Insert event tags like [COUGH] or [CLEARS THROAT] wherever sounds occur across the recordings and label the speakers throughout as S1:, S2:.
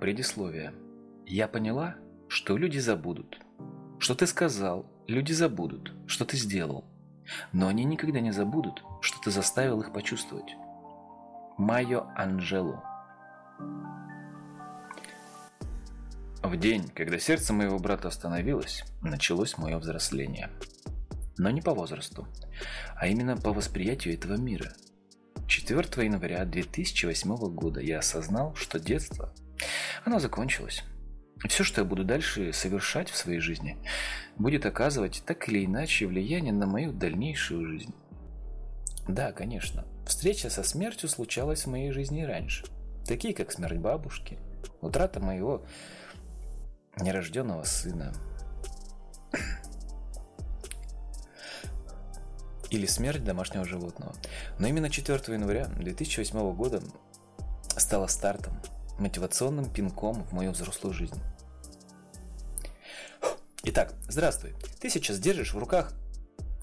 S1: Предисловие. Я поняла, что люди забудут. Что ты сказал, люди забудут, что ты сделал. Но они никогда не забудут, что ты заставил их почувствовать. Майо Анджело. В день, когда сердце моего брата остановилось, началось мое взросление. Но не по возрасту, а именно по восприятию этого мира. 4 января 2008 года я осознал, что детство, оно закончилось. И все, что я буду дальше совершать в своей жизни, будет оказывать так или иначе влияние на мою дальнейшую жизнь. Да, конечно, встреча со смертью случалась в моей жизни раньше. Такие, как смерть бабушки, утрата моего нерожденного сына. Или смерть домашнего животного. Но именно 4 января 2008 года стало стартом, мотивационным пинком в мою взрослую жизнь. Итак, здравствуй. Ты сейчас держишь в руках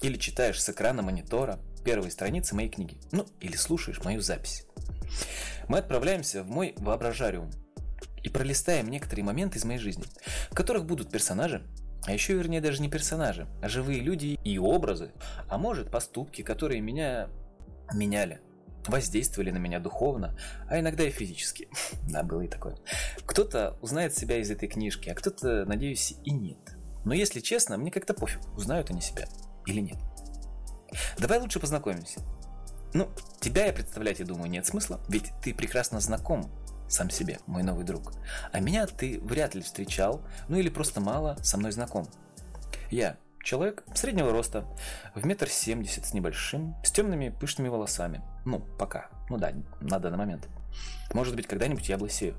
S1: или читаешь с экрана монитора первые страницы моей книги. Ну, или слушаешь мою запись. Мы отправляемся в мой воображариум – и пролистаем некоторые моменты из моей жизни, в которых будут персонажи, а еще вернее даже не персонажи, а живые люди и образы, а может поступки, которые меня меняли, воздействовали на меня духовно, а иногда и физически. [LAUGHS] да, было и такое. Кто-то узнает себя из этой книжки, а кто-то, надеюсь, и нет. Но если честно, мне как-то пофиг, узнают они себя или нет. Давай лучше познакомимся. Ну, тебя я представлять, я думаю, нет смысла, ведь ты прекрасно знаком сам себе, мой новый друг. А меня ты вряд ли встречал, ну или просто мало со мной знаком. Я человек среднего роста, в метр семьдесят с небольшим, с темными пышными волосами. Ну, пока. Ну да, на данный момент. Может быть, когда-нибудь я облысею.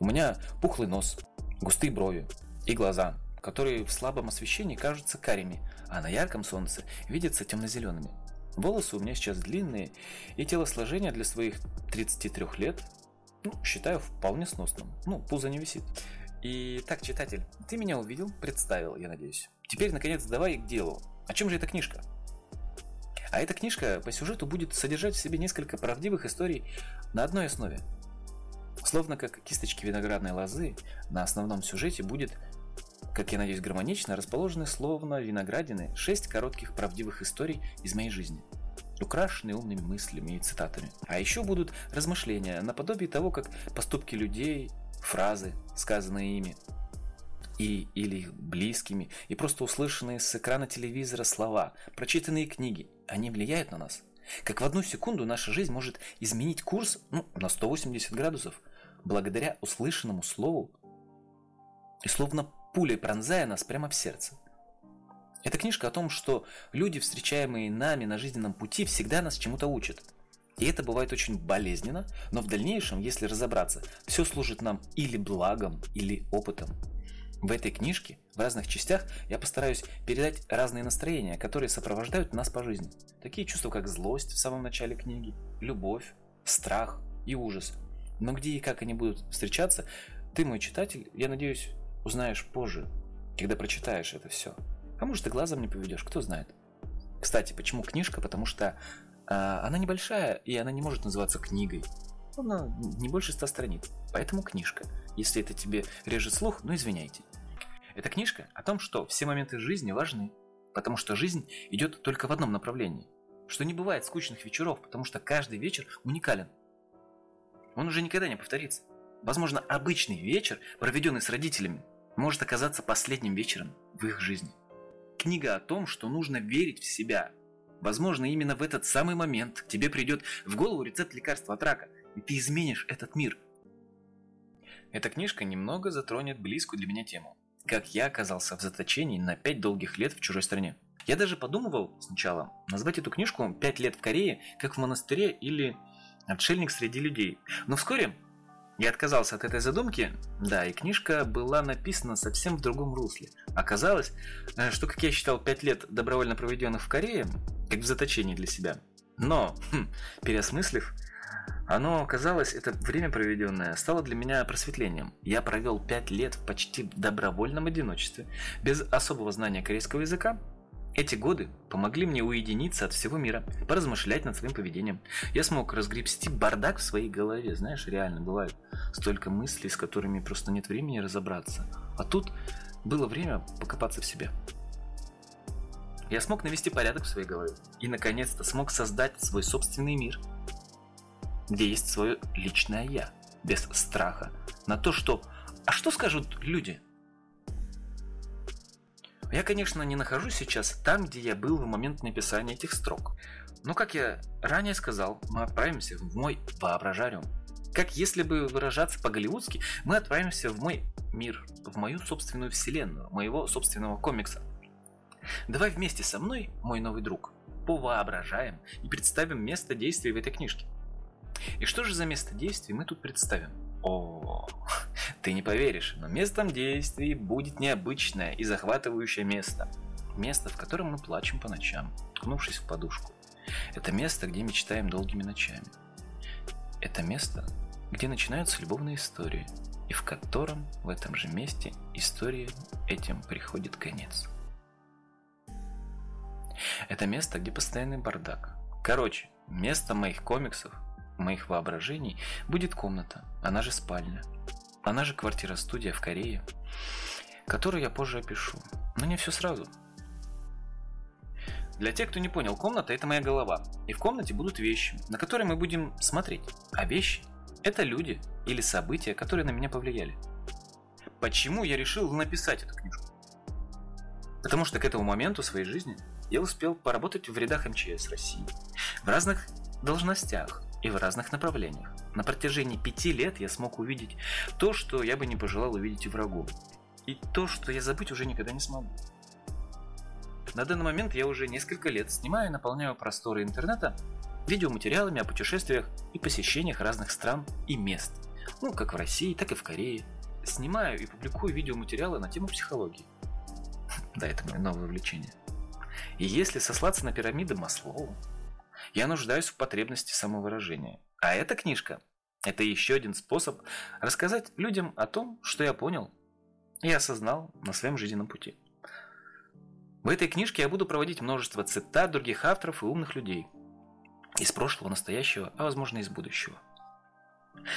S1: У меня пухлый нос, густые брови и глаза, которые в слабом освещении кажутся карими, а на ярком солнце видятся темно-зелеными. Волосы у меня сейчас длинные, и телосложение для своих 33 лет ну, считаю вполне сносным. Ну, пузо не висит. И так, читатель, ты меня увидел, представил, я надеюсь. Теперь, наконец, давай к делу. О чем же эта книжка? А эта книжка по сюжету будет содержать в себе несколько правдивых историй на одной основе. Словно как кисточки виноградной лозы, на основном сюжете будет, как я надеюсь, гармонично расположены словно виноградины шесть коротких правдивых историй из моей жизни – украшенные умными мыслями и цитатами. А еще будут размышления наподобие того, как поступки людей, фразы, сказанные ими, и или их близкими, и просто услышанные с экрана телевизора слова, прочитанные книги, они влияют на нас. Как в одну секунду наша жизнь может изменить курс ну, на 180 градусов, благодаря услышанному слову, и словно пулей пронзая нас прямо в сердце. Это книжка о том, что люди, встречаемые нами на жизненном пути, всегда нас чему-то учат. И это бывает очень болезненно, но в дальнейшем, если разобраться, все служит нам или благом, или опытом. В этой книжке, в разных частях, я постараюсь передать разные настроения, которые сопровождают нас по жизни. Такие чувства, как злость в самом начале книги, любовь, страх и ужас. Но где и как они будут встречаться, ты, мой читатель, я надеюсь, узнаешь позже, когда прочитаешь это все. А может и глазом не поведешь, кто знает. Кстати, почему книжка? Потому что она небольшая, и она не может называться книгой. Она не больше ста страниц, поэтому книжка. Если это тебе режет слух, ну извиняйте. Эта книжка о том, что все моменты жизни важны, потому что жизнь идет только в одном направлении. Что не бывает скучных вечеров, потому что каждый вечер уникален. Он уже никогда не повторится. Возможно, обычный вечер, проведенный с родителями, может оказаться последним вечером в их жизни. Книга о том, что нужно верить в себя. Возможно, именно в этот самый момент к тебе придет в голову рецепт лекарства от рака, и ты изменишь этот мир. Эта книжка немного затронет близкую для меня тему. Как я оказался в заточении на 5 долгих лет в чужой стране. Я даже подумывал сначала назвать эту книжку «Пять лет в Корее, как в монастыре» или «Отшельник среди людей». Но вскоре я отказался от этой задумки, да, и книжка была написана совсем в другом русле. Оказалось, э, что, как я считал, пять лет добровольно проведенных в Корее, как в заточении для себя. Но, хм, переосмыслив, оно оказалось, это время проведенное, стало для меня просветлением. Я провел пять лет в почти добровольном одиночестве, без особого знания корейского языка, Эти годы помогли мне уединиться от всего мира, поразмышлять над своим поведением. Я смог разгребсти бардак в своей голове. Знаешь, реально бывает столько мыслей, с которыми просто нет времени разобраться. А тут было время покопаться в себе. Я смог навести порядок в своей голове и, наконец-то, смог создать свой собственный мир, где есть свое личное «я», без страха на то, что «а что скажут люди?» Я, конечно, не нахожусь сейчас там, где я был в момент написания этих строк. Но, как я ранее сказал, мы отправимся в мой воображариум. Как если бы выражаться по-голливудски, мы отправимся в мой мир, в мою собственную вселенную, моего собственного комикса. Давай вместе со мной, мой новый друг, повоображаем и представим место действия в этой книжке. И что же за место действия мы тут представим? О, [LAUGHS] ты не поверишь, но местом действий будет необычное и захватывающее место. Место, в котором мы плачем по ночам, ткнувшись в подушку. Это место, где мечтаем долгими ночами. Это место, где начинаются любовные истории, и в котором в этом же месте истории этим приходит конец. Это место, где постоянный бардак. Короче, место моих комиксов моих воображений будет комната, она же спальня, она же квартира-студия в Корее, которую я позже опишу. Но не все сразу. Для тех, кто не понял, комната – это моя голова. И в комнате будут вещи, на которые мы будем смотреть. А вещи – это люди или события, которые на меня повлияли. Почему я решил написать эту книжку? Потому что к этому моменту своей жизни я успел поработать в рядах МЧС России. В разных должностях, и в разных направлениях. На протяжении пяти лет я смог увидеть то, что я бы не пожелал увидеть и врагу. И то, что я забыть уже никогда не смогу. На данный момент я уже несколько лет снимаю и наполняю просторы интернета видеоматериалами о путешествиях и посещениях разных стран и мест. Ну, как в России, так и в Корее. Снимаю и публикую видеоматериалы на тему психологии. [LAUGHS] Да, это мое новое увлечение. И если сослаться на пирамиды Маслоу, я нуждаюсь в потребности самовыражения. А эта книжка – это еще один способ рассказать людям о том, что я понял и осознал на своем жизненном пути. В этой книжке я буду проводить множество цитат других авторов и умных людей. Из прошлого, настоящего, а возможно из будущего.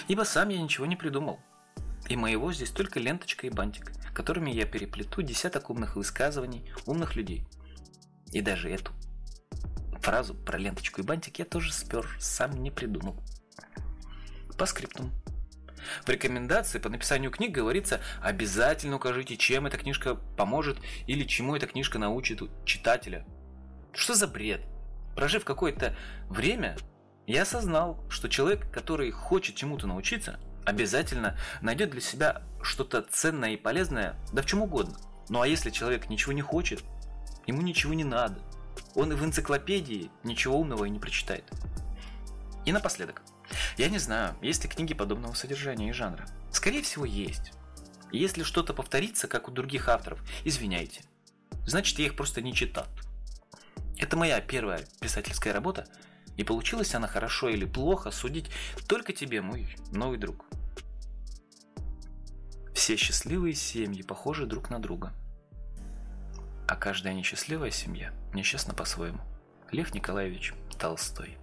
S1: Ибо сам я ничего не придумал. И моего здесь только ленточка и бантик, которыми я переплету десяток умных высказываний умных людей. И даже эту Фразу про ленточку и бантик я тоже спер, сам не придумал. По скриптум. В рекомендации по написанию книг говорится, обязательно укажите, чем эта книжка поможет или чему эта книжка научит читателя. Что за бред? Прожив какое-то время, я осознал, что человек, который хочет чему-то научиться, обязательно найдет для себя что-то ценное и полезное, да в чем угодно. Ну а если человек ничего не хочет, ему ничего не надо, он и в энциклопедии ничего умного и не прочитает. И напоследок. Я не знаю, есть ли книги подобного содержания и жанра. Скорее всего, есть. И если что-то повторится, как у других авторов, извиняйте. Значит, я их просто не читал. Это моя первая писательская работа, и получилась она хорошо или плохо судить только тебе, мой новый друг. Все счастливые семьи похожи друг на друга. А каждая несчастливая семья несчастна по-своему. Лев Николаевич Толстой.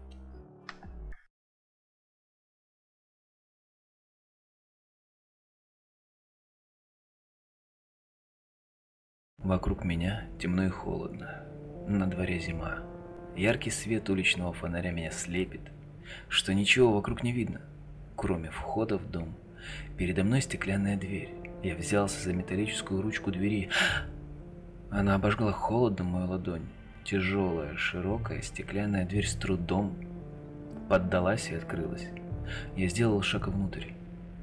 S2: Вокруг меня темно и холодно. На дворе зима. Яркий свет уличного фонаря меня слепит, что ничего вокруг не видно, кроме входа в дом. Передо мной стеклянная дверь. Я взялся за металлическую ручку двери. Она обожгла холодом мою ладонь. Тяжелая, широкая, стеклянная дверь с трудом поддалась и открылась. Я сделал шаг внутрь.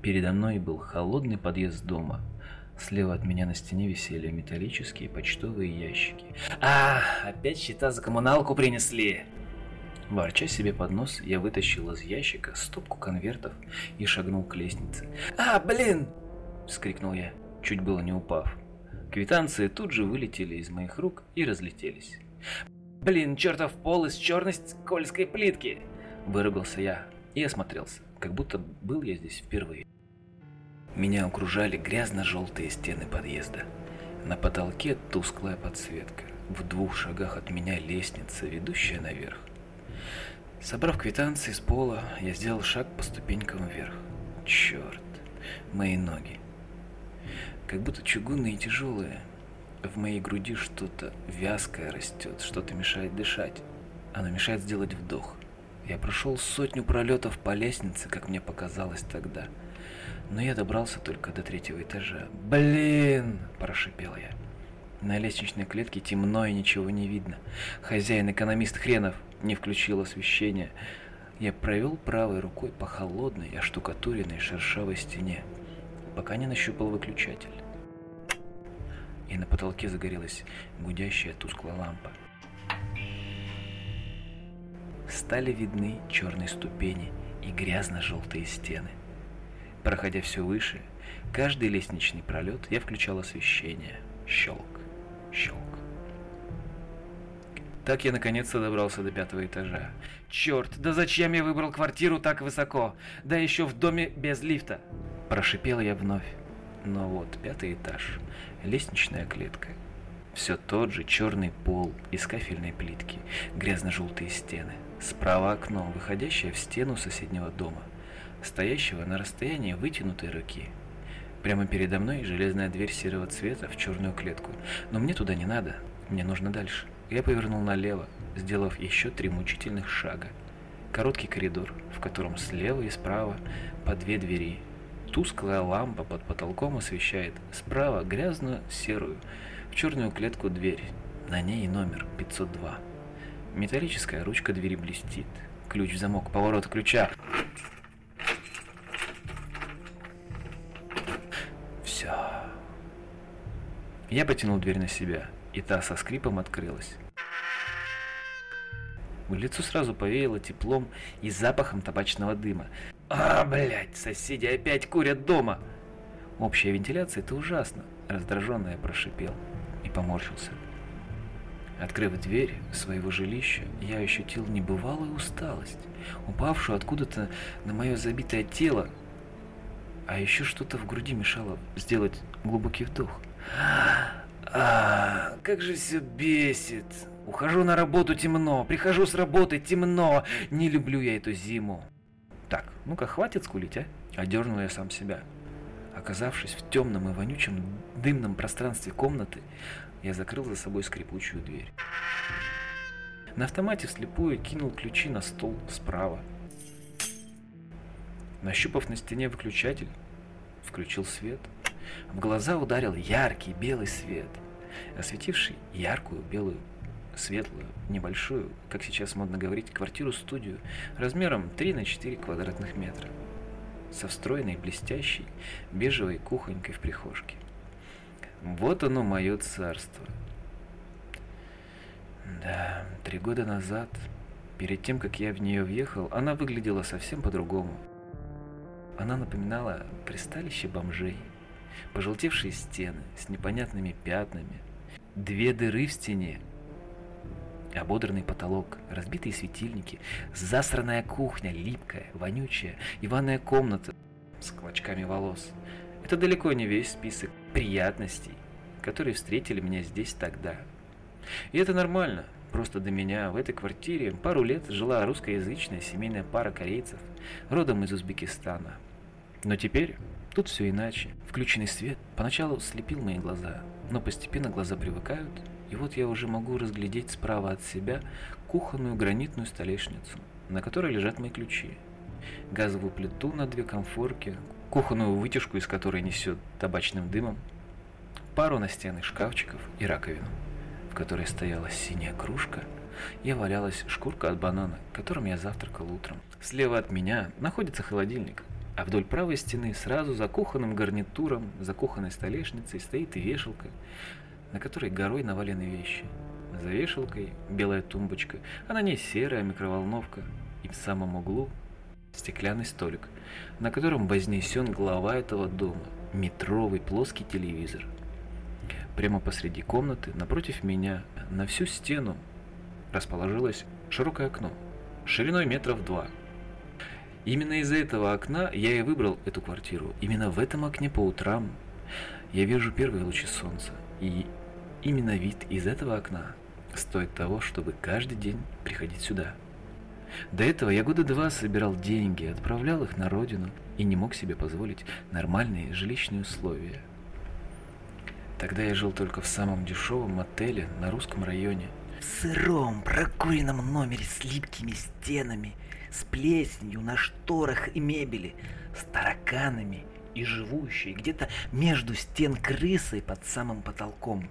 S2: Передо мной был холодный подъезд дома. Слева от меня на стене висели металлические почтовые ящики. А, опять счета за коммуналку принесли. Ворча себе под нос, я вытащил из ящика стопку конвертов и шагнул к лестнице. «А, блин!» – вскрикнул я, чуть было не упав. Квитанции тут же вылетели из моих рук и разлетелись. «Блин, чертов пол из черной скользкой плитки!» Выругался я и осмотрелся, как будто был я здесь впервые. Меня окружали грязно-желтые стены подъезда. На потолке тусклая подсветка.
S1: В двух шагах от меня лестница, ведущая наверх. Собрав квитанции с пола, я сделал шаг по ступенькам вверх. Черт, мои ноги. Как будто чугунные и тяжелые. В моей груди что-то вязкое растет, что-то мешает дышать. Оно мешает сделать вдох. Я прошел сотню пролетов по лестнице, как мне показалось тогда. Но я добрался только до третьего этажа. «Блин!» – прошипел я. На лестничной клетке темно и ничего не видно. Хозяин-экономист хренов не включил освещение. Я провел правой рукой по холодной, оштукатуренной шершавой стене, пока не нащупал выключатель. И на потолке загорелась гудящая тусклая лампа. Стали видны черные ступени и грязно-желтые стены. Проходя все выше, каждый лестничный пролет я включал освещение. Щелк, щелк. Так я наконец-то добрался до пятого этажа. Черт, да зачем я выбрал квартиру так высоко? Да еще в доме без лифта. Прошипел я вновь. Но вот пятый этаж, лестничная клетка. Все тот же черный пол из кафельной плитки, грязно-желтые стены. Справа окно, выходящее в стену соседнего дома стоящего на расстоянии вытянутой руки. Прямо передо мной железная дверь серого цвета в черную клетку. Но мне туда не надо, мне нужно дальше. Я повернул налево, сделав еще три мучительных шага. Короткий коридор, в котором слева и справа по две двери. Тусклая лампа под потолком освещает справа грязную серую в черную клетку дверь. На ней номер 502. Металлическая ручка двери блестит. Ключ в замок, поворот ключа. Я потянул дверь на себя, и та со скрипом открылась. В лицо сразу повеяло теплом и запахом табачного дыма. А, блядь, соседи опять курят дома! Общая вентиляция – это ужасно, раздраженно я прошипел и поморщился. Открыв дверь своего жилища, я ощутил небывалую усталость, упавшую откуда-то на мое забитое тело, а еще что-то в груди мешало сделать глубокий вдох – а, как же все бесит. Ухожу на работу темно, прихожу с работы темно. Не люблю я эту зиму. Так, ну-ка, хватит скулить, а? Одернул я сам себя. Оказавшись в темном и вонючем дымном пространстве комнаты, я закрыл за собой скрипучую дверь. На автомате вслепую кинул ключи на стол справа. Нащупав на стене выключатель, включил свет – в глаза ударил яркий белый свет, осветивший яркую белую светлую, небольшую, как сейчас модно говорить, квартиру-студию размером 3 на 4 квадратных метра, со встроенной блестящей бежевой кухонькой в прихожке. Вот оно мое царство. Да, три года назад, перед тем, как я в нее въехал, она выглядела совсем по-другому. Она напоминала присталище бомжей – пожелтевшие стены с непонятными пятнами, две дыры в стене, ободранный потолок, разбитые светильники, засранная кухня, липкая, вонючая, и ванная комната с клочками волос. Это далеко не весь список приятностей, которые встретили меня здесь тогда. И это нормально, просто до меня в этой квартире пару лет жила русскоязычная семейная пара корейцев, родом из Узбекистана. Но теперь Тут все иначе. Включенный свет поначалу слепил мои глаза, но постепенно глаза привыкают, и вот я уже могу разглядеть справа от себя кухонную гранитную столешницу, на которой лежат мои ключи, газовую плиту на две конфорки, кухонную вытяжку, из которой несет табачным дымом, пару настенных шкафчиков и раковину, в которой стояла синяя кружка и валялась шкурка от банана, которым я завтракал утром. Слева от меня находится холодильник, а вдоль правой стены, сразу за кухонным гарнитуром, за кухонной столешницей, стоит вешалка, на которой горой навалены вещи. За вешалкой белая тумбочка, а на ней серая микроволновка. И в самом углу стеклянный столик, на котором вознесен глава этого дома, метровый плоский телевизор. Прямо посреди комнаты, напротив меня, на всю стену, расположилось широкое окно, шириной метров два – Именно из-за этого окна я и выбрал эту квартиру. Именно в этом окне по утрам я вижу первые лучи солнца. И
S3: именно вид из этого окна стоит того, чтобы каждый день приходить сюда. До этого я года два собирал деньги, отправлял их на родину и не мог себе позволить нормальные жилищные условия. Тогда я жил только в самом дешевом отеле на русском районе.
S1: В сыром, прокуренном номере с липкими стенами, с плесенью на шторах и мебели, с тараканами и живущей где-то между стен крысой под самым потолком.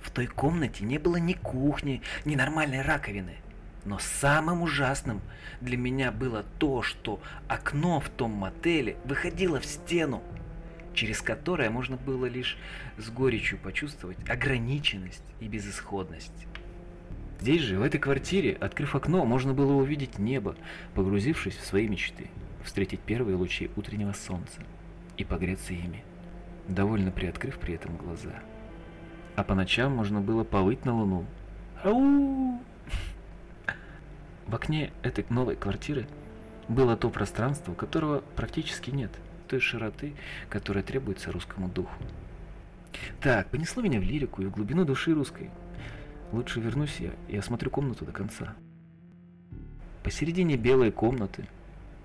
S1: В той комнате не было ни кухни, ни нормальной раковины – но самым ужасным для меня было то, что окно в том мотеле выходило в стену, через которое можно было лишь с горечью почувствовать ограниченность и безысходность. Здесь же, в этой квартире, открыв окно, можно было увидеть небо, погрузившись в свои мечты, встретить первые лучи утреннего солнца и погреться ими, довольно приоткрыв при этом глаза. А по ночам можно было повыть на луну. Ау! В окне этой новой квартиры было то пространство, которого практически нет, той широты, которая требуется русскому духу. Так, понесло меня в лирику и в глубину души русской. Лучше вернусь я и осмотрю комнату до конца. Посередине белой комнаты,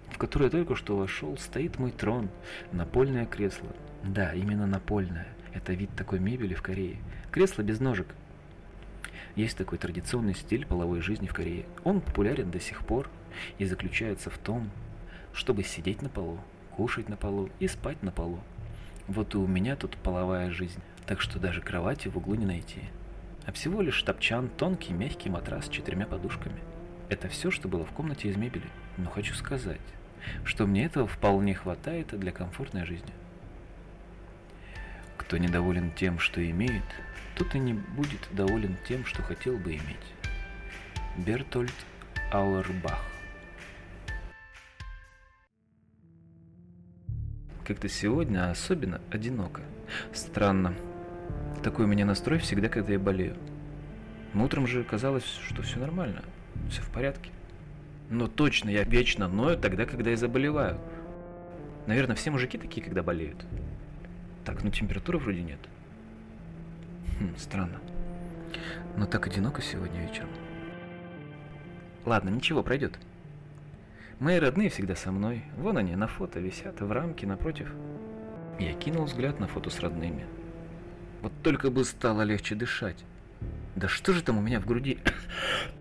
S1: в которую я только что вошел, стоит мой трон, напольное кресло. Да, именно напольное. Это вид такой мебели в Корее. Кресло без ножек, есть такой традиционный стиль половой жизни в Корее. Он популярен до сих пор и заключается в том, чтобы сидеть на полу, кушать на полу и спать на полу. Вот и у меня тут половая жизнь, так что даже кровати в углу не найти. А всего лишь топчан, тонкий мягкий матрас с четырьмя подушками. Это все, что было в комнате из мебели. Но хочу сказать, что мне этого вполне хватает для комфортной жизни. Кто недоволен тем, что имеет, тот и не будет доволен тем, что хотел бы иметь. Бертольд Ауэрбах Как-то сегодня особенно одиноко. Странно. Такой у меня настрой всегда, когда я болею. Но утром же казалось, что все нормально, все в порядке. Но точно я вечно ною тогда, когда я заболеваю. Наверное, все мужики такие, когда болеют. Так, ну температуры вроде нет. Хм, странно. Но так одиноко сегодня вечером. Ладно, ничего, пройдет. Мои родные всегда со мной. Вон они на фото висят в рамке напротив. Я кинул взгляд на фото с родными. Вот только бы стало легче дышать. Да что же там у меня в груди?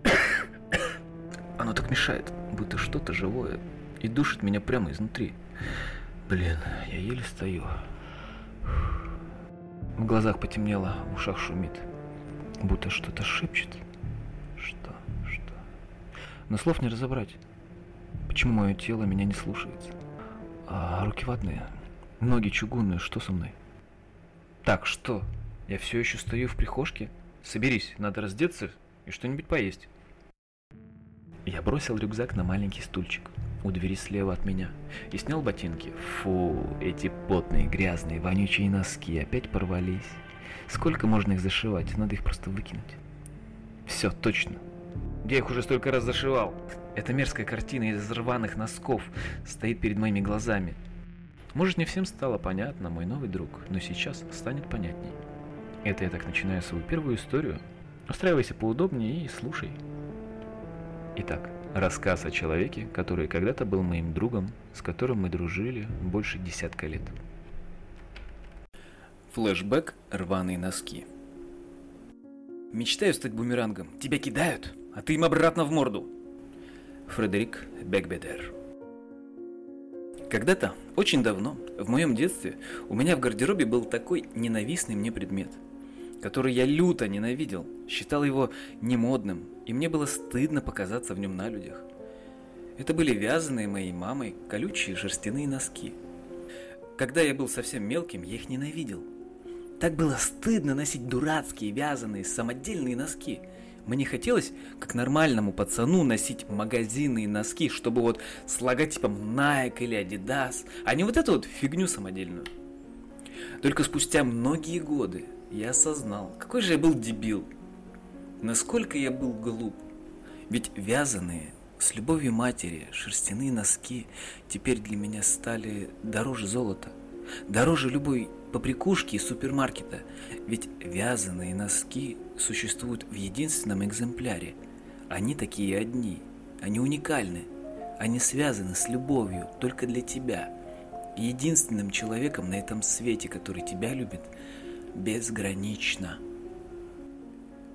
S1: [COUGHS] Оно так мешает, будто что-то живое, и душит меня прямо изнутри. Блин, я еле стою. В глазах потемнело, в ушах шумит. Будто что-то шепчет. Что? Что? Но слов не разобрать. Почему мое тело меня не слушается? А руки ватные, ноги чугунные, что со мной? Так, что? Я все еще стою в прихожке? Соберись, надо раздеться и что-нибудь поесть. Я бросил рюкзак на маленький стульчик у двери слева от меня и снял ботинки. Фу, эти потные, грязные, вонючие носки опять порвались. Сколько можно их зашивать? Надо их просто выкинуть. Все, точно. Я их уже столько раз зашивал. Эта мерзкая картина из рваных носков стоит перед моими глазами. Может, не всем стало понятно, мой новый друг, но сейчас станет понятней. Это я так начинаю свою первую историю. Устраивайся поудобнее и слушай. Итак, Рассказ о человеке, который когда-то был моим другом, с которым мы дружили больше десятка лет.
S4: Флэшбэк «Рваные носки». Мечтаю стать бумерангом. Тебя кидают, а ты им обратно в морду. Фредерик Бекбедер. Когда-то, очень давно, в моем детстве, у меня в гардеробе был такой ненавистный мне предмет – который я люто ненавидел, считал его немодным, и мне было стыдно показаться в нем на людях. Это были вязаные моей мамой колючие шерстяные носки. Когда я был совсем мелким, я их ненавидел. Так было стыдно носить дурацкие вязаные самодельные носки. Мне хотелось, как нормальному пацану, носить магазинные носки, чтобы вот с логотипом Nike или Adidas, а не вот эту вот фигню самодельную. Только спустя многие годы я осознал, какой же я был дебил. Насколько я был глуп. Ведь вязаные, с любовью матери, шерстяные носки теперь для меня стали дороже золота, дороже любой
S1: побрякушки из супермаркета. Ведь вязаные носки существуют в единственном экземпляре. Они такие одни. Они уникальны. Они связаны с любовью только для тебя. Единственным человеком на этом свете, который тебя любит безгранично.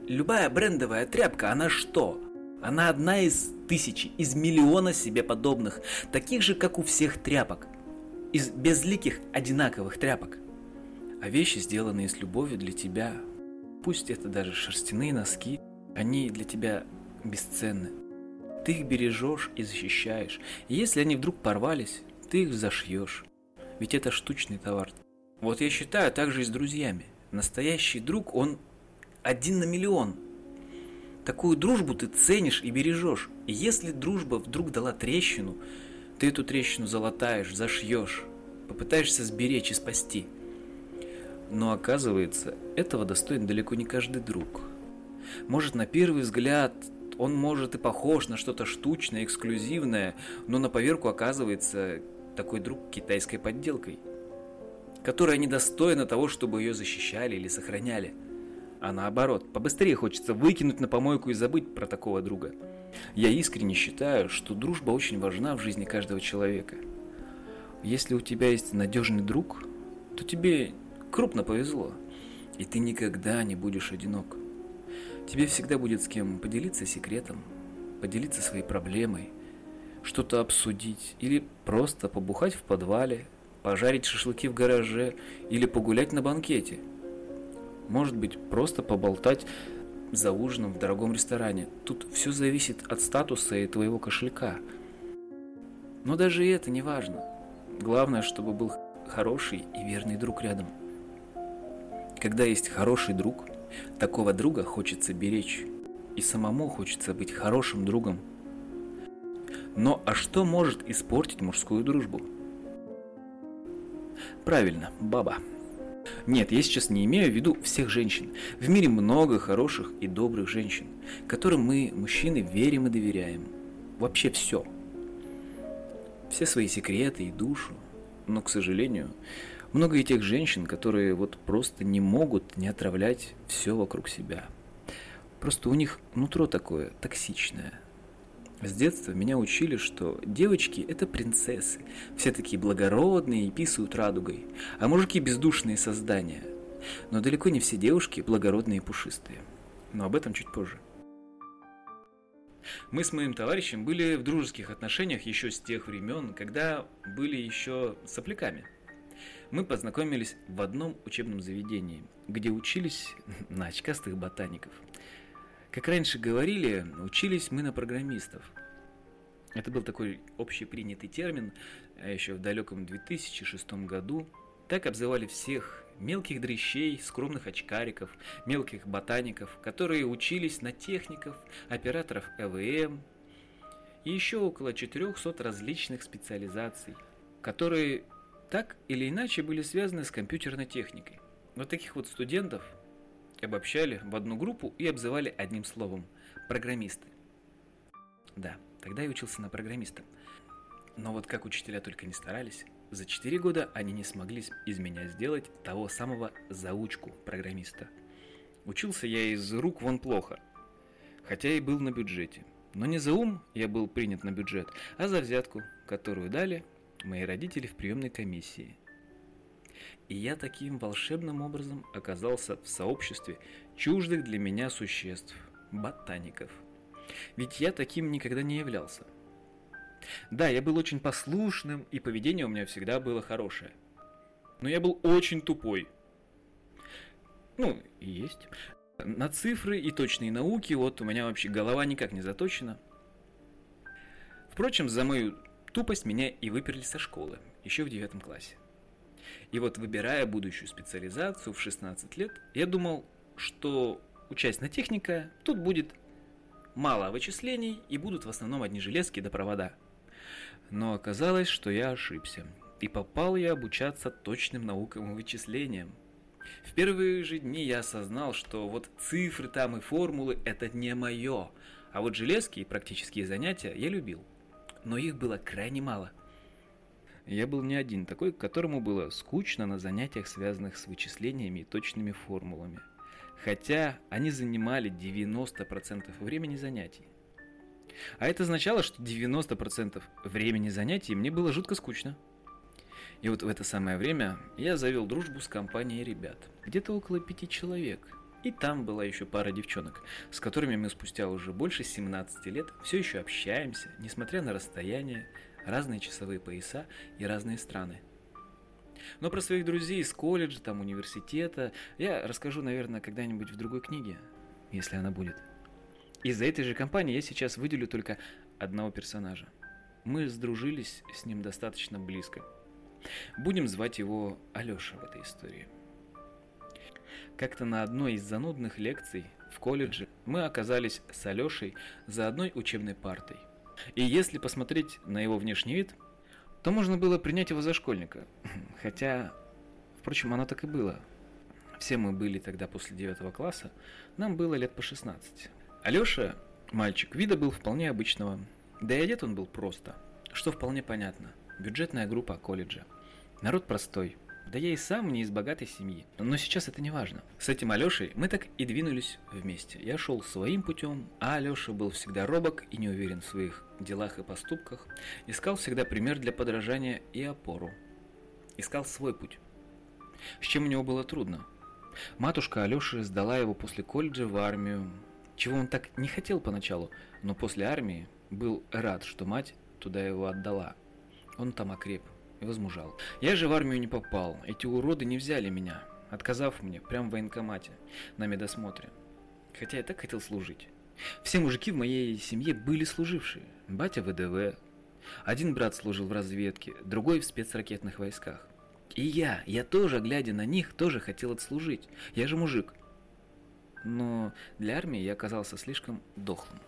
S1: Любая брендовая тряпка, она что? Она одна из тысячи, из миллиона себе подобных, таких же, как у всех тряпок. Из безликих одинаковых тряпок а вещи, сделанные с любовью для тебя. Пусть это даже шерстяные носки, они для тебя бесценны. Ты их бережешь и защищаешь. И если они вдруг порвались, ты их зашьешь. Ведь это штучный товар. Вот я считаю так же и с друзьями. Настоящий друг, он один на миллион. Такую дружбу ты ценишь и бережешь. И если дружба вдруг дала трещину, ты эту трещину залатаешь, зашьешь, попытаешься сберечь и спасти – но оказывается, этого достоин далеко не каждый друг. Может, на первый взгляд он может и похож на что-то штучное, эксклюзивное, но на поверку оказывается такой друг китайской подделкой, которая недостойна того, чтобы ее защищали или сохраняли. А наоборот, побыстрее хочется выкинуть на помойку и забыть про такого друга. Я искренне считаю, что дружба очень важна в жизни каждого человека. Если у тебя есть надежный друг, то тебе крупно повезло, и ты никогда не будешь одинок. Тебе всегда будет с кем поделиться секретом, поделиться своей проблемой, что-то обсудить или просто побухать в подвале, пожарить шашлыки в гараже или погулять на банкете. Может быть, просто поболтать за ужином в дорогом ресторане. Тут все зависит от статуса и твоего кошелька. Но даже это не важно. Главное, чтобы был хороший и верный друг рядом. Когда есть хороший друг, такого друга хочется беречь. И самому хочется быть хорошим другом. Но а что может испортить мужскую дружбу? Правильно, баба. Нет, я сейчас не имею в виду всех женщин. В мире много хороших и добрых женщин, которым мы, мужчины, верим и доверяем. Вообще все. Все свои секреты и душу. Но, к сожалению, много и тех женщин, которые вот просто не могут не отравлять все вокруг себя. Просто у них нутро такое токсичное. С детства меня учили, что девочки – это принцессы, все такие благородные и писают радугой, а мужики – бездушные создания. Но далеко не все девушки благородные и пушистые. Но об этом чуть позже. Мы с моим товарищем были в дружеских отношениях еще с тех времен, когда были еще сопляками – мы познакомились в одном учебном заведении, где учились [LAUGHS] на очкастых ботаников. Как раньше говорили, учились мы на программистов. Это был такой общепринятый термин, а еще в далеком 2006 году. Так обзывали всех мелких дрыщей, скромных очкариков, мелких ботаников, которые учились на техников, операторов ЭВМ и еще около 400 различных специализаций, которые так или иначе были связаны с компьютерной техникой. Вот таких вот студентов обобщали в одну группу и обзывали одним словом – программисты. Да, тогда я учился на программиста. Но вот как учителя только не старались, за 4 года они не смогли из меня сделать того самого заучку программиста. Учился я из рук вон плохо, хотя и был на бюджете. Но не за ум я был принят на бюджет, а за взятку, которую дали мои родители в приемной комиссии. И я таким волшебным образом оказался в сообществе чуждых для меня существ, ботаников. Ведь я таким никогда не являлся. Да, я был очень послушным, и поведение у меня всегда было хорошее. Но я был очень тупой. Ну, и есть. На цифры и точные науки вот у меня вообще голова никак не заточена. Впрочем, за мою Тупость меня и выперли со школы, еще в девятом классе. И вот выбирая будущую специализацию в 16 лет, я думал, что учась на техника, тут будет мало вычислений и будут в основном одни железки до провода. Но оказалось, что я ошибся. И попал я обучаться точным наукам и вычислениям. В первые же дни я осознал, что вот цифры там и формулы это не мое, а вот железки и практические занятия я любил но их было крайне мало. Я был не один такой, которому было скучно на занятиях, связанных с вычислениями и точными формулами. Хотя они занимали 90% времени занятий. А это означало, что 90% времени занятий мне было жутко скучно. И вот в это самое время я завел дружбу с компанией ребят. Где-то около пяти человек. И там была еще пара девчонок, с которыми мы спустя уже больше 17 лет все еще общаемся, несмотря на расстояние, разные часовые пояса и разные страны. Но про своих друзей из колледжа, там, университета я расскажу, наверное, когда-нибудь в другой книге, если она будет. Из-за этой же компании я сейчас выделю только одного персонажа. Мы сдружились с ним достаточно близко. Будем звать его Алёша в этой истории. Как-то на одной из занудных лекций в колледже мы оказались с Алёшей за одной учебной партой. И если посмотреть на его внешний вид, то можно было принять его за школьника. [LAUGHS] Хотя, впрочем, оно так и было. Все мы были тогда после девятого класса, нам было лет по 16. Алёша, мальчик, вида был вполне обычного, да и одет он был просто, что вполне понятно. Бюджетная группа колледжа. Народ простой. Да я и сам не из богатой семьи. Но сейчас это не важно. С этим Алешей мы так и двинулись вместе. Я шел своим путем, а Алеша был всегда робок и не уверен в своих делах и поступках. Искал всегда пример для подражания и опору. Искал свой путь. С чем у него было трудно. Матушка Алеши сдала его после колледжа в армию, чего он так не хотел поначалу, но после армии был рад, что мать туда его отдала. Он там окреп и возмужал. Я же в армию не попал, эти уроды не взяли меня, отказав мне прямо в военкомате на медосмотре. Хотя я так хотел служить. Все мужики в моей семье были служившие. Батя ВДВ, один брат служил в разведке, другой в спецракетных войсках. И я, я тоже, глядя на них, тоже хотел отслужить. Я же мужик но для армии я оказался слишком дохлым.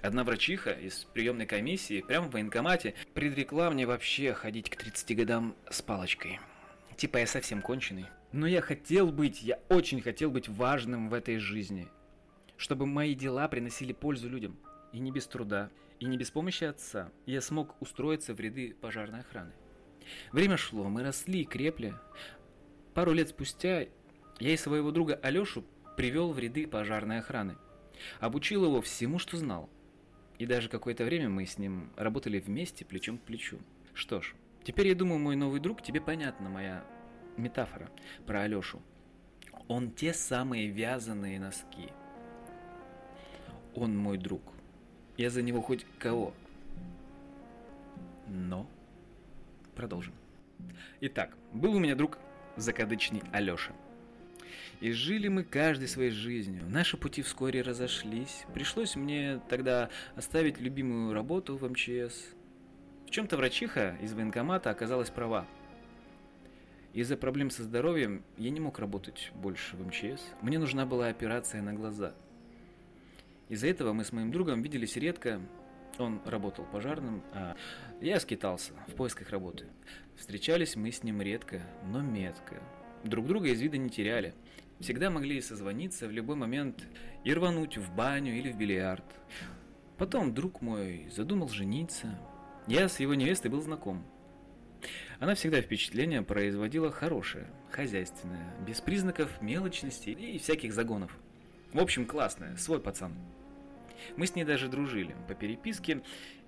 S1: Одна врачиха из приемной комиссии прямо в военкомате предрекла мне вообще ходить к 30 годам с палочкой. Типа я совсем конченый. Но я хотел быть, я очень хотел быть важным в этой жизни. Чтобы мои дела приносили пользу людям. И не без труда, и не без помощи отца. Я смог устроиться в ряды пожарной охраны. Время шло, мы росли, крепли. Пару лет спустя я и своего друга Алешу привел в ряды пожарной охраны. Обучил его всему, что знал. И даже какое-то время мы с ним работали вместе, плечом к плечу. Что ж, теперь я думаю, мой новый друг, тебе понятна моя метафора про Алешу. Он те самые вязаные носки. Он мой друг. Я за него хоть кого. Но... Продолжим. Итак, был у меня друг закадычный Алеша. И жили мы каждой своей жизнью. Наши пути вскоре разошлись. Пришлось мне тогда оставить любимую работу в МЧС. В чем-то врачиха из военкомата оказалась права. Из-за проблем со здоровьем я не мог работать больше в МЧС. Мне нужна была операция на глаза. Из-за этого мы с моим другом виделись редко. Он работал пожарным, а я скитался в поисках работы. Встречались мы с ним редко, но метко. Друг друга из вида не теряли. Всегда могли созвониться в любой момент и рвануть в баню или в бильярд. Потом друг мой задумал жениться. Я с его невестой был знаком. Она всегда впечатление производила хорошее, хозяйственное, без признаков мелочности и всяких загонов. В общем, классная, свой пацан. Мы с ней даже дружили по переписке,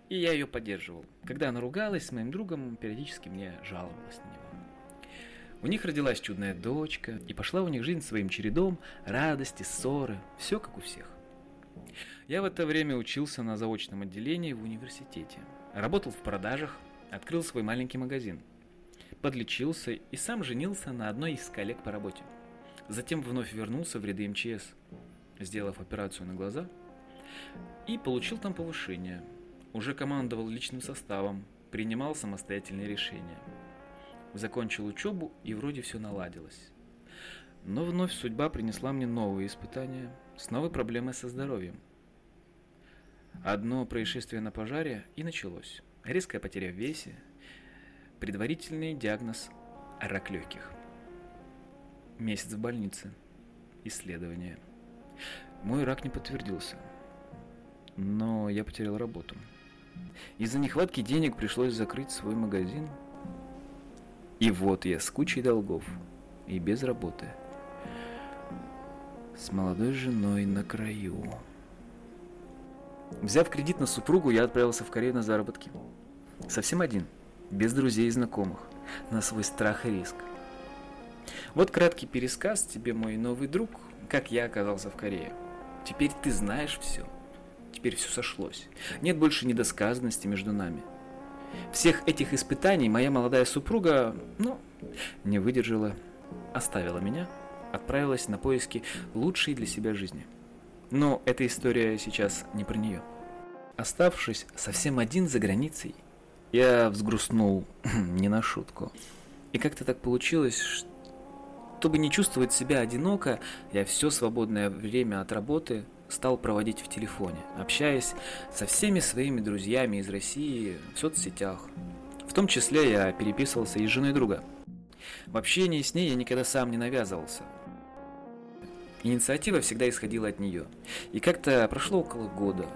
S1: и я ее поддерживал. Когда она ругалась с моим другом, периодически мне жаловалась на него. У них родилась чудная дочка, и пошла у них жизнь своим чередом, радости, ссоры, все как у всех. Я в это время учился на заочном отделении в университете. Работал в продажах, открыл свой маленький магазин. Подлечился и сам женился на одной из коллег по работе. Затем вновь вернулся в ряды МЧС, сделав операцию на глаза, и получил там повышение. Уже командовал личным составом, принимал самостоятельные решения – закончил учебу и вроде все наладилось. Но вновь судьба принесла мне новые испытания с новой проблемой со здоровьем. Одно происшествие на пожаре и началось. Резкая потеря в весе, предварительный диагноз рак легких. Месяц в больнице, исследование. Мой рак не подтвердился, но я потерял работу. Из-за нехватки денег пришлось закрыть свой магазин – И вот я с кучей долгов и без работы. С молодой женой на краю. Взяв кредит на супругу, я отправился в Корею на заработки. Совсем один, без друзей и знакомых, на свой страх и риск. Вот краткий пересказ тебе, мой новый друг, как я оказался в Корее. Теперь ты знаешь все. Теперь все сошлось. Нет больше недосказанности между нами. Всех этих испытаний моя молодая супруга, ну, не выдержала, оставила меня, отправилась на поиски лучшей для себя жизни. Но эта история сейчас не про нее. Оставшись совсем один за границей, я взгрустнул [CLEARS THROAT] не на шутку. И как-то так получилось, чтобы не чувствовать себя одиноко, я все свободное время от работы стал проводить в телефоне, общаясь со всеми своими друзьями из России в соцсетях. В том числе я переписывался и с женой друга. В общении с ней я никогда сам не навязывался. Инициатива всегда исходила от нее. И как-то прошло около года.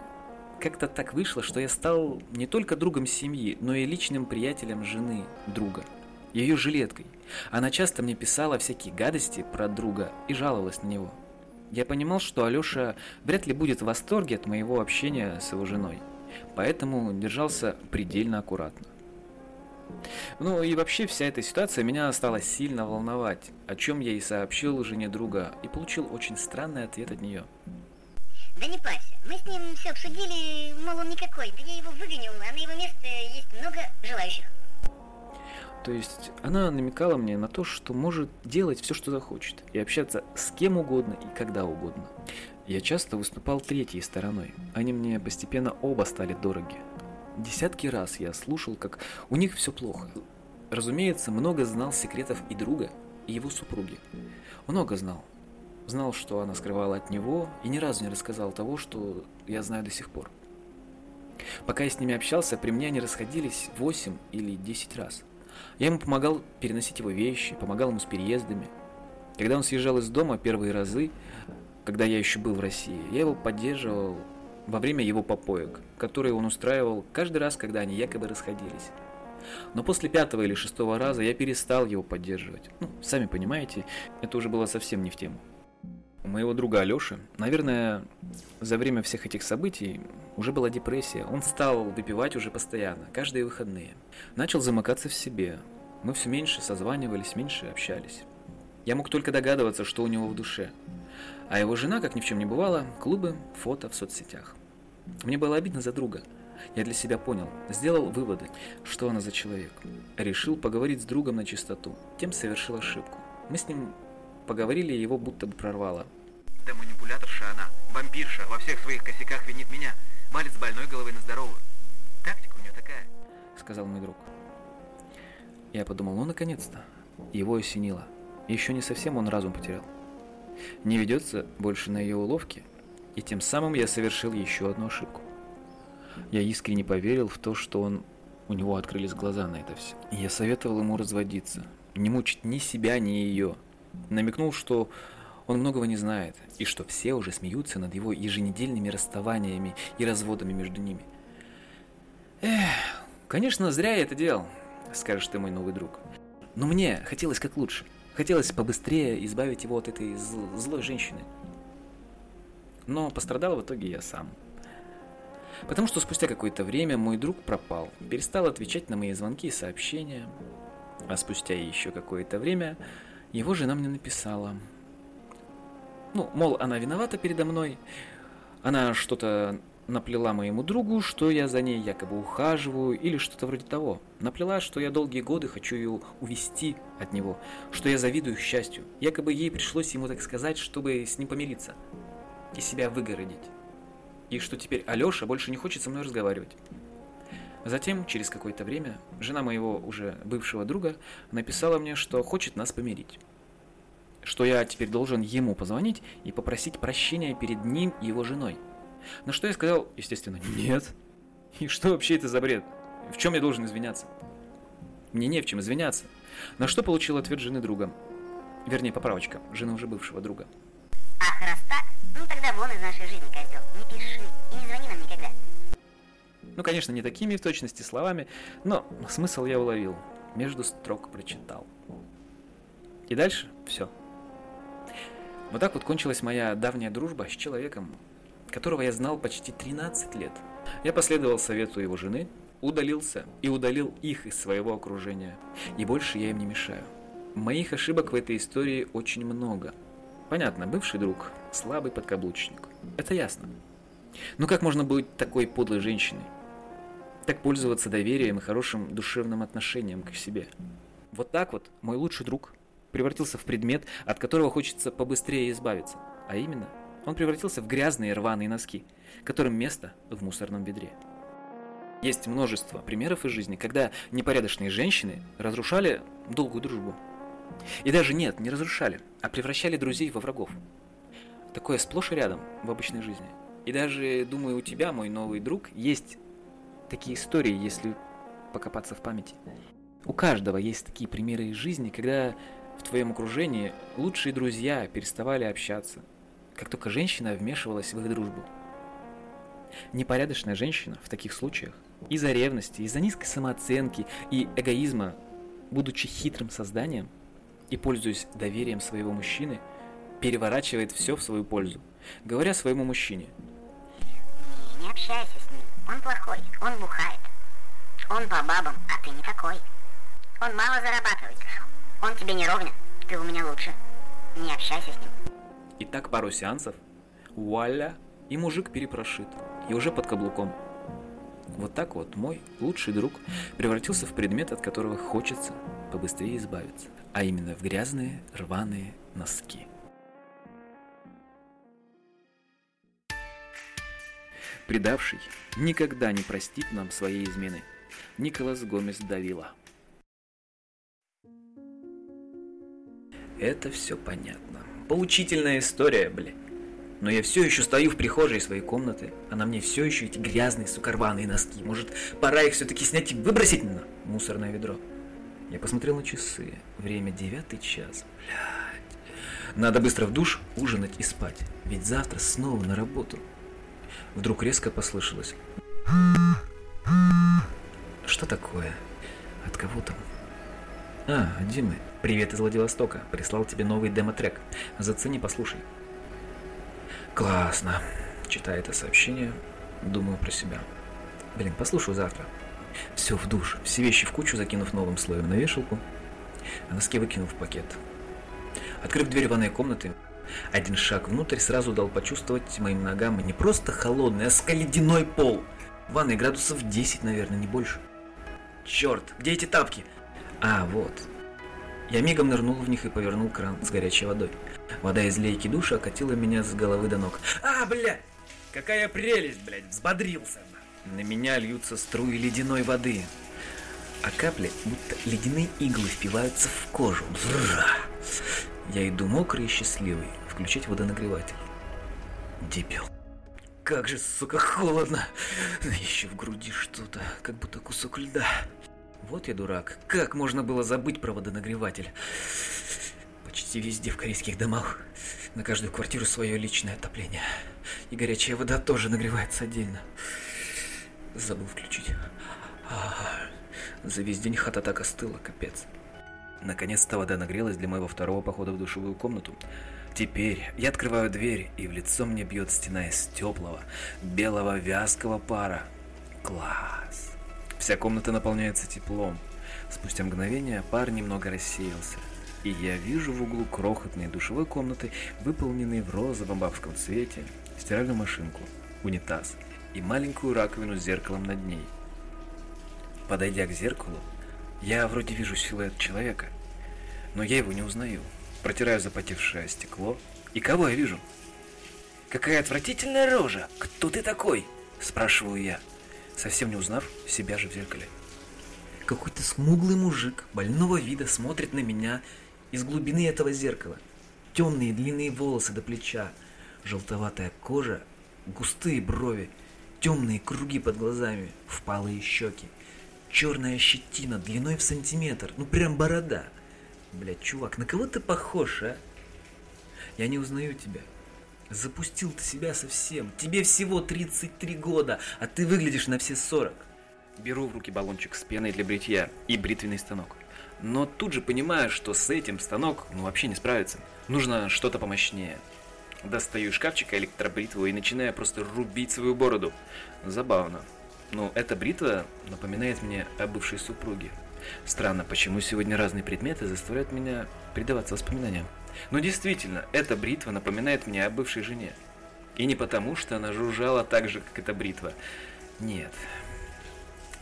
S1: Как-то так вышло, что я стал не только другом семьи, но и личным приятелем жены друга. Ее жилеткой. Она часто мне писала всякие гадости про друга и жаловалась на него – я понимал, что Алёша вряд ли будет в восторге от моего общения с его женой, поэтому держался предельно аккуратно. Ну и вообще вся эта ситуация меня стала сильно волновать, о чем я и сообщил жене друга, и получил очень странный ответ от нее.
S5: Да не парься, мы с ним все обсудили, мол, он никакой, да я его выгоню, а на его место есть много желающих.
S1: То есть она намекала мне на то, что может делать все, что захочет, и общаться с кем угодно и когда угодно. Я часто выступал третьей стороной. Они мне постепенно оба стали дороги. Десятки раз я слушал, как у них все плохо. Разумеется, много знал секретов и друга, и его супруги. Много знал. Знал, что она скрывала от него, и ни разу не рассказал того, что я знаю до сих пор. Пока я с ними общался, при мне они расходились 8 или 10 раз – я ему помогал переносить его вещи, помогал ему с переездами. Когда он съезжал из дома первые разы, когда я еще был в России, я его поддерживал во время его попоек, которые он устраивал каждый раз, когда они якобы расходились. Но после пятого или шестого раза я перестал его поддерживать. Ну, сами понимаете, это уже было совсем не в тему. У моего друга Алёши, наверное, за время всех этих событий уже была депрессия. Он стал выпивать уже постоянно, каждые выходные. Начал замыкаться в себе. Мы все меньше созванивались, меньше общались. Я мог только догадываться, что у него в душе. А его жена, как ни в чем не бывало, клубы, фото в соцсетях. Мне было обидно за друга. Я для себя понял, сделал выводы, что она за человек. Решил поговорить с другом на чистоту, тем совершил ошибку. Мы с ним Поговорили, его будто бы прорвало.
S6: Да манипуляторша она, вампирша, во всех своих косяках винит меня, валит с больной головы на здоровую. Тактика у нее такая,
S1: сказал мой друг. Я подумал, ну наконец-то, его осенило. Еще не совсем он разум потерял. Не ведется больше на ее уловки, и тем самым я совершил еще одну ошибку. Я искренне поверил в то, что он у него открылись глаза на это все. Я советовал ему разводиться, не мучить ни себя, ни ее, намекнул, что он многого не знает, и что все уже смеются над его еженедельными расставаниями и разводами между ними. Эх, конечно, зря я это делал, скажешь ты, мой новый друг. Но мне хотелось как лучше. Хотелось побыстрее избавить его от этой зл- злой женщины. Но пострадал в итоге я сам. Потому что спустя какое-то время мой друг пропал, перестал отвечать на мои звонки и сообщения. А спустя еще какое-то время его жена мне написала. Ну, мол, она виновата передо мной. Она что-то наплела моему другу, что я за ней якобы ухаживаю, или что-то вроде того. Наплела, что я долгие годы хочу ее увести от него, что я завидую счастью. Якобы ей пришлось ему так сказать, чтобы с ним помириться и себя выгородить. И что теперь Алёша больше не хочет со мной разговаривать. Затем, через какое-то время, жена моего уже бывшего друга написала мне, что хочет нас помирить. Что я теперь должен ему позвонить и попросить прощения перед ним и его женой. На что я сказал, естественно, нет. И что вообще это за бред? В чем я должен извиняться? Мне не в чем извиняться. На что получил ответ жены друга. Вернее, поправочка, жены уже бывшего друга.
S5: Ах, раз так, ну тогда вон из нашей жизни, козел. Не пиши и не звони нам никогда.
S1: Ну, конечно, не такими в точности словами, но смысл я уловил. между строк прочитал. И дальше все. Вот так вот кончилась моя давняя дружба с человеком, которого я знал почти 13 лет. Я последовал совету его жены, удалился и удалил их из своего окружения. И больше я им не мешаю. Моих ошибок в этой истории очень много. Понятно, бывший друг, слабый подкаблучник. Это ясно. Но как можно быть такой подлой женщиной? Так пользоваться доверием и хорошим душевным отношением к себе. Вот так вот мой лучший друг превратился в предмет, от которого хочется побыстрее избавиться. А именно, он превратился в грязные рваные носки, которым место в мусорном ведре. Есть множество примеров из жизни, когда непорядочные женщины разрушали долгую дружбу. И даже нет, не разрушали, а превращали друзей во врагов. Такое сплошь и рядом в обычной жизни. И даже, думаю, у тебя, мой новый друг, есть такие истории, если покопаться в памяти. У каждого есть такие примеры из жизни, когда в твоем окружении лучшие друзья переставали общаться, как только женщина вмешивалась в их дружбу. Непорядочная женщина в таких случаях из-за ревности, из-за низкой самооценки и эгоизма, будучи хитрым созданием и пользуясь доверием своего мужчины, переворачивает все в свою пользу, говоря своему мужчине.
S5: Не, общайся с ним, он плохой, он бухает. Он по бабам, а ты не такой. Он мало зарабатывает, он тебе не ровня, ты у меня лучше. Не общайся с ним.
S1: И так пару сеансов, вуаля, и мужик перепрошит, и уже под каблуком. Вот так вот мой лучший друг превратился в предмет, от которого хочется побыстрее избавиться, а именно в грязные рваные носки. Предавший никогда не простит нам своей измены. Николас Гомес Давила. Это все понятно. Поучительная история, бля. Но я все еще стою в прихожей своей комнаты, а на мне все еще эти грязные, сука, рваные носки. Может, пора их все-таки снять и выбросить на мусорное ведро? Я посмотрел на часы. Время девятый час. Блядь. Надо быстро в душ, ужинать и спать. Ведь завтра снова на работу. Вдруг резко послышалось. Что такое? От кого там? А, Димы. Привет из Владивостока. Прислал тебе новый демо-трек. Зацени, послушай. Классно. Читаю это сообщение, думаю про себя. Блин, послушаю завтра. Все в душ, все вещи в кучу, закинув новым слоем на вешалку, носки выкинув в пакет. Открыв дверь ванной комнаты, один шаг внутрь сразу дал почувствовать моим ногам не просто холодный, а скаледяной пол. В ванной градусов 10, наверное, не больше. Черт, где эти тапки? А, вот. Я мигом нырнул в них и повернул кран с горячей водой. Вода из лейки душа окатила меня с головы до ног. А, бля! Какая прелесть, блядь, взбодрился. На меня льются струи ледяной воды. А капли, будто ледяные иглы, впиваются в кожу. Бзра! Я иду мокрый и счастливый, включать водонагреватель. Дебил. Как же, сука, холодно. Еще в груди что-то, как будто кусок льда. Вот я дурак. Как можно было забыть про водонагреватель? Почти везде в корейских домах на каждую квартиру свое личное отопление. И горячая вода тоже нагревается отдельно. Забыл включить. А, за весь день хата так остыла, капец. Наконец-то вода нагрелась для моего второго похода в душевую комнату. Теперь я открываю дверь, и в лицо мне бьет стена из теплого, белого вязкого пара. Класс! Вся комната наполняется теплом. Спустя мгновение пар немного рассеялся, и я вижу в углу крохотной душевой комнаты, выполненной в розовом бабском цвете, стиральную машинку, унитаз и маленькую раковину с зеркалом над ней. Подойдя к зеркалу, я вроде вижу силуэт человека, но я его не узнаю. Протираю запотевшее стекло, и кого я вижу? «Какая отвратительная рожа! Кто ты такой?» – спрашиваю я, совсем не узнав себя же в зеркале. Какой-то смуглый мужик больного вида смотрит на меня из глубины этого зеркала. Темные длинные волосы до плеча, желтоватая кожа, густые брови, темные круги под глазами, впалые щеки, черная щетина длиной в сантиметр, ну прям борода. Блядь, чувак, на кого ты похож, а? Я не узнаю тебя. Запустил ты себя совсем. Тебе всего 33 года, а ты выглядишь на все 40. Беру в руки баллончик с пеной для бритья и бритвенный станок. Но тут же понимаю, что с этим станок ну, вообще не справится. Нужно что-то помощнее. Достаю из шкафчика электробритву и начинаю просто рубить свою бороду. Забавно. Но эта бритва напоминает мне о бывшей супруге. Странно, почему сегодня разные предметы заставляют меня предаваться воспоминаниям. Но действительно, эта бритва напоминает мне о бывшей жене. И не потому, что она жужжала так же, как эта бритва. Нет.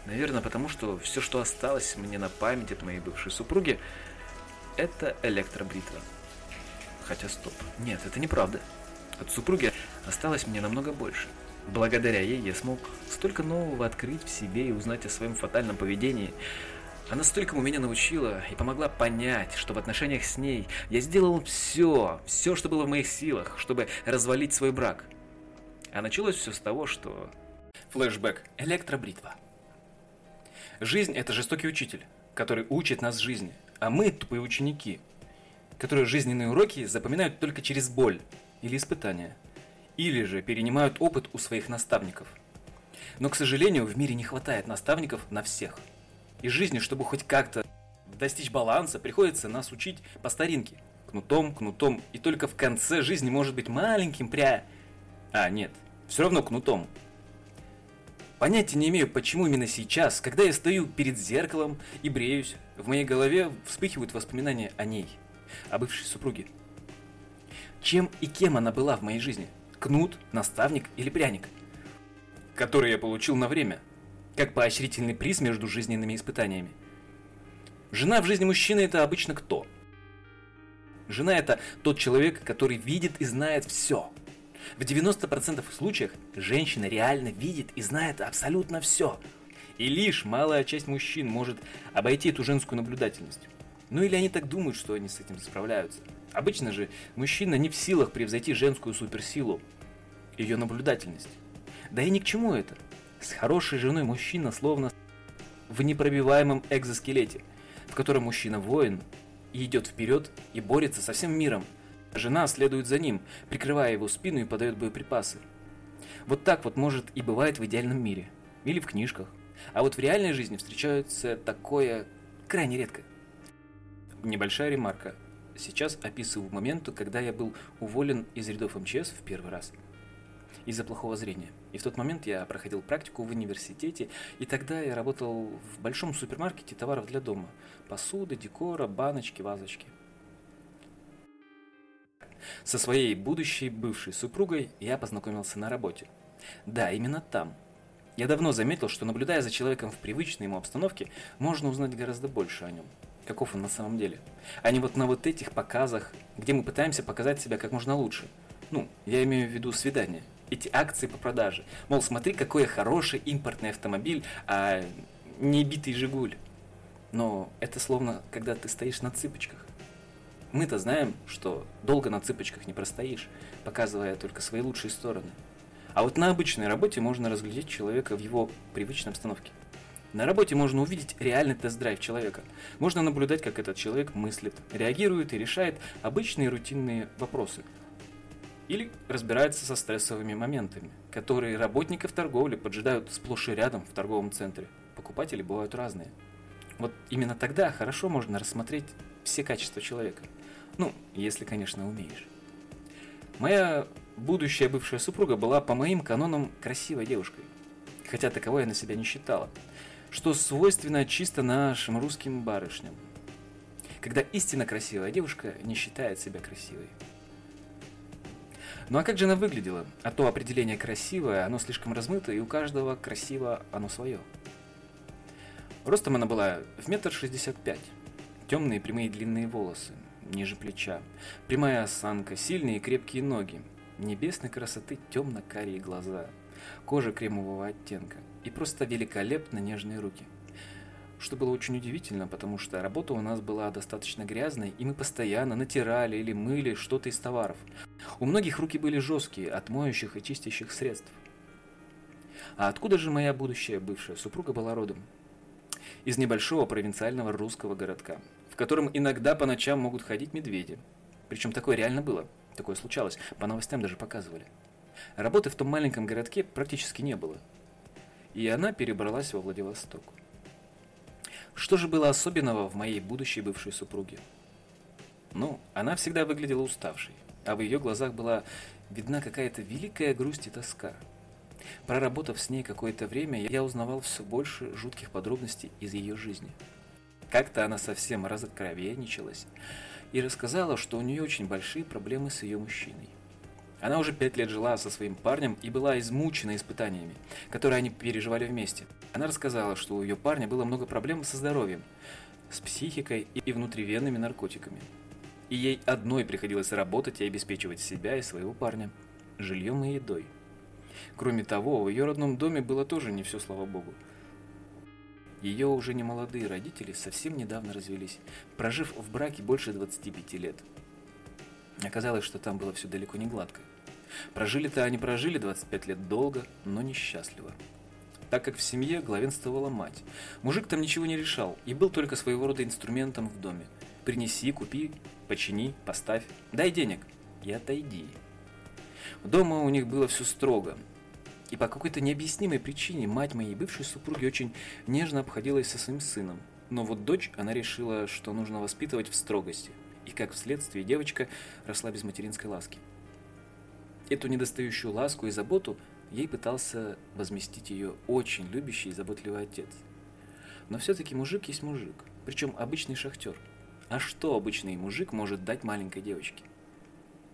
S1: Наверное, потому что все, что осталось мне на память от моей бывшей супруги, это электробритва. Хотя стоп. Нет, это неправда. От супруги осталось мне намного больше. Благодаря ей я смог столько нового открыть в себе и узнать о своем фатальном поведении. Она столькому меня научила и помогла понять, что в отношениях с ней я сделал все, все, что было в моих силах, чтобы развалить свой брак. А началось все с того, что... Флэшбэк. Электробритва. Жизнь – это жестокий учитель, который учит нас жизни, а мы – тупые ученики, которые жизненные уроки запоминают только через боль или испытания, или же перенимают опыт у своих наставников. Но, к сожалению, в мире не хватает наставников на всех – и жизни, чтобы хоть как-то достичь баланса, приходится нас учить по старинке. Кнутом, кнутом, и только в конце жизни может быть маленьким пря... А, нет, все равно кнутом. Понятия не имею, почему именно сейчас, когда я стою перед зеркалом и бреюсь, в моей голове вспыхивают воспоминания о ней, о бывшей супруге. Чем и кем она была в моей жизни? Кнут, наставник или пряник? Который я получил на время – как поощрительный приз между жизненными испытаниями. Жена в жизни мужчины это обычно кто? Жена это тот человек, который видит и знает все. В 90% случаях женщина реально видит и знает абсолютно все. И лишь малая часть мужчин может обойти эту женскую наблюдательность. Ну или они так думают, что они с этим справляются. Обычно же мужчина не в силах превзойти женскую суперсилу, ее наблюдательность. Да и ни к чему это. С хорошей женой мужчина словно в непробиваемом экзоскелете, в котором мужчина воин и идет вперед и борется со всем миром. Жена следует за ним, прикрывая его спину и подает боеприпасы. Вот так вот может и бывает в идеальном мире. Или в книжках. А вот в реальной жизни встречается такое крайне редко. Небольшая ремарка. Сейчас описываю момент, когда я был уволен из рядов МЧС в первый раз – из-за плохого зрения. И в тот момент я проходил практику в университете, и тогда я работал в большом супермаркете товаров для дома. Посуды, декора, баночки, вазочки. Со своей будущей бывшей супругой я познакомился на работе. Да, именно там. Я давно заметил, что наблюдая за человеком в привычной ему обстановке, можно узнать гораздо больше о нем. Каков он на самом деле. А не вот на вот этих показах, где мы пытаемся показать себя как можно лучше. Ну, я имею в виду свидание эти акции по продаже. Мол, смотри, какой хороший импортный автомобиль, а не битый «Жигуль». Но это словно, когда ты стоишь на цыпочках. Мы-то знаем, что долго на цыпочках не простоишь, показывая только свои лучшие стороны. А вот на обычной работе можно разглядеть человека в его привычной обстановке. На работе можно увидеть реальный тест-драйв человека. Можно наблюдать, как этот человек мыслит, реагирует и решает обычные рутинные вопросы – или разбирается со стрессовыми моментами, которые работников торговли поджидают сплошь и рядом в торговом центре. Покупатели бывают разные. Вот именно тогда хорошо можно рассмотреть все качества человека. Ну, если, конечно, умеешь. Моя будущая бывшая супруга была по моим канонам красивой девушкой. Хотя таковой я на себя не считала. Что свойственно чисто нашим русским барышням. Когда истинно красивая девушка не считает себя красивой. Ну а как же она выглядела? А то определение красивое, оно слишком размыто, и у каждого красиво оно свое. Ростом она была в метр шестьдесят пять. Темные прямые длинные волосы, ниже плеча, прямая осанка, сильные и крепкие ноги, небесной красоты темно-карие глаза, кожа кремового оттенка и просто великолепно нежные руки – что было очень удивительно, потому что работа у нас была достаточно грязной, и мы постоянно натирали или мыли что-то из товаров. У многих руки были жесткие, от моющих и чистящих средств. А откуда же моя будущая бывшая супруга была родом? Из небольшого провинциального русского городка, в котором иногда по ночам могут ходить медведи. Причем такое реально было, такое случалось, по новостям даже показывали. Работы в том маленьком городке практически не было. И она перебралась во Владивосток. Что же было особенного в моей будущей бывшей супруге? Ну, она всегда выглядела уставшей, а в ее глазах была видна какая-то великая грусть и тоска. Проработав с ней какое-то время, я узнавал все больше жутких подробностей из ее жизни. Как-то она совсем разоткровенничалась и рассказала, что у нее очень большие проблемы с ее мужчиной. Она уже пять лет жила со своим парнем и была измучена испытаниями, которые они переживали вместе. Она рассказала, что у ее парня было много проблем со здоровьем, с психикой и внутривенными наркотиками. И ей одной приходилось работать и обеспечивать себя и своего парня жильем и едой. Кроме того, в ее родном доме было тоже не все, слава богу. Ее уже не молодые родители совсем недавно развелись, прожив в браке больше 25 лет. Оказалось, что там было все далеко не гладко. Прожили-то они прожили 25 лет долго, но несчастливо. Так как в семье главенствовала мать. Мужик там ничего не решал и был только своего рода инструментом в доме. Принеси, купи, почини, поставь, дай денег и отойди. Дома у них было все строго. И по какой-то необъяснимой причине мать моей бывшей супруги очень нежно обходилась со своим сыном. Но вот дочь она решила, что нужно воспитывать в строгости. И как вследствие девочка росла без материнской ласки. Эту недостающую ласку и заботу ей пытался возместить ее очень любящий и заботливый отец. Но все-таки мужик есть мужик, причем обычный шахтер. А что обычный мужик может дать маленькой девочке?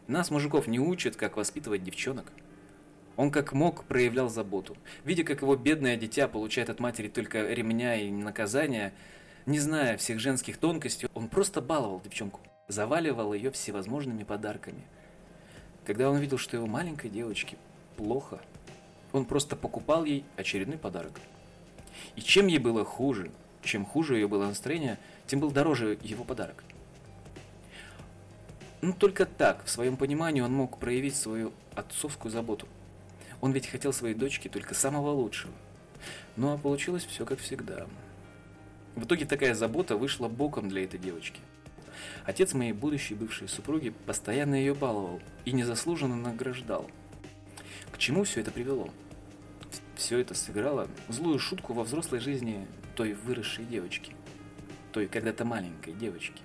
S1: Нас, мужиков, не учат, как воспитывать девчонок. Он как мог проявлял заботу. Видя, как его бедное дитя получает от матери только ремня и наказания, не зная всех женских тонкостей, он просто баловал девчонку, заваливал ее всевозможными подарками – когда он видел, что его маленькой девочке плохо, он просто покупал ей очередной подарок. И чем ей было хуже, чем хуже ее было настроение, тем был дороже его подарок. Ну, только так, в своем понимании, он мог проявить свою отцовскую заботу. Он ведь хотел своей дочке только самого лучшего. Ну, а получилось все как всегда. В итоге такая забота вышла боком для этой девочки – Отец моей будущей бывшей супруги постоянно ее баловал и незаслуженно награждал. К чему все это привело? Все это сыграло злую шутку во взрослой жизни той выросшей девочки, той когда-то маленькой девочки.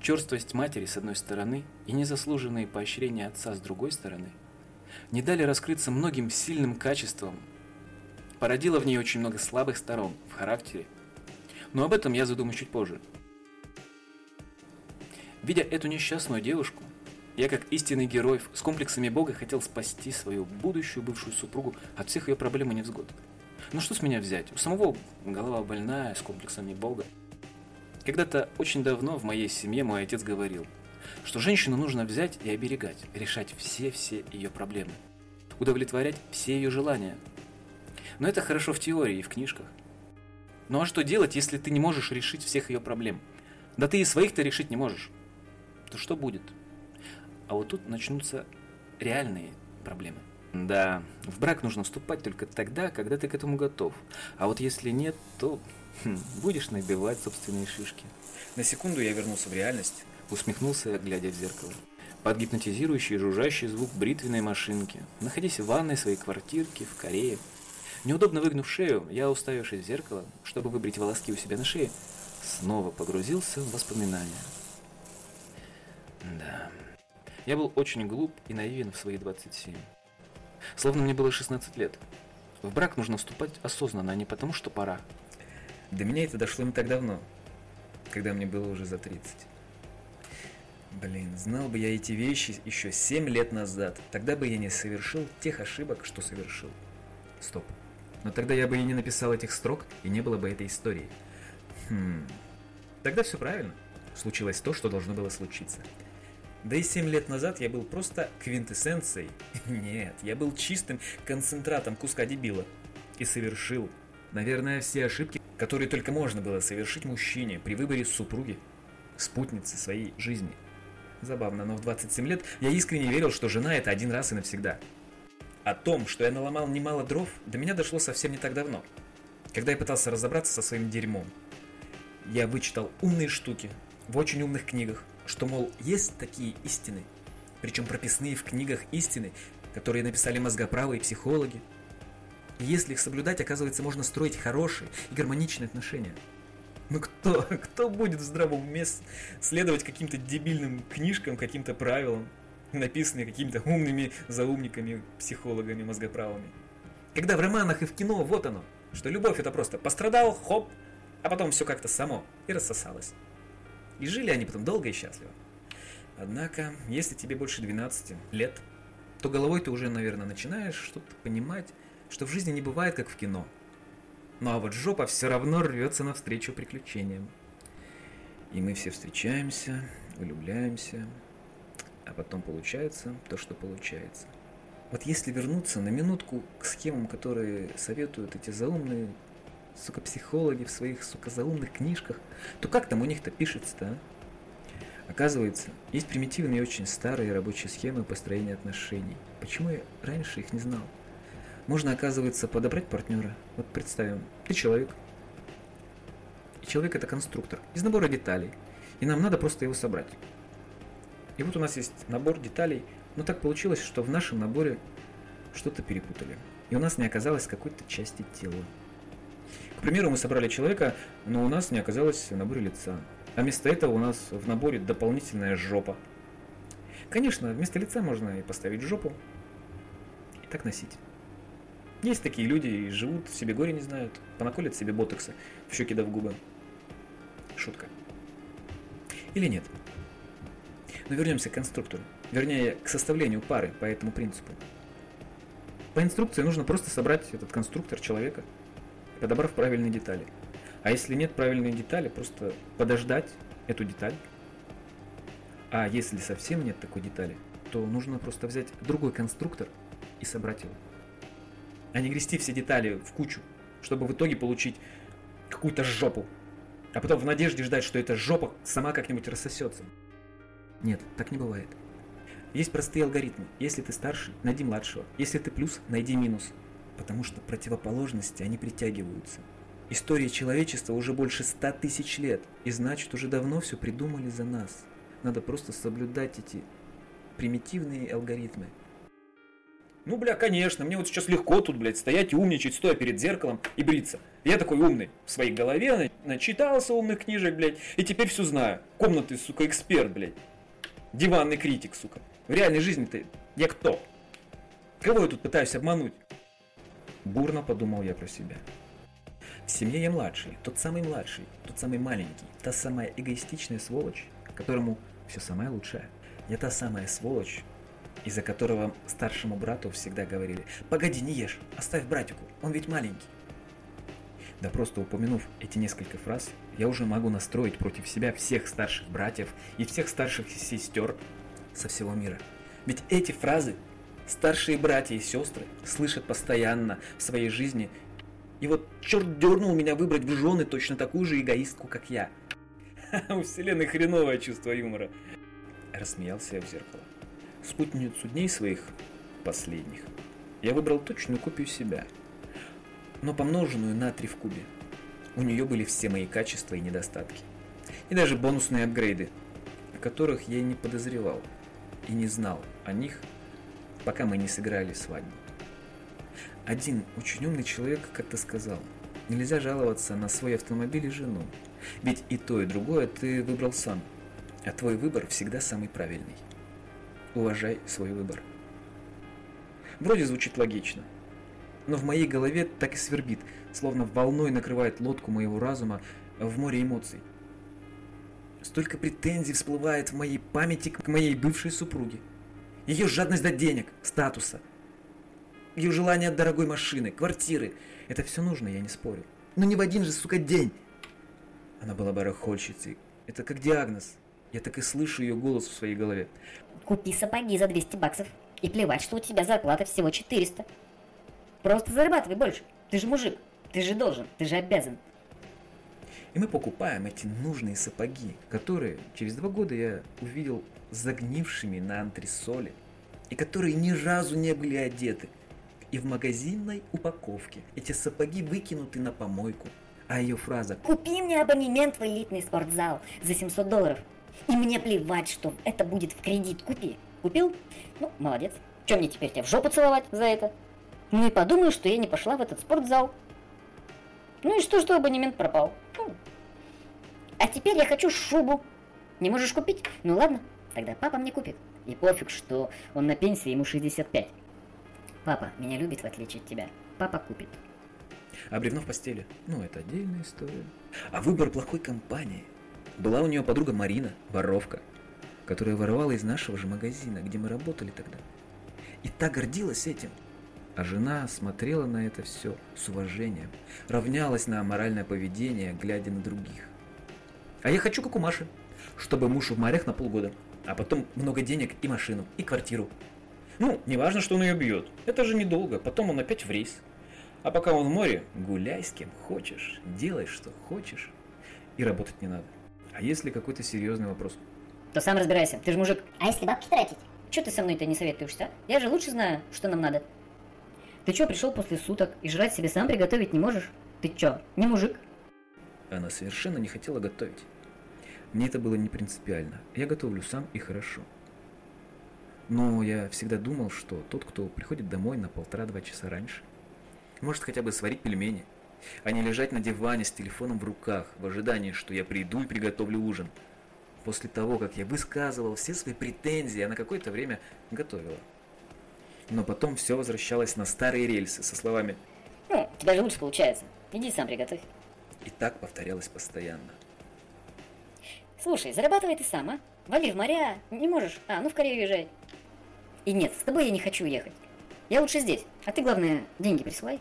S1: Черствость матери с одной стороны и незаслуженные поощрения отца с другой стороны не дали раскрыться многим сильным качествам, породило в ней очень много слабых сторон в характере. Но об этом я задумаю чуть позже. Видя эту несчастную девушку, я как истинный герой с комплексами Бога хотел спасти свою будущую бывшую супругу от всех ее проблем и невзгод. Ну что с меня взять? У самого голова больная, с комплексами Бога. Когда-то очень давно в моей семье мой отец говорил, что женщину нужно взять и оберегать, решать все-все ее проблемы, удовлетворять все ее желания. Но это хорошо в теории и в книжках. Ну а что делать, если ты не можешь решить всех ее проблем? Да ты и своих-то решить не можешь то что будет? А вот тут начнутся реальные проблемы. Да, в брак нужно вступать только тогда, когда ты к этому готов. А вот если нет, то хм, будешь набивать собственные шишки. На секунду я вернулся в реальность, усмехнулся, глядя в зеркало. Под гипнотизирующий жужжащий звук бритвенной машинки, находясь в ванной своей квартирки в Корее. Неудобно выгнув шею, я, уставившись в зеркало, чтобы выбрить волоски у себя на шее, снова погрузился в воспоминания. Да. Я был очень глуп и наивен в свои 27. Словно мне было 16 лет. В брак нужно вступать осознанно, а не потому, что пора. До меня это дошло не так давно, когда мне было уже за 30. Блин, знал бы я эти вещи еще 7 лет назад, тогда бы я не совершил тех ошибок, что совершил. Стоп. Но тогда я бы и не написал этих строк, и не было бы этой истории. Хм. Тогда все правильно. Случилось то, что должно было случиться. Да и 7 лет назад я был просто квинтэссенцией. [LAUGHS] Нет, я был чистым концентратом куска дебила. И совершил, наверное, все ошибки, которые только можно было совершить мужчине при выборе супруги, спутницы своей жизни. Забавно, но в 27 лет я искренне верил, что жена это один раз и навсегда. О том, что я наломал немало дров, до меня дошло совсем не так давно, когда я пытался разобраться со своим дерьмом. Я вычитал умные штуки в очень умных книгах, что, мол, есть такие истины, причем прописные в книгах истины, которые написали мозгоправы и психологи. И если их соблюдать, оказывается, можно строить хорошие и гармоничные отношения. Ну кто, [LAUGHS] кто будет в здравом уме следовать каким-то дебильным книжкам, каким-то правилам, написанным какими-то умными заумниками, психологами, мозгоправами? Когда в романах и в кино вот оно, что любовь это просто пострадал, хоп, а потом все как-то само и рассосалось. И жили они потом долго и счастливо. Однако, если тебе больше 12 лет, то головой ты уже, наверное, начинаешь что-то понимать, что в жизни не бывает, как в кино. Ну а вот жопа все равно рвется навстречу приключениям. И мы все встречаемся, влюбляемся, а потом получается то, что получается. Вот если вернуться на минутку к схемам, которые советуют эти заумные, сука, психологи в своих, сука, заумных книжках, то как там у них-то пишется-то, а? Оказывается, есть примитивные очень старые рабочие схемы построения отношений. Почему я раньше их не знал? Можно, оказывается, подобрать партнера. Вот представим, ты человек. И человек это конструктор из набора деталей. И нам надо просто его собрать. И вот у нас есть набор деталей, но так получилось, что в нашем наборе что-то перепутали. И у нас не оказалось какой-то части тела. К примеру, мы собрали человека, но у нас не оказалось в наборе лица. А вместо этого у нас в наборе дополнительная жопа. Конечно, вместо лица можно и поставить жопу. И так носить. Есть такие люди и живут, себе горе не знают, понаколят себе ботокса в щеки да в губы. Шутка. Или нет? Но вернемся к конструктору. Вернее, к составлению пары по этому принципу. По инструкции нужно просто собрать этот конструктор человека, подобрав правильные детали. А если нет правильной детали, просто подождать эту деталь. А если совсем нет такой детали, то нужно просто взять другой конструктор и собрать его. А не грести все детали в кучу, чтобы в итоге получить какую-то жопу. А потом в надежде ждать, что эта жопа сама как-нибудь рассосется. Нет, так не бывает. Есть простые алгоритмы. Если ты старший, найди младшего. Если ты плюс, найди минус. Потому что противоположности, они притягиваются. История человечества уже больше ста тысяч лет. И значит, уже давно все придумали за нас. Надо просто соблюдать эти примитивные алгоритмы. Ну, бля, конечно, мне вот сейчас легко тут, блядь, стоять и умничать, стоя перед зеркалом и бриться. Я такой умный в своей голове, начитался умных книжек, блядь, и теперь все знаю. Комнаты, сука, эксперт, блядь. Диванный критик, сука. В реальной жизни-то я кто? Кого я тут пытаюсь обмануть? Бурно подумал я про себя. В семье я младший, тот самый младший, тот самый маленький, та самая эгоистичная сволочь, которому все самое лучшее. Я та самая сволочь, из-за которого старшему брату всегда говорили «Погоди, не ешь, оставь братику, он ведь маленький». Да просто упомянув эти несколько фраз, я уже могу настроить против себя всех старших братьев и всех старших сестер со всего мира. Ведь эти фразы старшие братья и сестры слышат постоянно в своей жизни. И вот черт дернул меня выбрать в жены точно такую же эгоистку, как я. [LAUGHS] У вселенной хреновое чувство юмора. Рассмеялся я в зеркало спутницу дней своих последних, я выбрал точную копию себя, но помноженную на 3 в кубе. У нее были все мои качества и недостатки. И даже бонусные апгрейды, о которых я не подозревал и не знал о них, пока мы не сыграли свадьбу. Один очень умный человек как-то сказал, нельзя жаловаться на свой автомобиль и жену, ведь и то, и другое ты выбрал сам, а твой выбор всегда самый правильный. Уважай свой выбор. Вроде звучит логично, но в моей голове так и свербит, словно волной накрывает лодку моего разума в море эмоций. Столько претензий всплывает в моей памяти к моей бывшей супруге. Ее жадность до денег, статуса, ее желание от дорогой машины, квартиры. Это все нужно, я не спорю. Но не в один же, сука, день. Она была барахольщицей. Это как диагноз. Я так и слышу ее голос в своей голове.
S5: Купи сапоги за 200 баксов. И плевать, что у тебя зарплата всего 400. Просто зарабатывай больше. Ты же мужик. Ты же должен. Ты же обязан.
S1: И мы покупаем эти нужные сапоги, которые через два года я увидел загнившими на антресоле, и которые ни разу не были одеты. И в магазинной упаковке эти сапоги выкинуты на помойку. А ее фраза
S5: «Купи мне абонемент в элитный спортзал за 700 долларов». И мне плевать, что это будет в кредит. Купи. Купил? Ну, молодец. Чем мне теперь тебя в жопу целовать за это? Ну и подумаю, что я не пошла в этот спортзал. Ну и что, что абонемент пропал?
S7: А теперь я хочу шубу. Не можешь купить? Ну ладно, тогда папа мне купит. И пофиг, что он на пенсии, ему 65. Папа меня любит, в отличие от тебя. Папа купит.
S1: А бревно в постели? Ну, это отдельная история. А выбор плохой компании. Была у нее подруга Марина, воровка, которая воровала из нашего же магазина, где мы работали тогда. И так гордилась этим. А жена смотрела на это все с уважением, равнялась на моральное поведение, глядя на других. А я хочу, как у Маши, чтобы муж в морях на полгода, а потом много денег и машину, и квартиру. Ну, не важно, что он ее бьет. Это же недолго, потом он опять в рейс. А пока он в море, гуляй с кем хочешь, делай, что хочешь. И работать не надо. А если какой-то серьезный вопрос?
S7: То сам разбирайся, ты же мужик.
S5: А если бабки тратить?
S7: Че ты со мной-то не советуешься, а? Я же лучше знаю, что нам надо. Ты чё, пришел после суток и жрать себе сам приготовить не можешь? Ты чё, не мужик?
S1: Она совершенно не хотела готовить. Мне это было не принципиально. Я готовлю сам и хорошо. Но я всегда думал, что тот, кто приходит домой на полтора-два часа раньше, может хотя бы сварить пельмени, а не лежать на диване с телефоном в руках в ожидании, что я приду и приготовлю ужин. После того, как я высказывал все свои претензии, она какое-то время готовила. Но потом все возвращалось на старые рельсы со словами
S7: Ну, у тебя же лучше получается. Иди сам приготовь.
S1: «и так повторялось постоянно».
S7: Слушай, зарабатывай ты сам, а? Вали в моря, не можешь? А, ну в Корею езжай. И нет, с тобой я не хочу ехать. Я лучше здесь. А ты, главное, деньги присылай.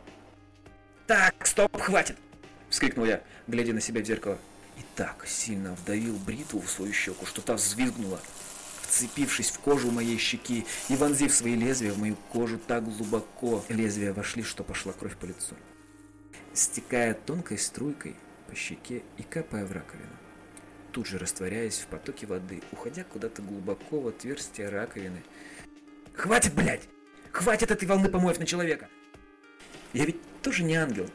S1: «Так, стоп, хватит!» – вскрикнул я, глядя на себя в зеркало. И так сильно вдавил бритву в свою щеку, что та взвизгнула, вцепившись в кожу моей щеки и вонзив свои лезвия в мою кожу так глубоко. Лезвия вошли, что пошла кровь по лицу. Стекая тонкой струйкой по щеке и капая в раковину. Тут же растворяясь в потоке воды, уходя куда-то глубоко в отверстие раковины. «Хватит, блядь! Хватит этой волны помоев на человека!» Я ведь тоже не ангел.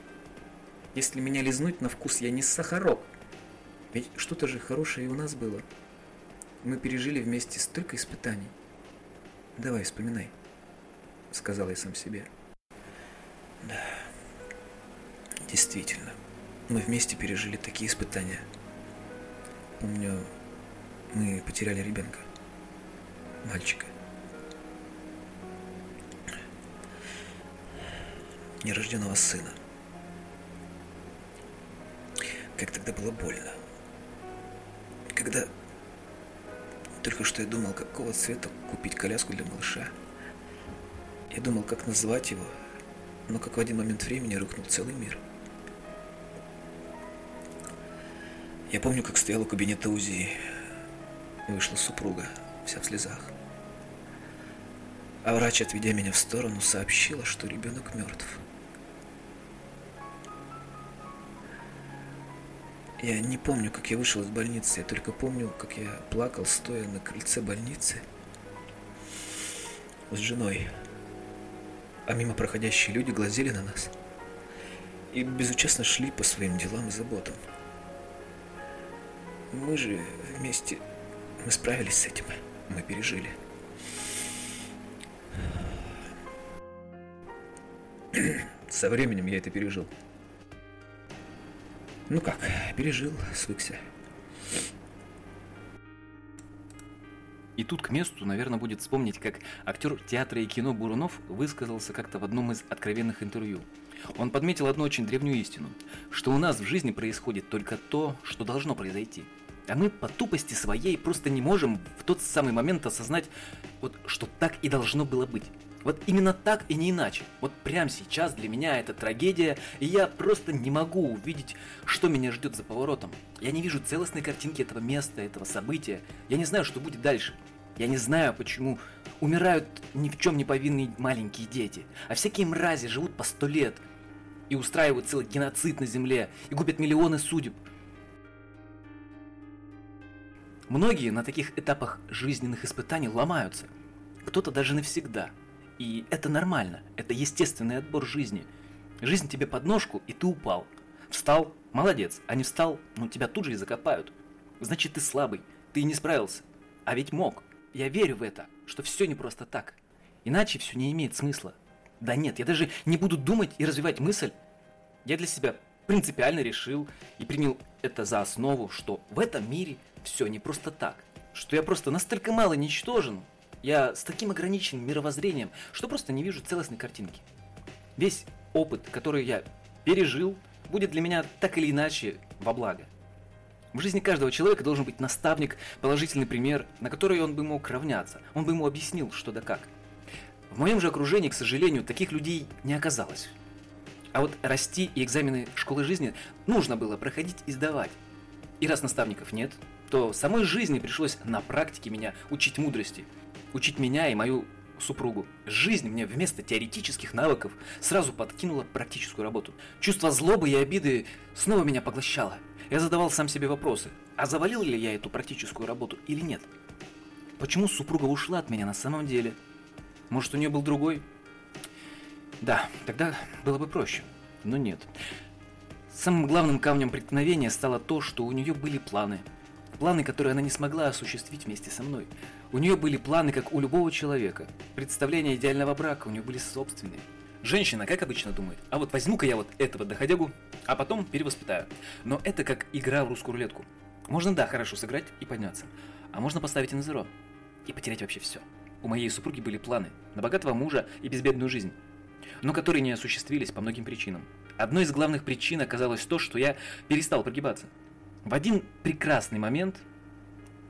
S1: Если меня лизнуть на вкус, я не сахарок. Ведь что-то же хорошее и у нас было. Мы пережили вместе столько испытаний. Давай, вспоминай, сказал я сам себе. Да, действительно, мы вместе пережили такие испытания. Помню, мы потеряли ребенка, мальчика. нерожденного сына. Как тогда было больно. Когда только что я думал, какого цвета купить коляску для малыша. Я думал, как назвать его, но как в один момент времени рухнул целый мир. Я помню, как стоял у кабинета УЗИ. Вышла супруга, вся в слезах. А врач, отведя меня в сторону, сообщила, что ребенок мертв. Я не помню, как я вышел из больницы, я только помню, как я плакал, стоя на крыльце больницы с женой. А мимо проходящие люди глазели на нас и безучастно шли по своим делам и заботам. Мы же вместе, мы справились с этим, мы пережили. [CLEARS THROAT] Со временем я это пережил. Ну как, пережил, свыкся.
S8: И тут к месту, наверное, будет вспомнить, как актер театра и кино Бурунов высказался как-то в одном из откровенных интервью. Он подметил одну очень древнюю истину, что у нас в жизни происходит только то, что должно произойти. А мы по тупости своей просто не можем в тот самый момент осознать, вот, что так и должно было быть. Вот именно так и не иначе. Вот прямо сейчас для меня это трагедия, и я просто не могу увидеть, что меня ждет за поворотом. Я не вижу целостной картинки этого места, этого события. Я не знаю, что будет дальше. Я не знаю, почему умирают ни в чем не повинные маленькие дети, а всякие мрази живут по сто лет и устраивают целый геноцид на земле и губят миллионы судеб. Многие на таких этапах жизненных испытаний ломаются. Кто-то даже навсегда – и это нормально, это естественный отбор жизни. Жизнь тебе под ножку, и ты упал. Встал, молодец, а не встал, ну тебя тут же и закопают. Значит, ты слабый, ты не справился. А ведь мог. Я верю в это, что все не просто так. Иначе все не имеет смысла. Да нет, я даже не буду думать и развивать мысль. Я для себя
S1: принципиально решил и принял это за основу, что в этом мире все не просто так. Что я просто настолько мало ничтожен, я с таким ограниченным мировоззрением, что просто не вижу целостной картинки. Весь опыт, который я пережил, будет для меня так или иначе во благо. В жизни каждого человека должен быть наставник, положительный пример, на который он бы мог равняться. Он бы ему объяснил, что да как. В моем же окружении, к сожалению, таких людей не оказалось. А вот расти и экзамены школы жизни нужно было проходить и сдавать. И раз наставников нет, то самой жизни пришлось на практике меня учить мудрости. Учить меня и мою супругу. Жизнь мне вместо теоретических навыков сразу подкинула практическую работу. Чувство злобы и обиды снова меня поглощало. Я задавал сам себе вопросы, а завалил ли я эту практическую работу или нет? Почему супруга ушла от меня на самом деле? Может, у нее был другой? Да, тогда было бы проще, но нет. Самым главным камнем преткновения стало то, что у нее были планы. Планы, которые она не смогла осуществить вместе со мной. У нее были планы, как у любого человека. Представления идеального брака у нее были собственные. Женщина, как обычно, думает, а вот возьму-ка я вот этого доходягу, а потом перевоспитаю. Но это как игра в русскую рулетку. Можно, да, хорошо сыграть и подняться. А можно поставить и на зеро. И потерять вообще все. У моей супруги были планы на богатого мужа и безбедную жизнь, но которые не осуществились по многим причинам. Одной из главных причин оказалось то, что я перестал прогибаться. В один прекрасный момент,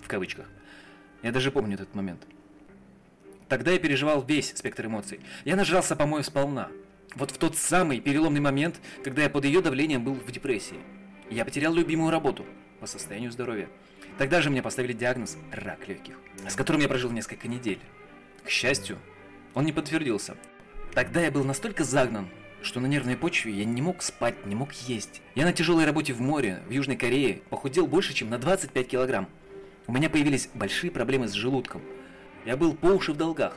S1: в кавычках, я даже помню этот момент – Тогда я переживал весь спектр эмоций. Я нажрался помоев сполна. Вот в тот самый переломный момент, когда я под ее давлением был в депрессии. Я потерял любимую работу по состоянию здоровья. Тогда же мне поставили диагноз рак легких, с которым я прожил несколько недель. К счастью, он не подтвердился. Тогда я был настолько загнан, что на нервной почве я не мог спать, не мог есть. Я на тяжелой работе в море, в Южной Корее, похудел больше, чем на 25 килограмм. У меня появились большие проблемы с желудком – я был по уши в долгах.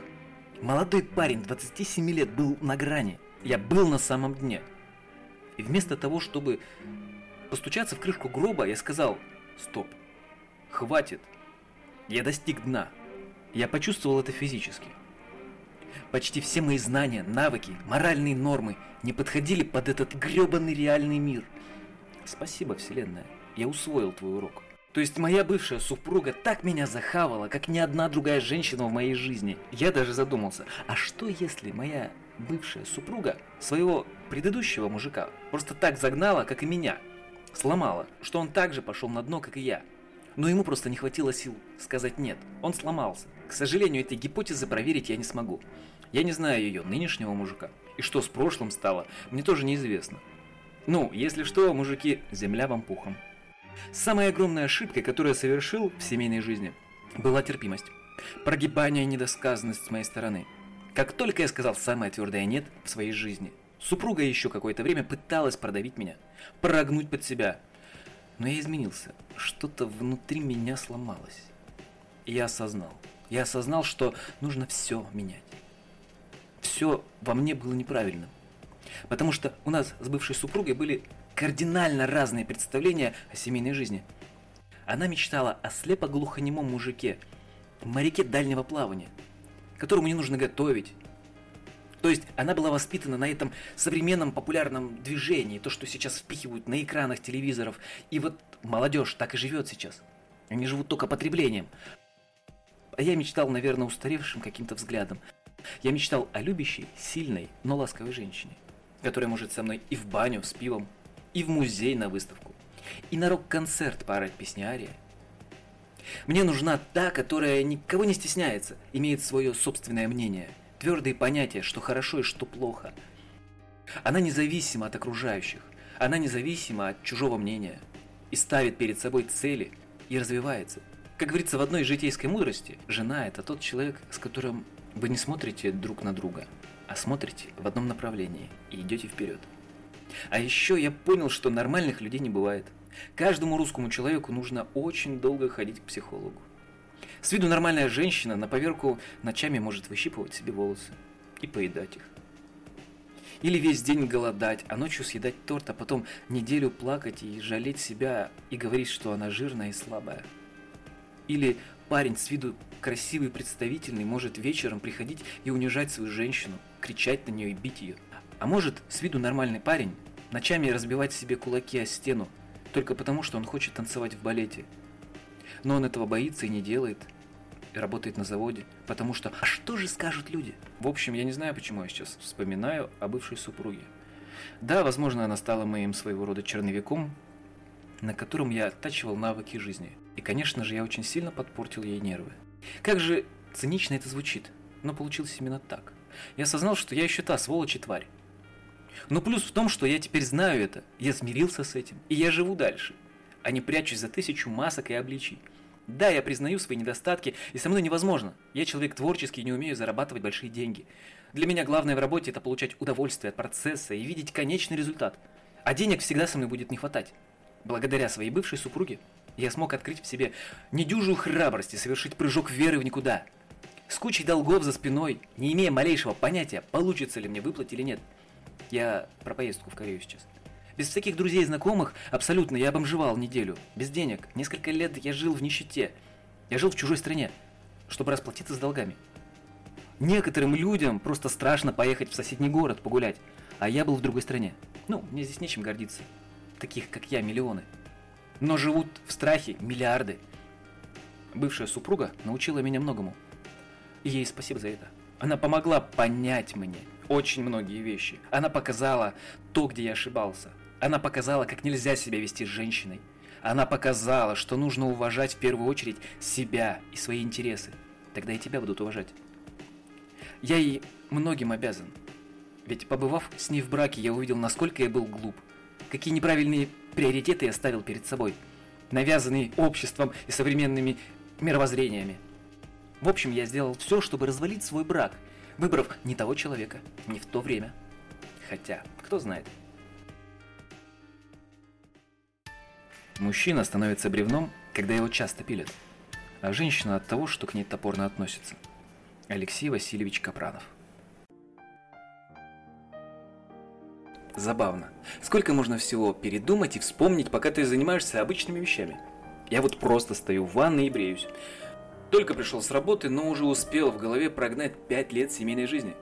S1: Молодой парень 27 лет был на грани. Я был на самом дне. И вместо того, чтобы постучаться в крышку гроба, я сказал «Стоп, хватит, я достиг дна». Я почувствовал это физически. Почти все мои знания, навыки, моральные нормы не подходили под этот гребаный реальный мир. Спасибо, Вселенная, я усвоил твой урок. То есть моя бывшая супруга так меня захавала, как ни одна другая женщина в моей жизни. Я даже задумался, а что если моя бывшая супруга своего предыдущего мужика просто так загнала, как и меня, сломала, что он также пошел на дно, как и я. Но ему просто не хватило сил сказать нет, он сломался. К сожалению, этой гипотезы проверить я не смогу. Я не знаю ее нынешнего мужика. И что с прошлым стало, мне тоже неизвестно. Ну, если что, мужики, земля вам пухом. Самой огромной ошибкой, которую я совершил в семейной жизни, была терпимость. Прогибание и недосказанность с моей стороны. Как только я сказал самое твердое «нет» в своей жизни, супруга еще какое-то время пыталась продавить меня, прогнуть под себя. Но я изменился. Что-то внутри меня сломалось. И я осознал. Я осознал, что нужно все менять. Все во мне было неправильным. Потому что у нас с бывшей супругой были кардинально разные представления о семейной жизни. Она мечтала о слепо-глухонемом мужике, моряке дальнего плавания, которому не нужно готовить. То есть она была воспитана на этом современном популярном движении, то, что сейчас впихивают на экранах телевизоров. И вот молодежь так и живет сейчас. Они живут только потреблением. А я мечтал, наверное, устаревшим каким-то взглядом. Я мечтал о любящей, сильной, но ласковой женщине, которая может со мной и в баню с пивом, и в музей на выставку, и на рок-концерт поорать песни Ария. Мне нужна та, которая никого не стесняется, имеет свое собственное мнение, твердые понятия, что хорошо и что плохо. Она независима от окружающих, она независима от чужого мнения и ставит перед собой цели и развивается. Как говорится в одной житейской мудрости, жена – это тот человек, с которым вы не смотрите друг на друга, а смотрите в одном направлении и идете вперед. А еще я понял, что нормальных людей не бывает. Каждому русскому человеку нужно очень долго ходить к психологу. С виду нормальная женщина на поверку ночами может выщипывать себе волосы и поедать их. Или весь день голодать, а ночью съедать торт, а потом неделю плакать и жалеть себя и говорить, что она жирная и слабая. Или парень с виду красивый представительный может вечером приходить и унижать свою женщину, кричать на нее и бить ее. А может, с виду нормальный парень ночами разбивать себе кулаки о стену, только потому, что он хочет танцевать в балете. Но он этого боится и не делает, и работает на заводе, потому что «а что же скажут люди?» В общем, я не знаю, почему я сейчас вспоминаю о бывшей супруге. Да, возможно, она стала моим своего рода черновиком, на котором я оттачивал навыки жизни. И, конечно же, я очень сильно подпортил ей нервы. Как же цинично это звучит, но получилось именно так. Я осознал, что я еще та сволочь и тварь. Но плюс в том, что я теперь знаю это, я смирился с этим, и я живу дальше, а не прячусь за тысячу масок и обличий. Да, я признаю свои недостатки, и со мной невозможно. Я человек творческий и не умею зарабатывать большие деньги. Для меня главное в работе – это получать удовольствие от процесса и видеть конечный результат. А денег всегда со мной будет не хватать. Благодаря своей бывшей супруге я смог открыть в себе недюжую храбрость и совершить прыжок веры в никуда. С кучей долгов за спиной, не имея малейшего понятия, получится ли мне выплатить или нет. Я про поездку в Корею сейчас. Без всяких друзей и знакомых, абсолютно, я бомжевал неделю. Без денег. Несколько лет я жил в нищете. Я жил в чужой стране, чтобы расплатиться с долгами. Некоторым людям просто страшно поехать в соседний город погулять, а я был в другой стране. Ну, мне здесь нечем гордиться. Таких, как я, миллионы. Но живут в страхе миллиарды. Бывшая супруга научила меня многому. И ей спасибо за это. Она помогла понять мне очень многие вещи. Она показала то, где я ошибался. Она показала, как нельзя себя вести с женщиной. Она показала, что нужно уважать в первую очередь себя и свои интересы. Тогда и тебя будут уважать. Я ей многим обязан. Ведь побывав с ней в браке, я увидел, насколько я был глуп. Какие неправильные приоритеты я ставил перед собой. Навязанные обществом и современными мировоззрениями. В общем, я сделал все, чтобы развалить свой брак, выбрав не того человека, не в то время. Хотя, кто знает. Мужчина становится бревном, когда его часто пилят, а женщина от того, что к ней топорно относится. Алексей Васильевич Капранов Забавно. Сколько можно всего передумать и вспомнить, пока ты занимаешься обычными вещами? Я вот просто стою в ванной и бреюсь. Только пришел с работы, но уже успел в голове прогнать пять лет семейной жизни.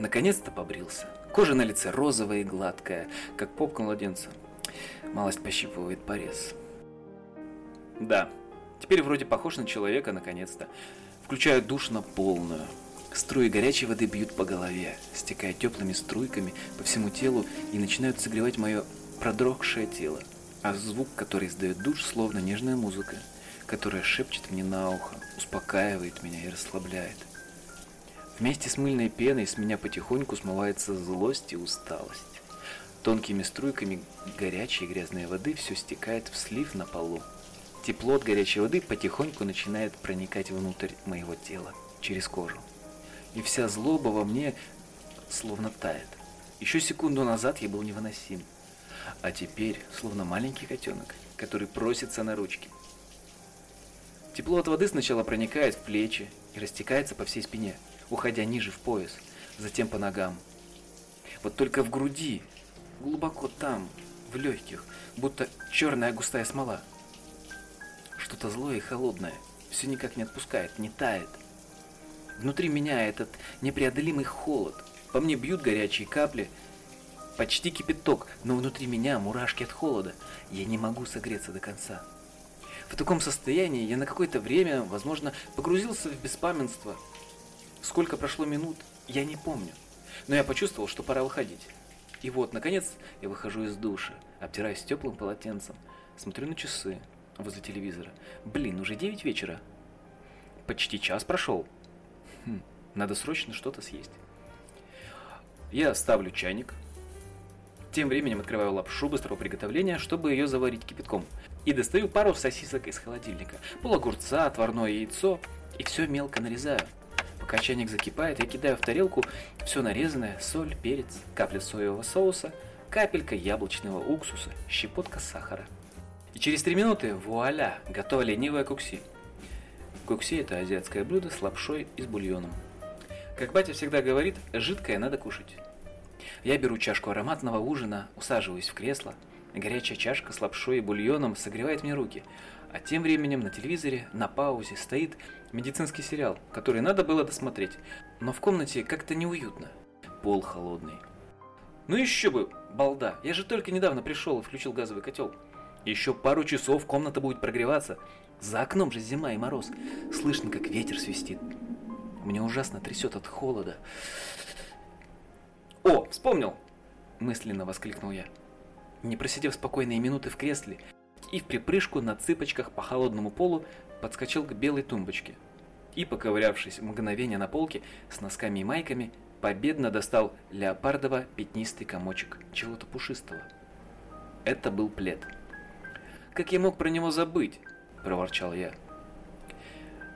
S1: Наконец-то побрился. Кожа на лице розовая и гладкая, как попка младенца. Малость пощипывает порез. Да, теперь вроде похож на человека наконец-то. Включаю душ на полную. Струи горячей воды бьют по голове, стекая теплыми струйками по всему телу и начинают согревать мое продрогшее тело. А звук, который издает душ, словно нежная музыка, которая шепчет мне на ухо, успокаивает меня и расслабляет. Вместе с мыльной пеной с меня потихоньку смывается злость и усталость. Тонкими струйками горячей грязной воды все стекает в слив на полу. Тепло от горячей воды потихоньку начинает проникать внутрь моего тела, через кожу. И вся злоба во мне словно тает. Еще секунду назад я был невыносим. А теперь словно маленький котенок, который просится на ручки. Тепло от воды сначала проникает в плечи и растекается по всей спине, уходя ниже в пояс, затем по ногам. Вот только в груди глубоко там, в легких, будто черная густая смола. Что-то злое и холодное, все никак не отпускает, не тает. Внутри меня этот непреодолимый холод. По мне бьют горячие капли, почти кипяток, но внутри меня мурашки от холода. Я не могу согреться до конца. В таком состоянии я на какое-то время, возможно, погрузился в беспамятство. Сколько прошло минут, я не помню. Но я почувствовал, что пора выходить. И вот, наконец, я выхожу из душа, обтираюсь теплым полотенцем, смотрю на часы возле телевизора. Блин, уже 9 вечера. Почти час прошел. Хм, надо срочно что-то съесть. Я ставлю чайник. Тем временем открываю лапшу быстрого приготовления, чтобы ее заварить кипятком. И достаю пару сосисок из холодильника. Пол огурца, отварное яйцо. И все мелко нарезаю. Пока чайник закипает, я кидаю в тарелку все нарезанное, соль, перец, капля соевого соуса, капелька яблочного уксуса, щепотка сахара. И через три минуты, вуаля, готова ленивая кукси. Кукси – это азиатское блюдо с лапшой и с бульоном. Как батя всегда говорит, жидкое надо кушать. Я беру чашку ароматного ужина, усаживаюсь в кресло. Горячая чашка с лапшой и бульоном согревает мне руки, а тем временем на телевизоре на паузе стоит медицинский сериал, который надо было досмотреть, но в комнате как-то неуютно. Пол холодный. Ну еще бы, балда. Я же только недавно пришел и включил газовый котел. Еще пару часов комната будет прогреваться. За окном же зима и мороз. Слышно, как ветер свистит. Мне ужасно трясет от холода. «О, вспомнил!» – мысленно воскликнул я. Не просидев спокойные минуты в кресле и в припрыжку на цыпочках по холодному полу подскочил к белой тумбочке и, поковырявшись мгновение на полке с носками и майками, победно достал леопардово пятнистый комочек чего-то пушистого. Это был плед. «Как я мог про него забыть?» – проворчал я.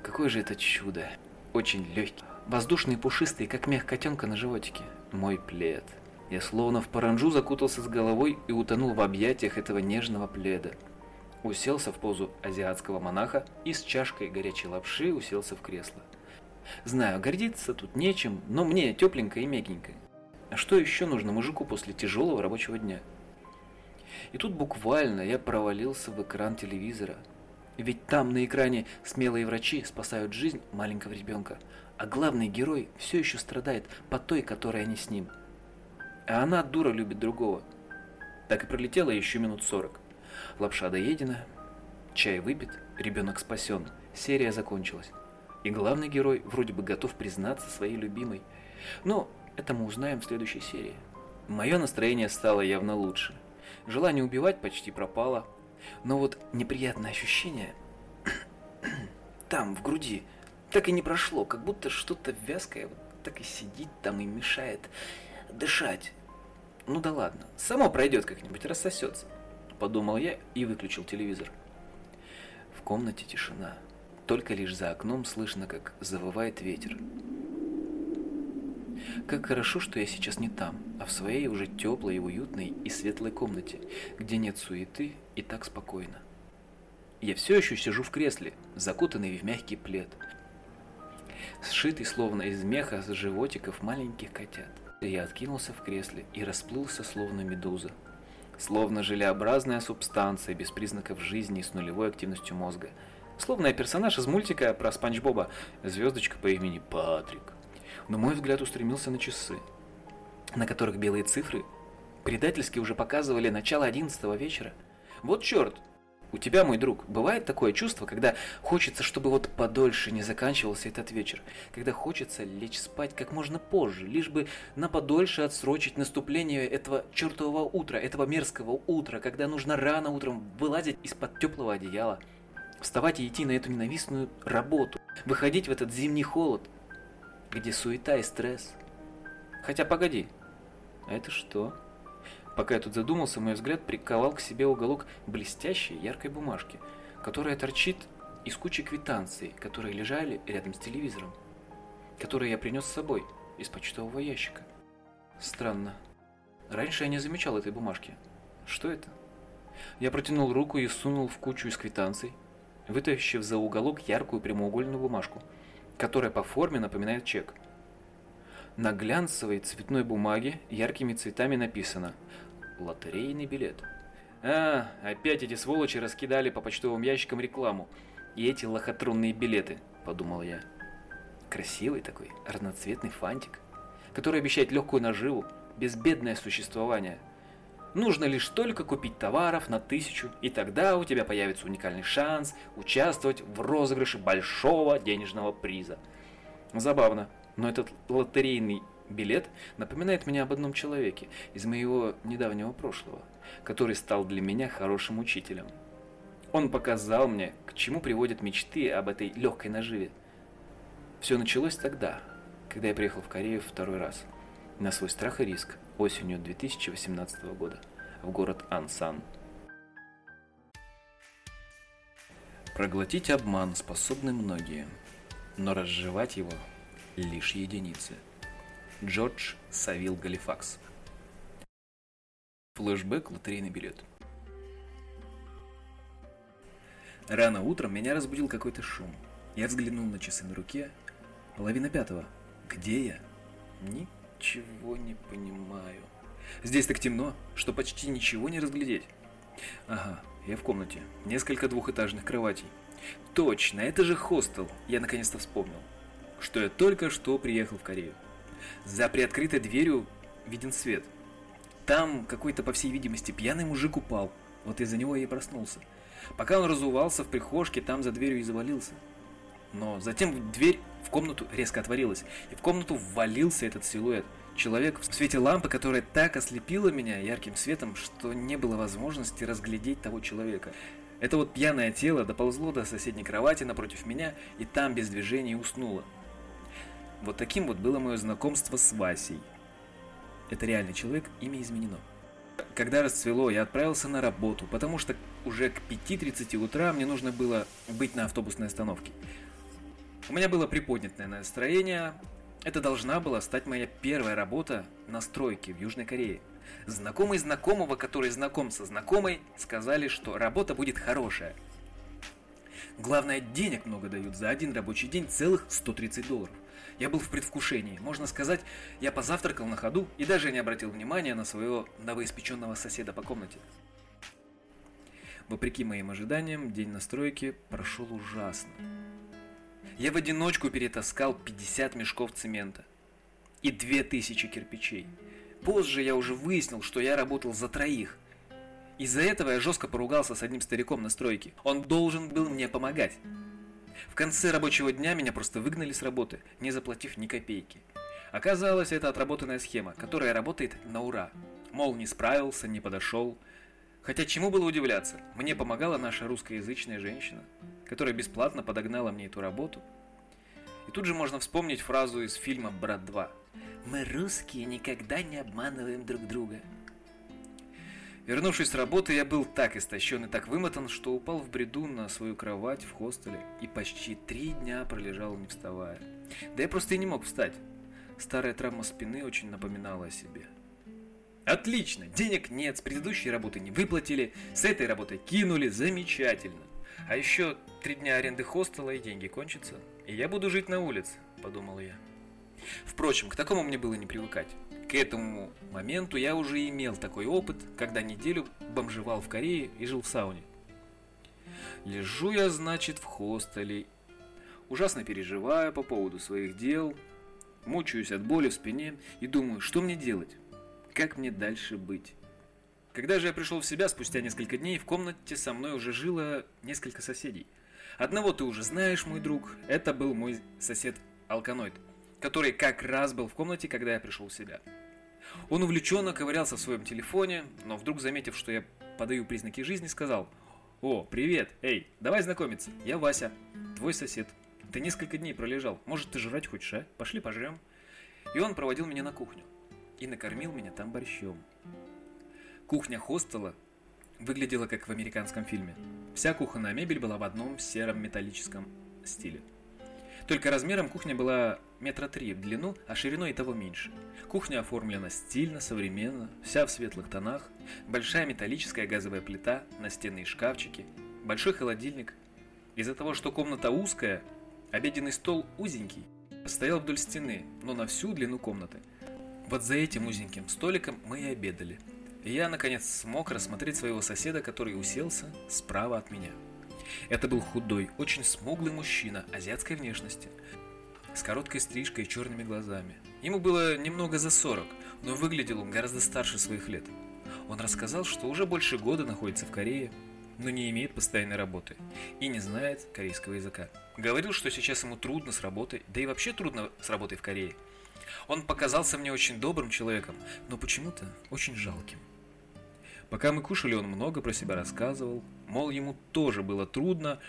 S1: «Какое же это чудо! Очень легкий, воздушный и пушистый, как мех котенка на животике. Мой плед!» Я словно в паранжу закутался с головой и утонул в объятиях этого нежного пледа. Уселся в позу азиатского монаха и с чашкой горячей лапши уселся в кресло. Знаю, гордиться тут нечем, но мне тепленько и мягенько. А что еще нужно мужику после тяжелого рабочего дня? И тут буквально я провалился в экран телевизора. Ведь там на экране смелые врачи спасают жизнь маленького ребенка, а главный герой все еще страдает по той, которой они с ним – а она, дура, любит другого. Так и пролетело еще минут сорок. Лапша доедена, чай выпит, ребенок спасен. Серия закончилась. И главный герой вроде бы готов признаться своей любимой. Но это мы узнаем в следующей серии. Мое настроение стало явно лучше. Желание убивать почти пропало. Но вот неприятное ощущение [CLEARS THROAT] там, в груди, так и не прошло, как будто что-то вязкое вот так и сидит там и мешает дышать. Ну да ладно, само пройдет как-нибудь, рассосется. Подумал я и выключил телевизор. В комнате тишина. Только лишь за окном слышно, как завывает ветер. Как хорошо, что я сейчас не там, а в своей уже теплой, уютной и светлой комнате, где нет суеты и так спокойно. Я все еще сижу в кресле, закутанный в мягкий плед, сшитый словно из меха с животиков маленьких котят. Я откинулся в кресле и расплылся, словно медуза. Словно желеобразная субстанция без признаков жизни и с нулевой активностью мозга. Словно я персонаж из мультика про Спанч Боба, звездочка по имени Патрик. Но мой взгляд устремился на часы, на которых белые цифры предательски уже показывали начало одиннадцатого вечера. Вот черт, у тебя, мой друг, бывает такое чувство, когда хочется, чтобы вот подольше не заканчивался этот вечер, когда хочется лечь спать как можно позже, лишь бы на подольше отсрочить наступление этого чертового утра, этого мерзкого утра, когда нужно рано утром вылазить из-под теплого одеяла, вставать и идти на эту ненавистную работу, выходить в этот зимний холод, где суета и стресс. Хотя погоди, а это что? Пока я тут задумался, мой взгляд приковал к себе уголок блестящей яркой бумажки, которая торчит из кучи квитанций, которые лежали рядом с телевизором, которые я принес с собой из почтового ящика. Странно. Раньше я не замечал этой бумажки. Что это? Я протянул руку и сунул в кучу из квитанций, вытащив за уголок яркую прямоугольную бумажку, которая по форме напоминает чек – на глянцевой цветной бумаге яркими цветами написано «Лотерейный билет». А, опять эти сволочи раскидали по почтовым ящикам рекламу. И эти лохотронные билеты, подумал я. Красивый такой, разноцветный фантик, который обещает легкую наживу, безбедное существование. Нужно лишь только купить товаров на тысячу, и тогда у тебя появится уникальный шанс участвовать в розыгрыше большого денежного приза. Забавно, но этот лотерейный билет напоминает мне об одном человеке из моего недавнего прошлого, который стал для меня хорошим учителем. Он показал мне, к чему приводят мечты об этой легкой наживе. Все началось тогда, когда я приехал в Корею второй раз, на свой страх и риск, осенью 2018 года, в город Ансан. Проглотить обман способны многие, но разжевать его лишь единицы. Джордж Савил Галифакс. Флэшбэк лотерейный билет. Рано утром меня разбудил какой-то шум. Я взглянул на часы на руке. Половина пятого. Где я? Ничего не понимаю. Здесь так темно, что почти ничего не разглядеть. Ага, я в комнате. Несколько двухэтажных кроватей. Точно, это же хостел. Я наконец-то вспомнил что я только что приехал в Корею. За приоткрытой дверью виден свет. Там какой-то, по всей видимости, пьяный мужик упал. Вот из-за него я и проснулся. Пока он разувался в прихожке, там за дверью и завалился. Но затем дверь в комнату резко отворилась, и в комнату ввалился этот силуэт. Человек в свете лампы, которая так ослепила меня ярким светом, что не было возможности разглядеть того человека. Это вот пьяное тело доползло до соседней кровати напротив меня и там без движения уснуло. Вот таким вот было мое знакомство с Васей. Это реальный человек, имя изменено. Когда расцвело, я отправился на работу, потому что уже к 5.30 утра мне нужно было быть на автобусной остановке. У меня было приподнятое настроение. Это должна была стать моя первая работа на стройке в Южной Корее. Знакомый знакомого, который знаком со знакомой, сказали, что работа будет хорошая. Главное, денег много дают. За один рабочий день целых 130 долларов. Я был в предвкушении. Можно сказать, я позавтракал на ходу и даже не обратил внимания на своего новоиспеченного соседа по комнате. Вопреки моим ожиданиям, день настройки прошел ужасно. Я в одиночку перетаскал 50 мешков цемента и 2000 кирпичей. Позже я уже выяснил, что я работал за троих. Из-за этого я жестко поругался с одним стариком на стройке. Он должен был мне помогать. В конце рабочего дня меня просто выгнали с работы, не заплатив ни копейки. Оказалось, это отработанная схема, которая работает на ура. Мол, не справился, не подошел. Хотя чему было удивляться? Мне помогала наша русскоязычная женщина, которая бесплатно подогнала мне эту работу. И тут же можно вспомнить фразу из фильма «Брат 2». «Мы русские никогда не обманываем друг друга». Вернувшись с работы, я был так истощен и так вымотан, что упал в бреду на свою кровать в хостеле и почти три дня пролежал не вставая. Да я просто и не мог встать. Старая травма спины очень напоминала о себе. Отлично, денег нет, с предыдущей работы не выплатили, с этой работы кинули, замечательно. А еще три дня аренды хостела и деньги кончатся, и я буду жить на улице, подумал я. Впрочем, к такому мне было не привыкать. К этому моменту я уже имел такой опыт, когда неделю бомжевал в Корее и жил в сауне. Лежу я, значит, в хостеле, ужасно переживаю по поводу своих дел, мучаюсь от боли в спине и думаю, что мне делать, как мне дальше быть. Когда же я пришел в себя спустя несколько дней, в комнате со мной уже жило несколько соседей. Одного ты уже знаешь, мой друг, это был мой сосед Алканоид, который как раз был в комнате, когда я пришел в себя. Он увлеченно ковырялся в своем телефоне, но вдруг, заметив, что я подаю признаки жизни, сказал «О, привет! Эй, давай знакомиться, я Вася, твой сосед. Ты несколько дней пролежал, может, ты жрать хочешь, а? Пошли пожрем». И он проводил меня на кухню и накормил меня там борщом. Кухня хостела выглядела как в американском фильме. Вся кухонная мебель была в одном сером металлическом стиле. Только размером кухня была метра три в длину, а шириной и того меньше. Кухня оформлена стильно, современно, вся в светлых тонах, большая металлическая газовая плита, настенные шкафчики, большой холодильник. Из-за того, что комната узкая, обеденный стол узенький, стоял вдоль стены, но на всю длину комнаты. Вот за этим узеньким столиком мы и обедали. И я, наконец, смог рассмотреть своего соседа, который уселся справа от меня. Это был худой, очень смуглый мужчина азиатской внешности, с короткой стрижкой и черными глазами. Ему было немного за 40, но выглядел он гораздо старше своих лет. Он рассказал, что уже больше года находится в Корее, но не имеет постоянной работы и не знает корейского языка. Говорил, что сейчас ему трудно с работой, да и вообще трудно с работой в Корее. Он показался мне очень добрым человеком, но почему-то очень жалким. Пока мы кушали, он много про себя рассказывал, мол, ему тоже было трудно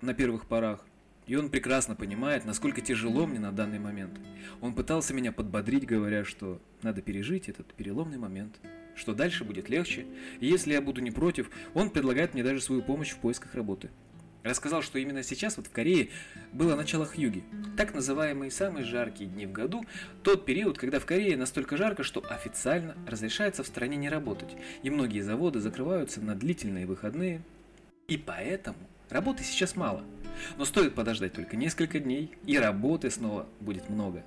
S1: на первых порах, и он прекрасно понимает, насколько тяжело мне на данный момент. Он пытался меня подбодрить, говоря, что надо пережить этот переломный момент, что дальше будет легче, и если я буду не против, он предлагает мне даже свою помощь в поисках работы. Рассказал, что именно сейчас вот в Корее было начало Хьюги, так называемые самые жаркие дни в году, тот период, когда в Корее настолько жарко, что официально разрешается в стране не работать, и многие заводы закрываются на длительные выходные. И поэтому работы сейчас мало, но стоит подождать только несколько дней, и работы снова будет много.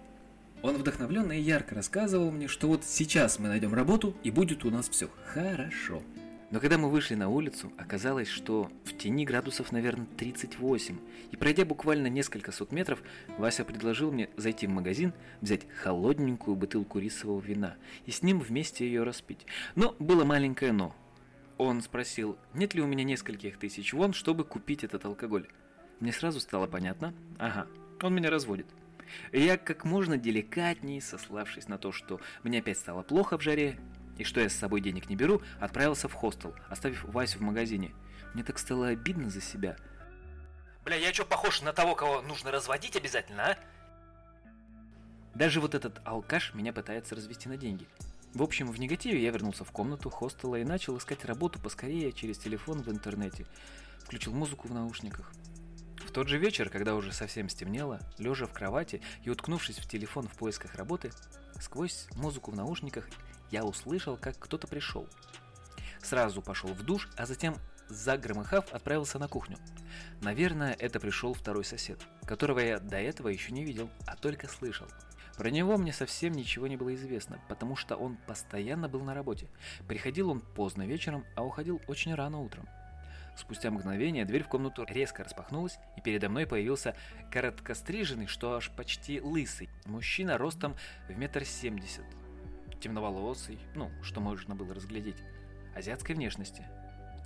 S1: Он вдохновленно и ярко рассказывал мне, что вот сейчас мы найдем работу, и будет у нас все хорошо. Но когда мы вышли на улицу, оказалось, что в тени градусов, наверное, 38. И пройдя буквально несколько сот метров, Вася предложил мне зайти в магазин, взять холодненькую бутылку рисового вина и с ним вместе ее распить. Но было маленькое «но». Он спросил, нет ли у меня нескольких тысяч вон, чтобы купить этот алкоголь. Мне сразу стало понятно, ага, он меня разводит. Я как можно деликатнее, сославшись на то, что мне опять стало плохо в жаре, и что я с собой денег не беру, отправился в хостел, оставив Васю в магазине. Мне так стало обидно за себя.
S9: Бля, я что, похож на того, кого нужно разводить обязательно, а?
S1: Даже вот этот алкаш меня пытается развести на деньги. В общем, в негативе я вернулся в комнату хостела и начал искать работу поскорее через телефон в интернете. Включил музыку в наушниках. В тот же вечер, когда уже совсем стемнело, лежа в кровати и уткнувшись в телефон в поисках работы, сквозь музыку в наушниках я услышал, как кто-то пришел. Сразу пошел в душ, а затем, загромыхав, отправился на кухню. Наверное, это пришел второй сосед, которого я до этого еще не видел, а только слышал. Про него мне совсем ничего не было известно, потому что он постоянно был на работе. Приходил он поздно вечером, а уходил очень рано утром. Спустя мгновение дверь в комнату резко распахнулась, и передо мной появился короткостриженный, что аж почти лысый, мужчина ростом в метр семьдесят, темноволосый, ну, что можно было разглядеть, азиатской внешности,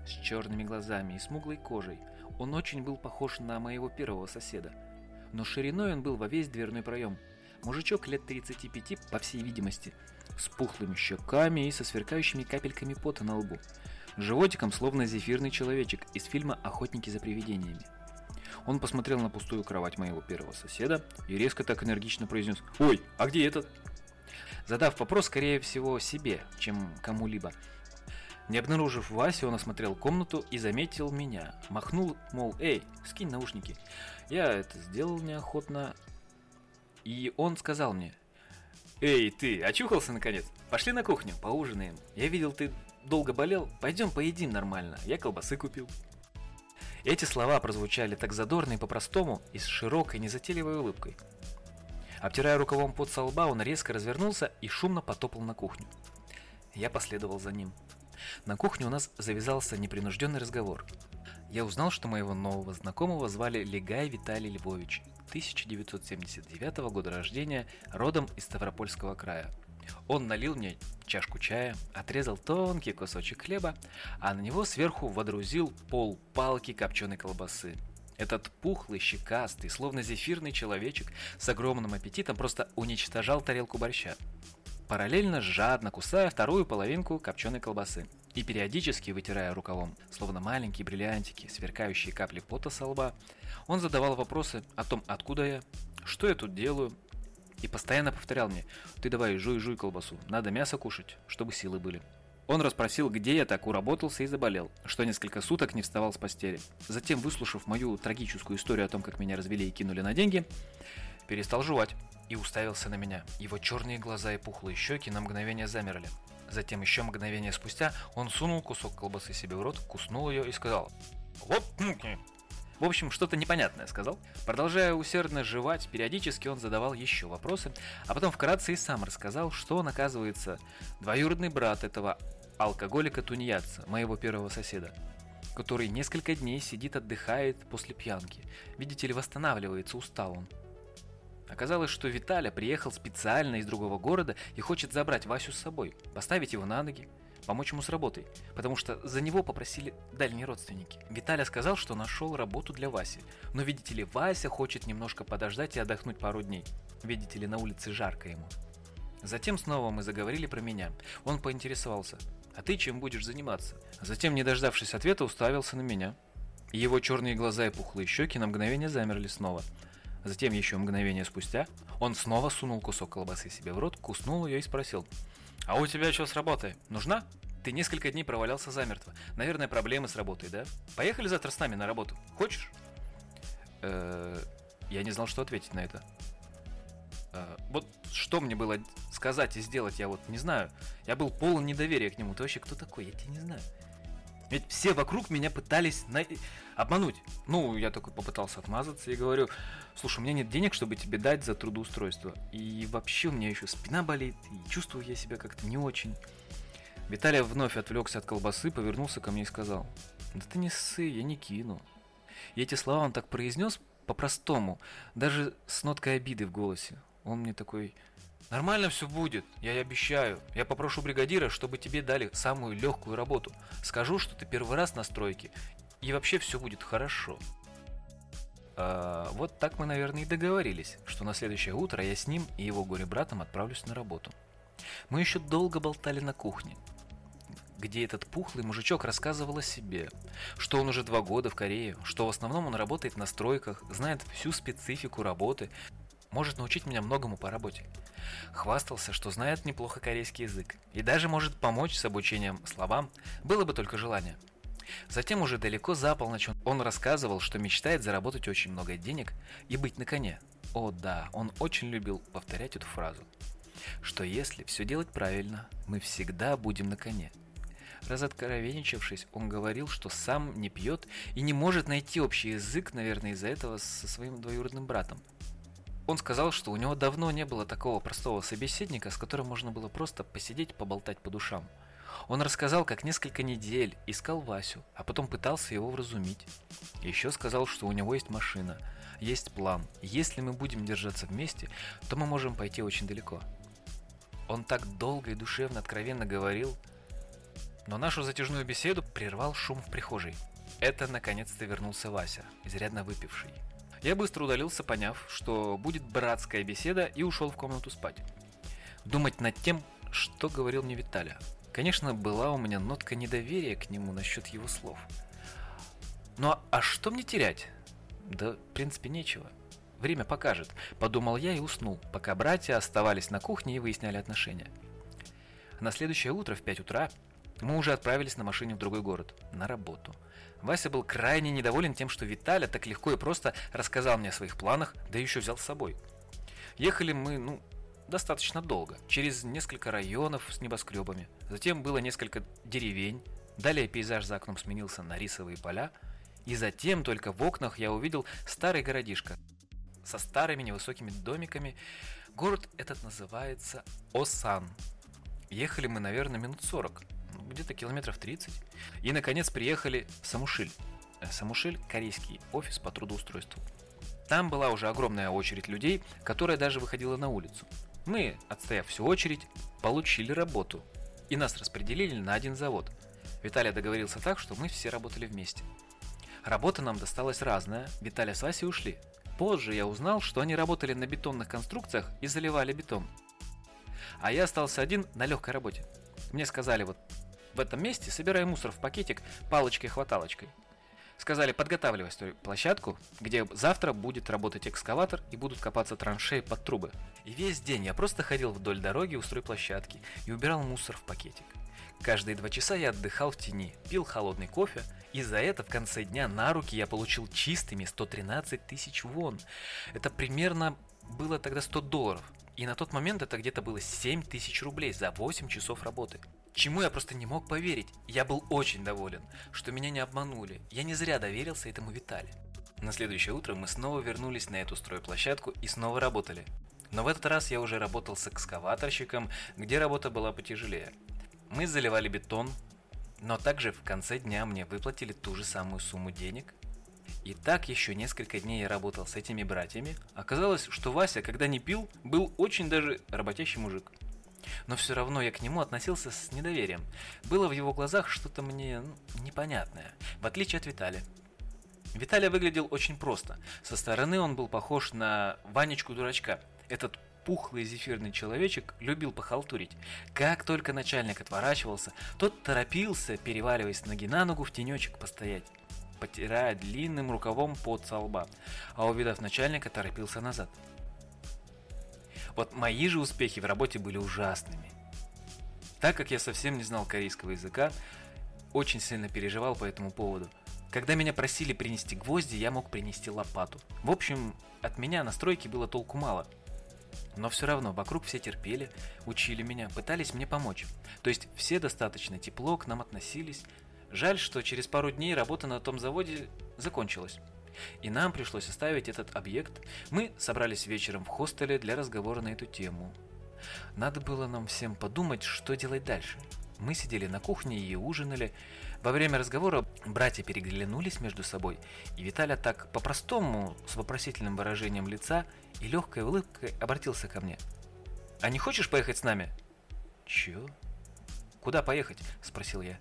S1: с черными глазами и смуглой кожей. Он очень был похож на моего первого соседа, но шириной он был во весь дверной проем. Мужичок лет 35, по всей видимости, с пухлыми щеками и со сверкающими капельками пота на лбу. Животиком словно зефирный человечек из фильма «Охотники за привидениями». Он посмотрел на пустую кровать моего первого соседа и резко так энергично произнес «Ой, а где этот?» Задав вопрос, скорее всего, себе, чем кому-либо. Не обнаружив Васю, он осмотрел комнату и заметил меня. Махнул, мол, эй, скинь наушники. Я это сделал неохотно. И он сказал мне, Эй, ты, очухался наконец? Пошли на кухню, поужинаем. Я видел, ты долго болел. Пойдем поедим нормально. Я колбасы купил. Эти слова прозвучали так задорно и по-простому и с широкой, незатейливой улыбкой. Обтирая рукавом под со лба, он резко развернулся и шумно потопал на кухню. Я последовал за ним. На кухне у нас завязался непринужденный разговор. Я узнал, что моего нового знакомого звали Легай Виталий Львович, 1979 года рождения, родом из Ставропольского края. Он налил мне чашку чая, отрезал тонкий кусочек хлеба, а на него сверху водрузил пол палки копченой колбасы. Этот пухлый, щекастый, словно зефирный человечек с огромным аппетитом просто уничтожал тарелку борща, параллельно жадно кусая вторую половинку копченой колбасы и периодически вытирая рукавом, словно маленькие бриллиантики, сверкающие капли пота со лба, он задавал вопросы о том, откуда я, что я тут делаю, и постоянно повторял мне, ты давай жуй-жуй колбасу, надо мясо кушать, чтобы силы были. Он расспросил, где я так уработался и заболел, что несколько суток не вставал с постели. Затем, выслушав мою трагическую историю о том, как меня развели и кинули на деньги, перестал жевать и уставился на меня. Его черные глаза и пухлые щеки на мгновение замерли. Затем еще мгновение спустя он сунул кусок колбасы себе в рот, куснул ее и сказал «Вот, в общем, что-то непонятное сказал. Продолжая усердно жевать, периодически он задавал еще вопросы, а потом вкратце и сам рассказал, что он, оказывается, двоюродный брат этого алкоголика-тунеядца, моего первого соседа, который несколько дней сидит отдыхает после пьянки. Видите ли, восстанавливается, устал он. Оказалось, что Виталя приехал специально из другого города и хочет забрать Васю с собой, поставить его на ноги, помочь ему с работой, потому что за него попросили дальние родственники. Виталя сказал, что нашел работу для Васи, но видите ли, Вася хочет немножко подождать и отдохнуть пару дней. Видите ли, на улице жарко ему. Затем снова мы заговорили про меня. Он поинтересовался, а ты чем будешь заниматься? Затем, не дождавшись ответа, уставился на меня. Его черные глаза и пухлые щеки на мгновение замерли снова. Затем еще мгновение спустя он снова сунул кусок колбасы себе в рот, куснул ее и спросил, «А у тебя что с работой? Нужна? Ты несколько дней провалялся замертво. Наверное, проблемы с работой, да? Поехали завтра с нами на работу. Хочешь?» э, Я не знал, что ответить на это. Э, вот что мне было сказать и сделать, я вот не знаю. Я был полон недоверия к нему. Ты вообще кто такой? Я тебя не знаю. Ведь все вокруг меня пытались на... обмануть. Ну, я такой попытался отмазаться и говорю, слушай, у меня нет денег, чтобы тебе дать за трудоустройство. И вообще у меня еще спина болит, и чувствую я себя как-то не очень. Виталий вновь отвлекся от колбасы, повернулся ко мне и сказал, «Да ты не ссы, я не кину». И эти слова он так произнес по-простому, даже с ноткой обиды в голосе. Он мне такой, Нормально все будет, я обещаю. Я попрошу бригадира, чтобы тебе дали самую легкую работу. Скажу, что ты первый раз на стройке, и вообще все будет хорошо. А, вот так мы, наверное, и договорились, что на следующее утро я с ним и его горе-братом отправлюсь на работу. Мы еще долго болтали на кухне, где этот пухлый мужичок рассказывал о себе, что он уже два года в Корее, что в основном он работает на стройках, знает всю специфику работы, может научить меня многому по работе. Хвастался, что знает неплохо корейский язык и даже может помочь с обучением словам, было бы только желание. Затем уже далеко за полночь он рассказывал, что мечтает заработать очень много денег и быть на коне. О да, он очень любил повторять эту фразу. Что если все делать правильно, мы всегда будем на коне. Разоткровенничавшись, он говорил, что сам не пьет и не может найти общий язык, наверное, из-за этого со своим двоюродным братом. Он сказал, что у него давно не было такого простого собеседника, с которым можно было просто посидеть, поболтать по душам. Он рассказал, как несколько недель искал Васю, а потом пытался его вразумить. Еще сказал, что у него есть машина, есть план. Если мы будем держаться вместе, то мы можем пойти очень далеко. Он так долго и душевно откровенно говорил, но нашу затяжную беседу прервал шум в прихожей. Это наконец-то вернулся Вася, изрядно выпивший. Я быстро удалился, поняв, что будет братская беседа, и ушел в комнату спать. Думать над тем, что говорил мне Виталя. Конечно, была у меня нотка недоверия к нему насчет его слов. Ну а что мне терять? Да, в принципе, нечего. Время покажет, подумал я и уснул, пока братья оставались на кухне и выясняли отношения. На следующее утро в 5 утра мы уже отправились на машине в другой город, на работу. Вася был крайне недоволен тем, что Виталя так легко и просто рассказал мне о своих планах, да еще взял с собой. Ехали мы, ну, достаточно долго, через несколько районов с небоскребами. Затем было несколько деревень, далее пейзаж за окном сменился на рисовые поля, и затем только в окнах я увидел старый городишко со старыми невысокими домиками. Город этот называется Осан. Ехали мы, наверное, минут 40 где-то километров 30. И, наконец, приехали в Самушиль. Э, Самушиль – корейский офис по трудоустройству. Там была уже огромная очередь людей, которая даже выходила на улицу. Мы, отстояв всю очередь, получили работу. И нас распределили на один завод. Виталий договорился так, что мы все работали вместе. Работа нам досталась разная, Виталий с Васей ушли. Позже я узнал, что они работали на бетонных конструкциях и заливали бетон. А я остался один на легкой работе. Мне сказали, вот в этом месте собирай мусор в пакетик палочкой-хваталочкой. Сказали подготавливать площадку, где завтра будет работать экскаватор и будут копаться траншеи под трубы. И весь день я просто ходил вдоль дороги у стройплощадки и убирал мусор в пакетик. Каждые два часа я отдыхал в тени, пил холодный кофе, и за это в конце дня на руки я получил чистыми 113 тысяч вон. Это примерно было тогда 100 долларов. И на тот момент это где-то было 7 тысяч рублей за 8 часов работы. Чему я просто не мог поверить. Я был очень доволен, что меня не обманули. Я не зря доверился этому Витале. На следующее утро мы снова вернулись на эту стройплощадку и снова работали. Но в этот раз я уже работал с экскаваторщиком, где работа была потяжелее. Мы заливали бетон, но также в конце дня мне выплатили ту же самую сумму денег. И так еще несколько дней я работал с этими братьями. Оказалось, что Вася, когда не пил, был очень даже работящий мужик но все равно я к нему относился с недоверием. Было в его глазах что-то мне ну, непонятное, в отличие от Виталия. Виталий выглядел очень просто. Со стороны он был похож на Ванечку-дурачка. Этот пухлый зефирный человечек любил похалтурить. Как только начальник отворачивался, тот торопился, переваливаясь ноги на ногу в тенечек постоять потирая длинным рукавом под со лба, а увидав начальника, торопился назад. Вот мои же успехи в работе были ужасными. Так как я совсем не знал корейского языка, очень сильно переживал по этому поводу. Когда меня просили принести гвозди, я мог принести лопату. В общем, от меня на стройке было толку мало. Но все равно вокруг все терпели, учили меня, пытались мне помочь. То есть все достаточно тепло к нам относились. Жаль, что через пару дней работа на том заводе закончилась. И нам пришлось оставить этот объект. Мы собрались вечером в хостеле для разговора на эту тему. Надо было нам всем подумать, что делать дальше. Мы сидели на кухне и ужинали. Во время разговора братья переглянулись между собой, и Виталя так по-простому, с вопросительным выражением лица и легкой улыбкой обратился ко мне. «А не хочешь поехать с нами?» «Чё?» «Куда поехать?» – спросил я.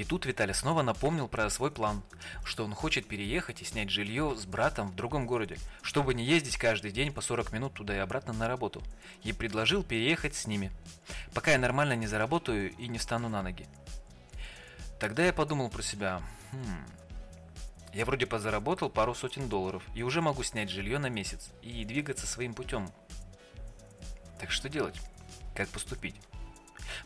S1: И тут Виталий снова напомнил про свой план, что он хочет переехать и снять жилье с братом в другом городе, чтобы не ездить каждый день по 40 минут туда и обратно на работу, и предложил переехать с ними, пока я нормально не заработаю и не встану на ноги. Тогда я подумал про себя, хм, я вроде позаработал пару сотен долларов и уже могу снять жилье на месяц и двигаться своим путем. Так что делать? Как поступить?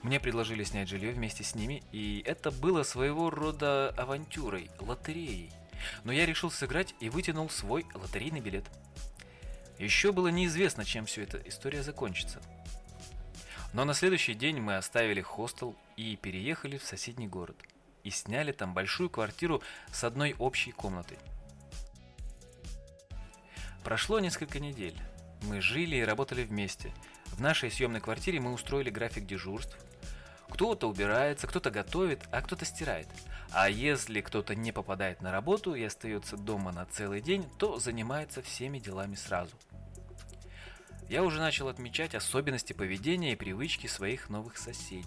S1: Мне предложили снять жилье вместе с ними, и это было своего рода авантюрой, лотереей. Но я решил сыграть и вытянул свой лотерейный билет. Еще было неизвестно, чем все эта история закончится. Но на следующий день мы оставили хостел и переехали в соседний город. И сняли там большую квартиру с одной общей комнатой. Прошло несколько недель. Мы жили и работали вместе. В нашей съемной квартире мы устроили график дежурств, кто-то убирается, кто-то готовит, а кто-то стирает. А если кто-то не попадает на работу и остается дома на целый день, то занимается всеми делами сразу. Я уже начал отмечать особенности поведения и привычки своих новых соседей.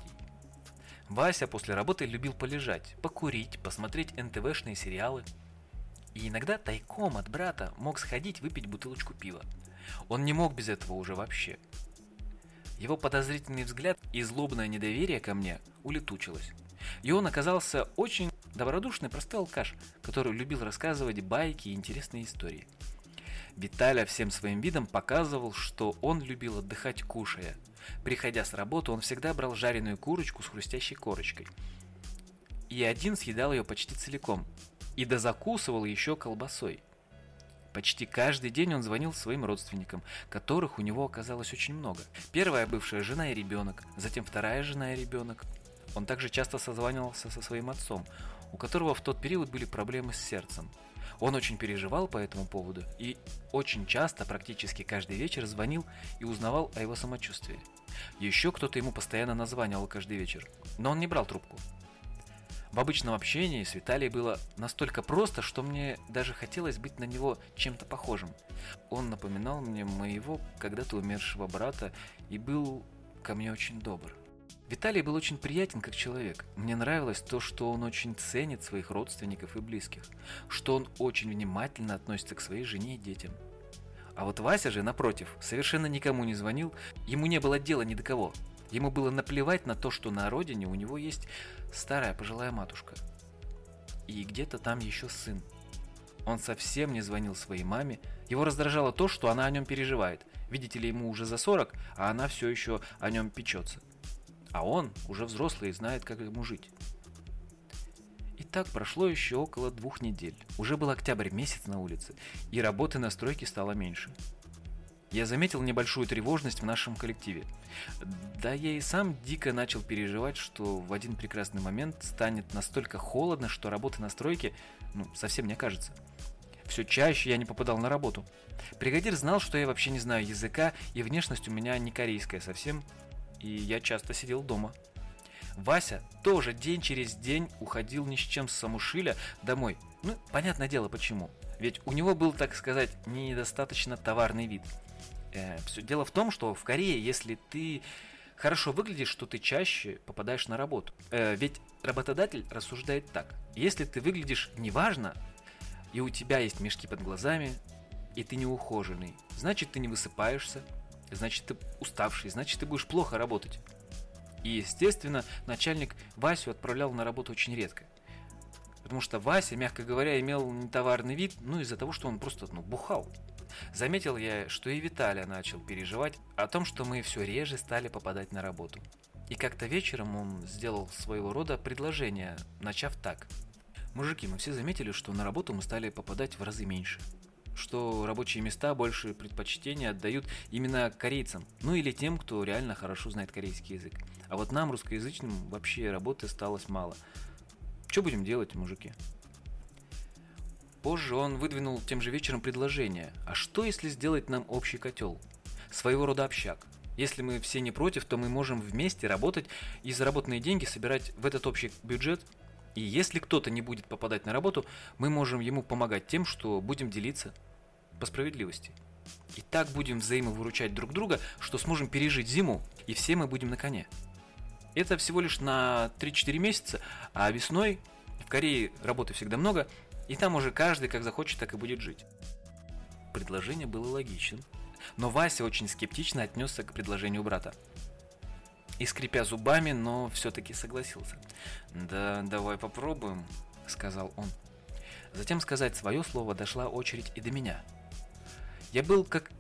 S1: Вася после работы любил полежать, покурить, посмотреть НТВшные сериалы. И иногда тайком от брата мог сходить выпить бутылочку пива. Он не мог без этого уже вообще. Его подозрительный взгляд и злобное недоверие ко мне улетучилось. И он оказался очень добродушный простой алкаш, который любил рассказывать байки и интересные истории. Виталя всем своим видом показывал, что он любил отдыхать кушая. Приходя с работы, он всегда брал жареную курочку с хрустящей корочкой. И один съедал ее почти целиком. И дозакусывал еще колбасой. Почти каждый день он звонил своим родственникам, которых у него оказалось очень много. Первая бывшая жена и ребенок, затем вторая жена и ребенок. Он также часто созванивался со своим отцом, у которого в тот период были проблемы с сердцем. Он очень переживал по этому поводу и очень часто, практически каждый вечер, звонил и узнавал о его самочувствии. Еще кто-то ему постоянно названивал каждый вечер, но он не брал трубку. В обычном общении с Виталием было настолько просто, что мне даже хотелось быть на него чем-то похожим. Он напоминал мне моего когда-то умершего брата и был ко мне очень добр. Виталий был очень приятен как человек. Мне нравилось то, что он очень ценит своих родственников и близких, что он очень внимательно относится к своей жене и детям. А вот Вася же, напротив, совершенно никому не звонил, ему не было дела ни до кого. Ему было наплевать на то, что на родине у него есть старая пожилая матушка. И где-то там еще сын. Он совсем не звонил своей маме. Его раздражало то, что она о нем переживает. Видите ли, ему уже за 40, а она все еще о нем печется. А он уже взрослый и знает, как ему жить. И так прошло еще около двух недель. Уже был октябрь месяц на улице, и работы на стройке стало меньше. Я заметил небольшую тревожность в нашем коллективе. Да я и сам дико начал переживать, что в один прекрасный момент станет настолько холодно, что работы на стройке, ну, совсем не окажется. Все чаще я не попадал на работу. Бригадир знал, что я вообще не знаю языка, и внешность у меня не корейская совсем, и я часто сидел дома. Вася тоже день через день уходил ни с чем с Самушиля домой. Ну, понятное дело почему. Ведь у него был, так сказать, недостаточно товарный вид – Все дело в том, что в Корее, если ты хорошо выглядишь, что ты чаще попадаешь на работу. Э, ведь работодатель рассуждает так. Если ты выглядишь неважно, и у тебя есть мешки под глазами, и ты не ухоженный, значит ты не высыпаешься, значит ты уставший, значит ты будешь плохо работать. И, естественно, начальник Васю отправлял на работу очень редко. Потому что Вася, мягко говоря, имел нетоварный вид, ну, из-за того, что он просто, ну, бухал. Заметил я, что и Виталий начал переживать о том, что мы все реже стали попадать на работу. И как-то вечером он сделал своего рода предложение, начав так. Мужики, мы все заметили, что на работу мы стали попадать в разы меньше. Что рабочие места больше предпочтения отдают именно корейцам, ну или тем, кто реально хорошо знает корейский язык. А вот нам, русскоязычным, вообще работы осталось мало. Что будем делать, мужики? Позже он выдвинул тем же вечером предложение, а что если сделать нам общий котел? Своего рода общак. Если мы все не против, то мы можем вместе работать и заработанные деньги собирать в этот общий бюджет. И если кто-то не будет попадать на работу, мы можем ему помогать тем, что будем делиться по справедливости. И так будем взаимовыручать друг друга, что сможем пережить зиму, и все мы будем на коне. Это всего лишь на 3-4 месяца, а весной в Корее работы всегда много, и там уже каждый как захочет, так и будет жить. Предложение было логичным, но Вася очень скептично отнесся к предложению брата. И скрипя зубами, но все-таки согласился. «Да, давай попробуем», — сказал он. Затем сказать свое слово дошла очередь и до меня. Я был как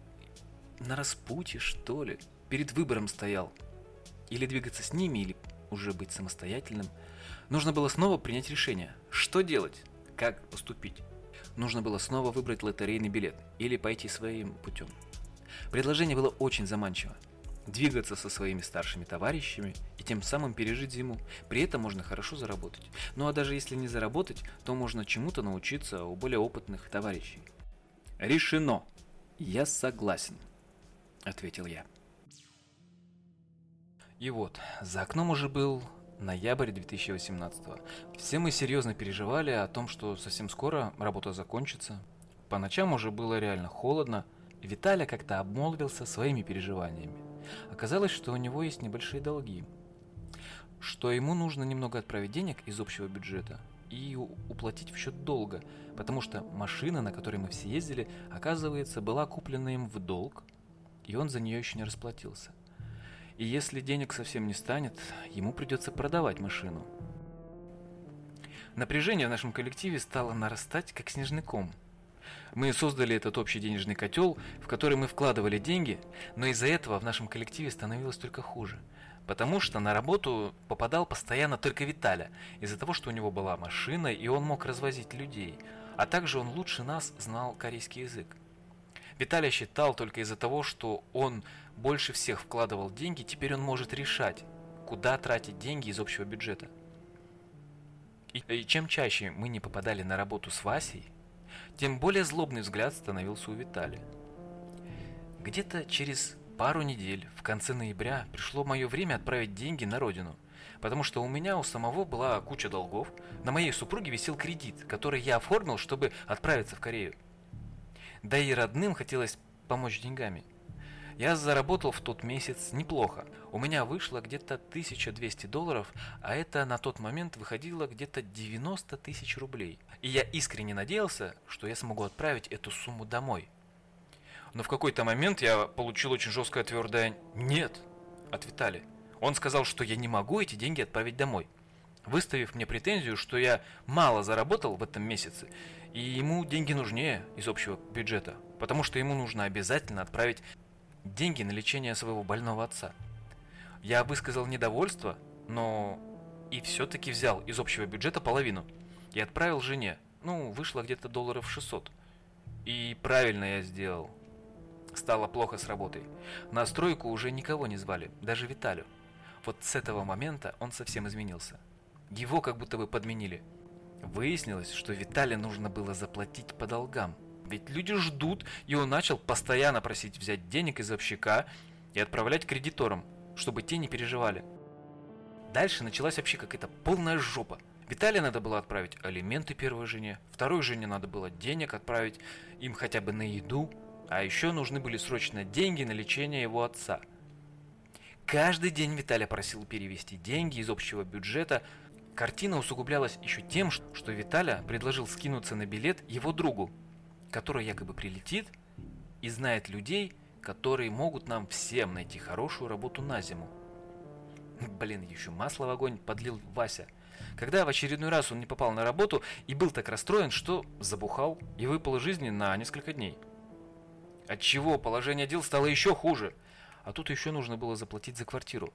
S1: на распутье, что ли, перед выбором стоял. Или двигаться с ними, или уже быть самостоятельным. Нужно было снова принять решение. Что делать? Как поступить? Нужно было снова выбрать лотерейный билет или пойти своим путем. Предложение было очень заманчиво. Двигаться со своими старшими товарищами и тем самым пережить зиму. При этом можно хорошо заработать. Ну а даже если не заработать, то можно чему-то научиться у более опытных товарищей. Решено. Я согласен, ответил я. И вот, за окном уже был ноябрь 2018 Все мы серьезно переживали о том, что совсем скоро работа закончится. По ночам уже было реально холодно, Виталя как-то обмолвился своими переживаниями. Оказалось, что у него есть небольшие долги, что ему нужно немного отправить денег из общего бюджета и уплатить в счет долга, потому что машина, на которой мы все ездили, оказывается, была куплена им в долг, и он за нее еще не расплатился. И если денег совсем не станет, ему придется продавать машину. Напряжение в нашем коллективе стало нарастать, как снежный ком – мы создали этот общий денежный котел, в который мы вкладывали деньги, но из-за этого в нашем коллективе становилось только хуже. Потому что на работу попадал постоянно только Виталя, из-за того, что у него была машина и он мог развозить людей, а также он лучше нас знал корейский язык. Виталий считал только из-за того, что он больше всех вкладывал деньги, теперь он может решать, куда тратить деньги из общего бюджета. И, и чем чаще мы не попадали на работу с Васей, тем более злобный взгляд становился у Виталия. Где-то через пару недель, в конце ноября, пришло мое время отправить деньги на родину. Потому что у меня у самого была куча долгов, на моей супруге висел кредит, который я оформил, чтобы отправиться в Корею. Да и родным хотелось помочь деньгами – я заработал в тот месяц неплохо. У меня вышло где-то 1200 долларов, а это на тот момент выходило где-то 90 тысяч рублей. И я искренне надеялся, что я смогу отправить эту сумму домой. Но в какой-то момент я получил очень жесткое твердое «нет» от Виталия. Он сказал, что я не могу эти деньги отправить домой выставив мне претензию, что я мало заработал в этом месяце, и ему деньги нужнее из общего бюджета, потому что ему нужно обязательно отправить деньги на лечение своего больного отца. Я высказал недовольство, но и все-таки взял из общего бюджета половину и отправил жене. Ну, вышло где-то долларов 600. И правильно я сделал. Стало плохо с работой. На стройку уже никого не звали, даже Виталю. Вот с этого момента он совсем изменился. Его как будто бы подменили. Выяснилось, что Витале нужно было заплатить по долгам – ведь люди ждут, и он начал постоянно просить взять денег из общака и отправлять кредиторам, чтобы те не переживали. Дальше началась вообще какая-то полная жопа. Виталия надо было отправить алименты первой жене, второй жене надо было денег отправить им хотя бы на еду, а еще нужны были срочно деньги на лечение его отца. Каждый день Виталий просил перевести деньги из общего бюджета. Картина усугублялась еще тем, что Виталя предложил скинуться на билет его другу, который якобы прилетит и знает людей, которые могут нам всем найти хорошую работу на зиму. Блин, еще масло в огонь подлил Вася. Когда в очередной раз он не попал на работу и был так расстроен, что забухал и выпал из жизни на несколько дней. Отчего положение дел стало еще хуже, а тут еще нужно было заплатить за квартиру.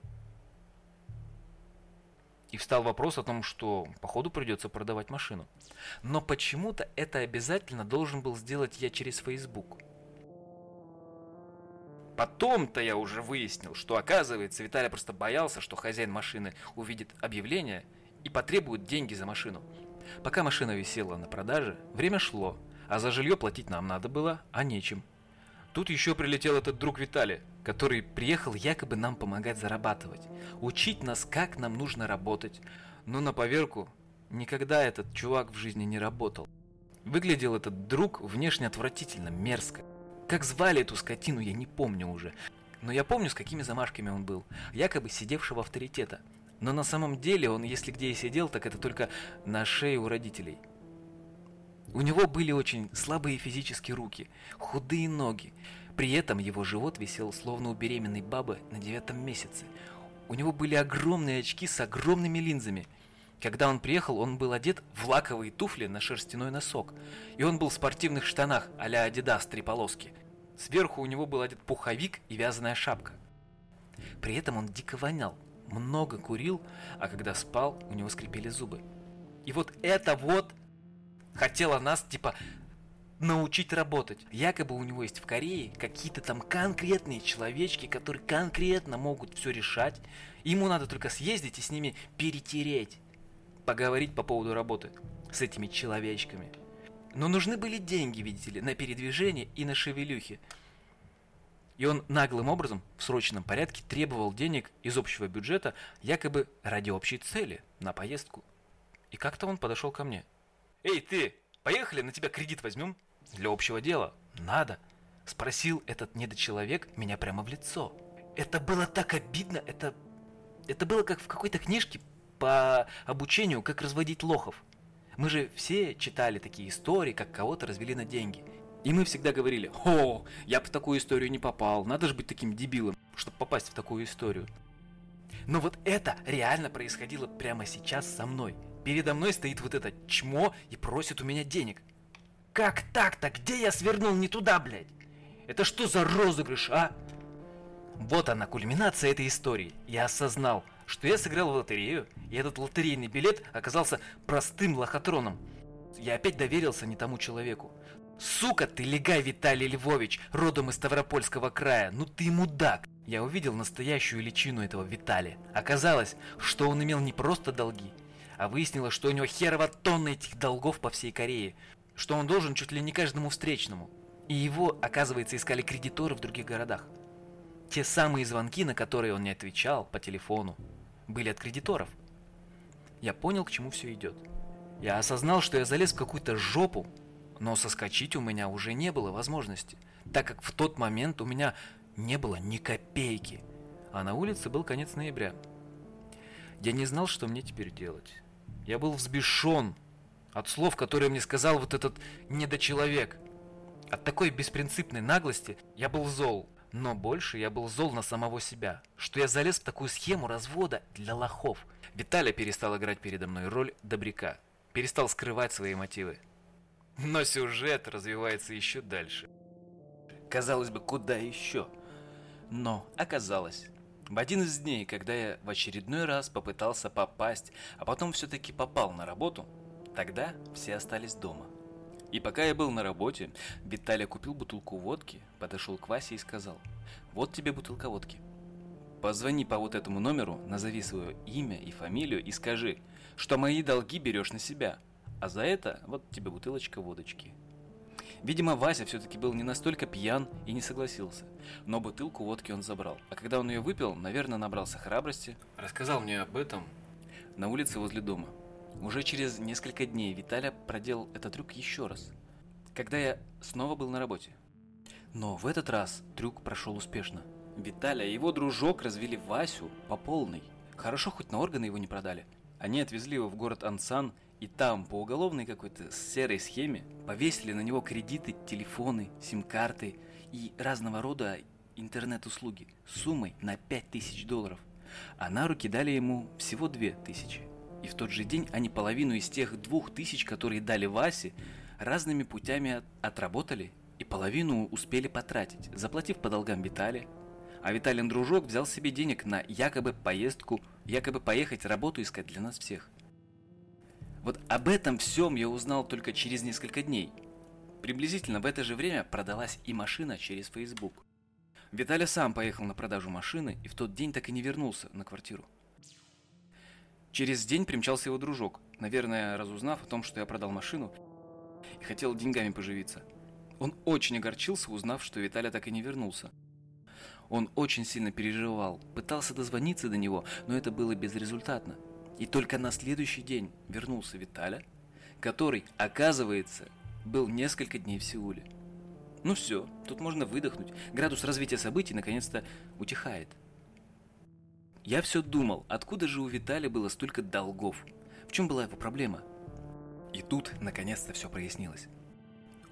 S1: И встал вопрос о том, что походу придется продавать машину. Но почему-то это обязательно должен был сделать я через Facebook. Потом-то я уже выяснил, что оказывается Виталий просто боялся, что хозяин машины увидит объявление и потребует деньги за машину. Пока машина висела на продаже, время шло, а за жилье платить нам надо было, а нечем. Тут еще прилетел этот друг Виталий, который приехал якобы нам помогать зарабатывать, учить нас, как нам нужно работать. Но на поверку, никогда этот чувак в жизни не работал. Выглядел этот друг внешне отвратительно, мерзко. Как звали эту скотину, я не помню уже. Но я помню, с какими замашками он был. Якобы сидевшего авторитета. Но на самом деле он, если где и сидел, так это только на шее у родителей. У него были очень слабые физические руки, худые ноги. При этом его живот висел словно у беременной бабы на девятом месяце. У него были огромные очки с огромными линзами. Когда он приехал, он был одет в лаковые туфли на шерстяной носок. И он был в спортивных штанах а-ля Adidas три полоски. Сверху у него был одет пуховик и вязаная шапка. При этом он дико вонял, много курил, а когда спал, у него скрипели зубы. И вот это вот хотела нас, типа, научить работать. Якобы у него есть в Корее какие-то там конкретные человечки, которые конкретно могут все решать. Ему надо только съездить и с ними перетереть. Поговорить по поводу работы с этими человечками. Но нужны были деньги, видите ли, на передвижение и на шевелюхи. И он наглым образом, в срочном порядке, требовал денег из общего бюджета, якобы ради общей цели, на поездку. И как-то он подошел ко мне. «Эй, ты, поехали, на тебя кредит возьмем?» «Для общего дела. Надо!» Спросил этот недочеловек меня прямо в лицо. Это было так обидно, это... Это было как в какой-то книжке по обучению, как разводить лохов. Мы же все читали такие истории, как кого-то развели на деньги. И мы всегда говорили, о, я бы в такую историю не попал, надо же быть таким дебилом, чтобы попасть в такую историю. Но вот это реально происходило прямо сейчас со мной. Передо мной стоит вот это чмо и просит у меня денег. Как так-то? Где я свернул не туда, блядь? Это что за розыгрыш, а? Вот она, кульминация этой истории. Я осознал, что я сыграл в лотерею, и этот лотерейный билет оказался простым лохотроном. Я опять доверился не тому человеку. Сука ты, легай Виталий Львович, родом из Ставропольского края, ну ты мудак. Я увидел настоящую личину этого Виталия. Оказалось, что он имел не просто долги, а выяснилось, что у него херова тонна этих долгов по всей Корее, что он должен чуть ли не каждому встречному. И его, оказывается, искали кредиторы в других городах. Те самые звонки, на которые он не отвечал по телефону, были от кредиторов. Я понял, к чему все идет. Я осознал, что я залез в какую-то жопу, но соскочить у меня уже не было возможности, так как в тот момент у меня не было ни копейки, а на улице был конец ноября. Я не знал, что мне теперь делать. Я был взбешен от слов, которые мне сказал вот этот недочеловек. От такой беспринципной наглости я был зол, но больше я был зол на самого себя, что я залез в такую схему развода для лохов. Виталий перестал играть передо мной роль добряка, перестал скрывать свои мотивы. Но сюжет развивается еще дальше. Казалось бы, куда еще? Но оказалось, в один из дней, когда я в очередной раз попытался попасть, а потом все-таки попал на работу, тогда все остались дома. И пока я был на работе, Виталий купил бутылку водки, подошел к Васе и сказал, вот тебе бутылка водки. Позвони по вот этому номеру, назови свое имя и фамилию и скажи, что мои долги берешь на себя – а за это вот тебе бутылочка водочки. Видимо, Вася все-таки был не настолько пьян и не согласился, но бутылку водки он забрал. А когда он ее выпил, наверное, набрался храбрости, рассказал мне об этом на улице возле дома. Уже через несколько дней Виталя проделал этот трюк еще раз, когда я снова был на работе. Но в этот раз трюк прошел успешно. Виталя и его дружок развели Васю по полной. Хорошо, хоть на органы его не продали. Они отвезли его в город Ансан и там по уголовной какой-то серой схеме повесили на него кредиты, телефоны, сим-карты и разного рода интернет-услуги суммой на 5000 долларов. А на руки дали ему всего 2000. И в тот же день они половину из тех 2000, которые дали Васе, разными путями отработали и половину успели потратить, заплатив по долгам Виталия. А Виталин дружок взял себе денег на якобы поездку, якобы поехать работу искать для нас всех – вот об этом всем я узнал только через несколько дней. Приблизительно в это же время продалась и машина через Facebook. Виталий сам поехал на продажу машины и в тот день так и не вернулся на квартиру. Через день примчался его дружок, наверное, разузнав о том, что я продал машину и хотел деньгами поживиться. Он очень огорчился, узнав, что Виталий так и не вернулся. Он очень сильно переживал, пытался дозвониться до него, но это было безрезультатно. И только на следующий день вернулся Виталя, который, оказывается, был несколько дней в Сеуле. Ну все, тут можно выдохнуть. Градус развития событий наконец-то утихает. Я все думал, откуда же у Виталия было столько долгов? В чем была его проблема? И тут, наконец-то, все прояснилось.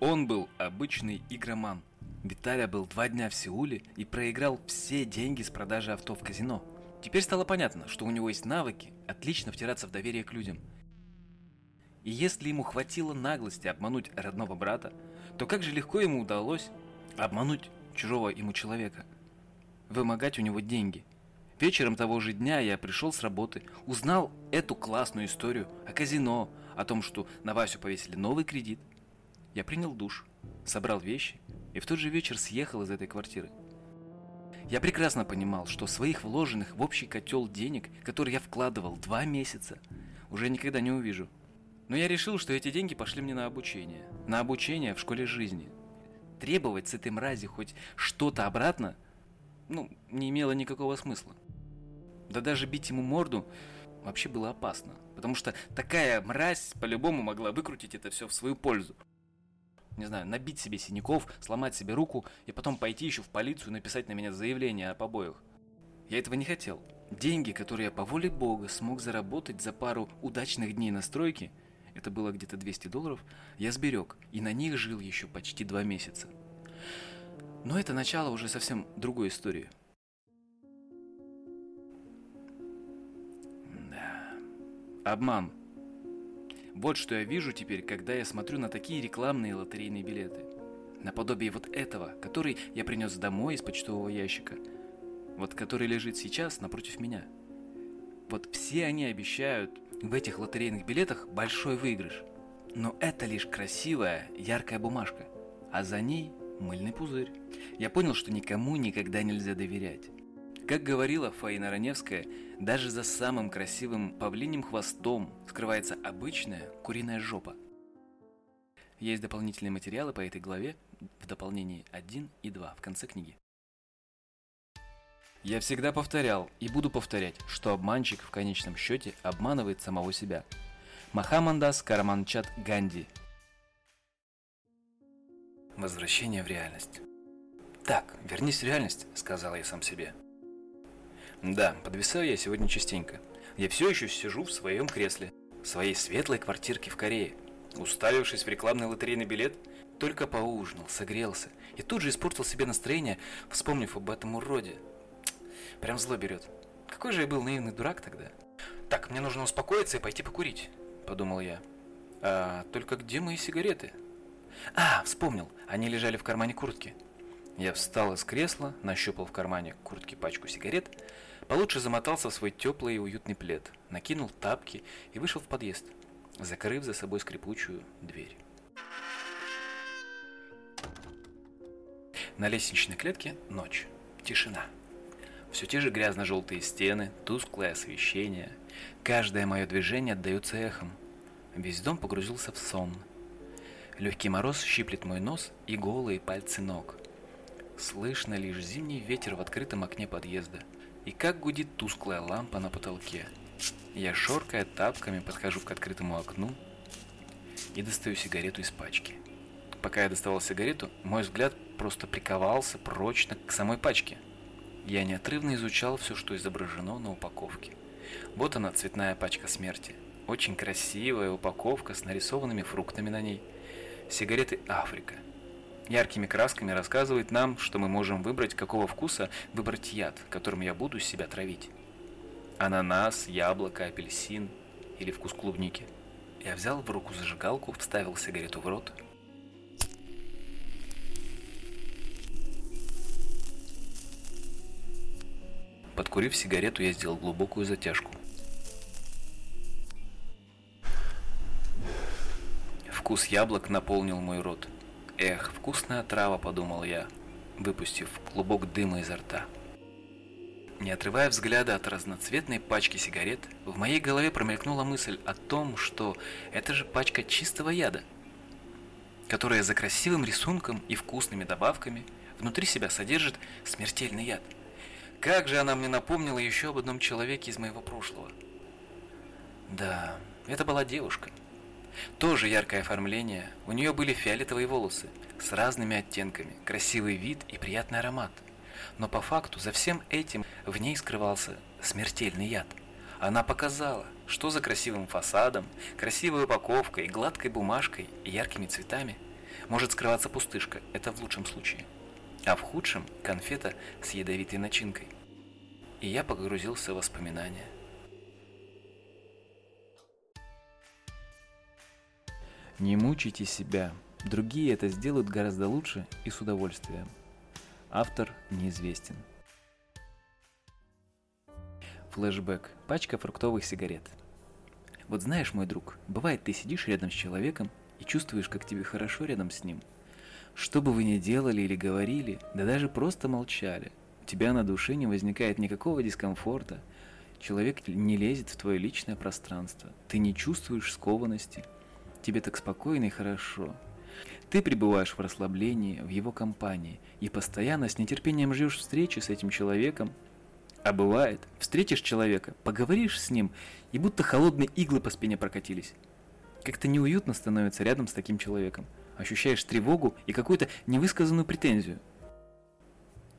S1: Он был обычный игроман, Виталия был два дня в Сеуле и проиграл все деньги с продажи авто в казино. Теперь стало понятно, что у него есть навыки отлично втираться в доверие к людям. И если ему хватило наглости обмануть родного брата, то как же легко ему удалось обмануть чужого ему человека, вымогать у него деньги. Вечером того же дня я пришел с работы, узнал эту классную историю о казино, о том, что на Васю повесили новый кредит. Я принял душ, собрал вещи и в тот же вечер съехал из этой квартиры. Я прекрасно понимал, что своих вложенных в общий котел денег, которые я вкладывал два месяца, уже никогда не увижу. Но я решил, что эти деньги пошли мне на обучение. На обучение в школе жизни. Требовать с этой мрази хоть что-то обратно, ну, не имело никакого смысла. Да даже бить ему морду вообще было опасно. Потому что такая мразь по-любому могла выкрутить это все в свою пользу не знаю, набить себе синяков, сломать себе руку и потом пойти еще в полицию написать на меня заявление о побоях. Я этого не хотел. Деньги, которые я по воле бога смог заработать за пару удачных дней на стройке, это было где-то 200 долларов, я сберег и на них жил еще почти два месяца. Но это начало уже совсем другой истории. Обман. Вот что я вижу теперь, когда я смотрю на такие рекламные лотерейные билеты. Наподобие вот этого, который я принес домой из почтового ящика. Вот который лежит сейчас напротив меня. Вот все они обещают в этих лотерейных билетах большой выигрыш. Но это лишь красивая, яркая бумажка. А за ней мыльный пузырь. Я понял, что никому никогда нельзя доверять. Как говорила Фаина Раневская, даже за самым красивым павлиним хвостом скрывается обычная куриная жопа. Есть дополнительные материалы по этой главе в дополнении 1 и 2 в конце книги. Я всегда повторял и буду повторять, что обманщик в конечном счете обманывает самого себя. Махамандас Караманчат Ганди. Возвращение в реальность. Так, вернись в реальность, сказал я сам себе. Да, подвисаю я сегодня частенько. Я все еще сижу в своем кресле, в своей светлой квартирке в Корее. Уставившись в рекламный лотерейный билет, только поужинал, согрелся и тут же испортил себе настроение, вспомнив об этом уроде. Прям зло берет. Какой же я был наивный дурак тогда. Так, мне нужно успокоиться и пойти покурить, подумал я. А только где мои сигареты? А, вспомнил, они лежали в кармане куртки. Я встал из кресла, нащупал в кармане куртки пачку сигарет, получше замотался в свой теплый и уютный плед, накинул тапки и вышел в подъезд, закрыв за собой скрипучую дверь. На лестничной клетке ночь, тишина. Все те же грязно-желтые стены, тусклое освещение. Каждое мое движение отдается эхом. Весь дом погрузился в сон. Легкий мороз щиплет мой нос и голые пальцы ног. Слышно лишь зимний ветер в открытом окне подъезда. И как гудит тусклая лампа на потолке. Я, шоркая тапками, подхожу к открытому окну и достаю сигарету из пачки. Пока я доставал сигарету, мой взгляд просто приковался прочно к самой пачке. Я неотрывно изучал все, что изображено на упаковке. Вот она, цветная пачка смерти. Очень красивая упаковка с нарисованными фруктами на ней. Сигареты «Африка» яркими красками рассказывает нам, что мы можем выбрать, какого вкуса выбрать яд, которым я буду себя травить. Ананас, яблоко, апельсин или вкус клубники. Я взял в руку зажигалку, вставил сигарету в рот. Подкурив сигарету, я сделал глубокую затяжку. Вкус яблок наполнил мой рот. Эх, вкусная трава, подумал я, выпустив клубок дыма изо рта. Не отрывая взгляда от разноцветной пачки сигарет, в моей голове промелькнула мысль о том, что это же пачка чистого яда, которая за красивым рисунком и вкусными добавками
S2: внутри себя содержит смертельный яд. Как же она мне напомнила еще об одном человеке из моего прошлого. Да, это была девушка. Тоже яркое оформление, у нее были фиолетовые волосы с разными оттенками, красивый вид и приятный аромат. Но по факту за всем этим в ней скрывался смертельный яд. Она показала, что за красивым фасадом, красивой упаковкой, гладкой бумажкой и яркими цветами может скрываться пустышка, это в лучшем случае. А в худшем – конфета с ядовитой начинкой. И я погрузился в воспоминания.
S1: Не мучайте себя. Другие это сделают гораздо лучше и с удовольствием. Автор неизвестен. Флэшбэк. Пачка фруктовых сигарет. Вот знаешь, мой друг, бывает ты сидишь рядом с человеком и чувствуешь, как тебе хорошо рядом с ним. Что бы вы ни делали или говорили, да даже просто молчали, у тебя на душе не возникает никакого дискомфорта. Человек не лезет в твое личное пространство. Ты не чувствуешь скованности – Тебе так спокойно и хорошо. Ты пребываешь в расслаблении, в его компании, и постоянно с нетерпением ждешь встречи с этим человеком. А бывает, встретишь человека, поговоришь с ним, и будто холодные иглы по спине прокатились. Как-то неуютно становится рядом с таким человеком. Ощущаешь тревогу и какую-то невысказанную претензию.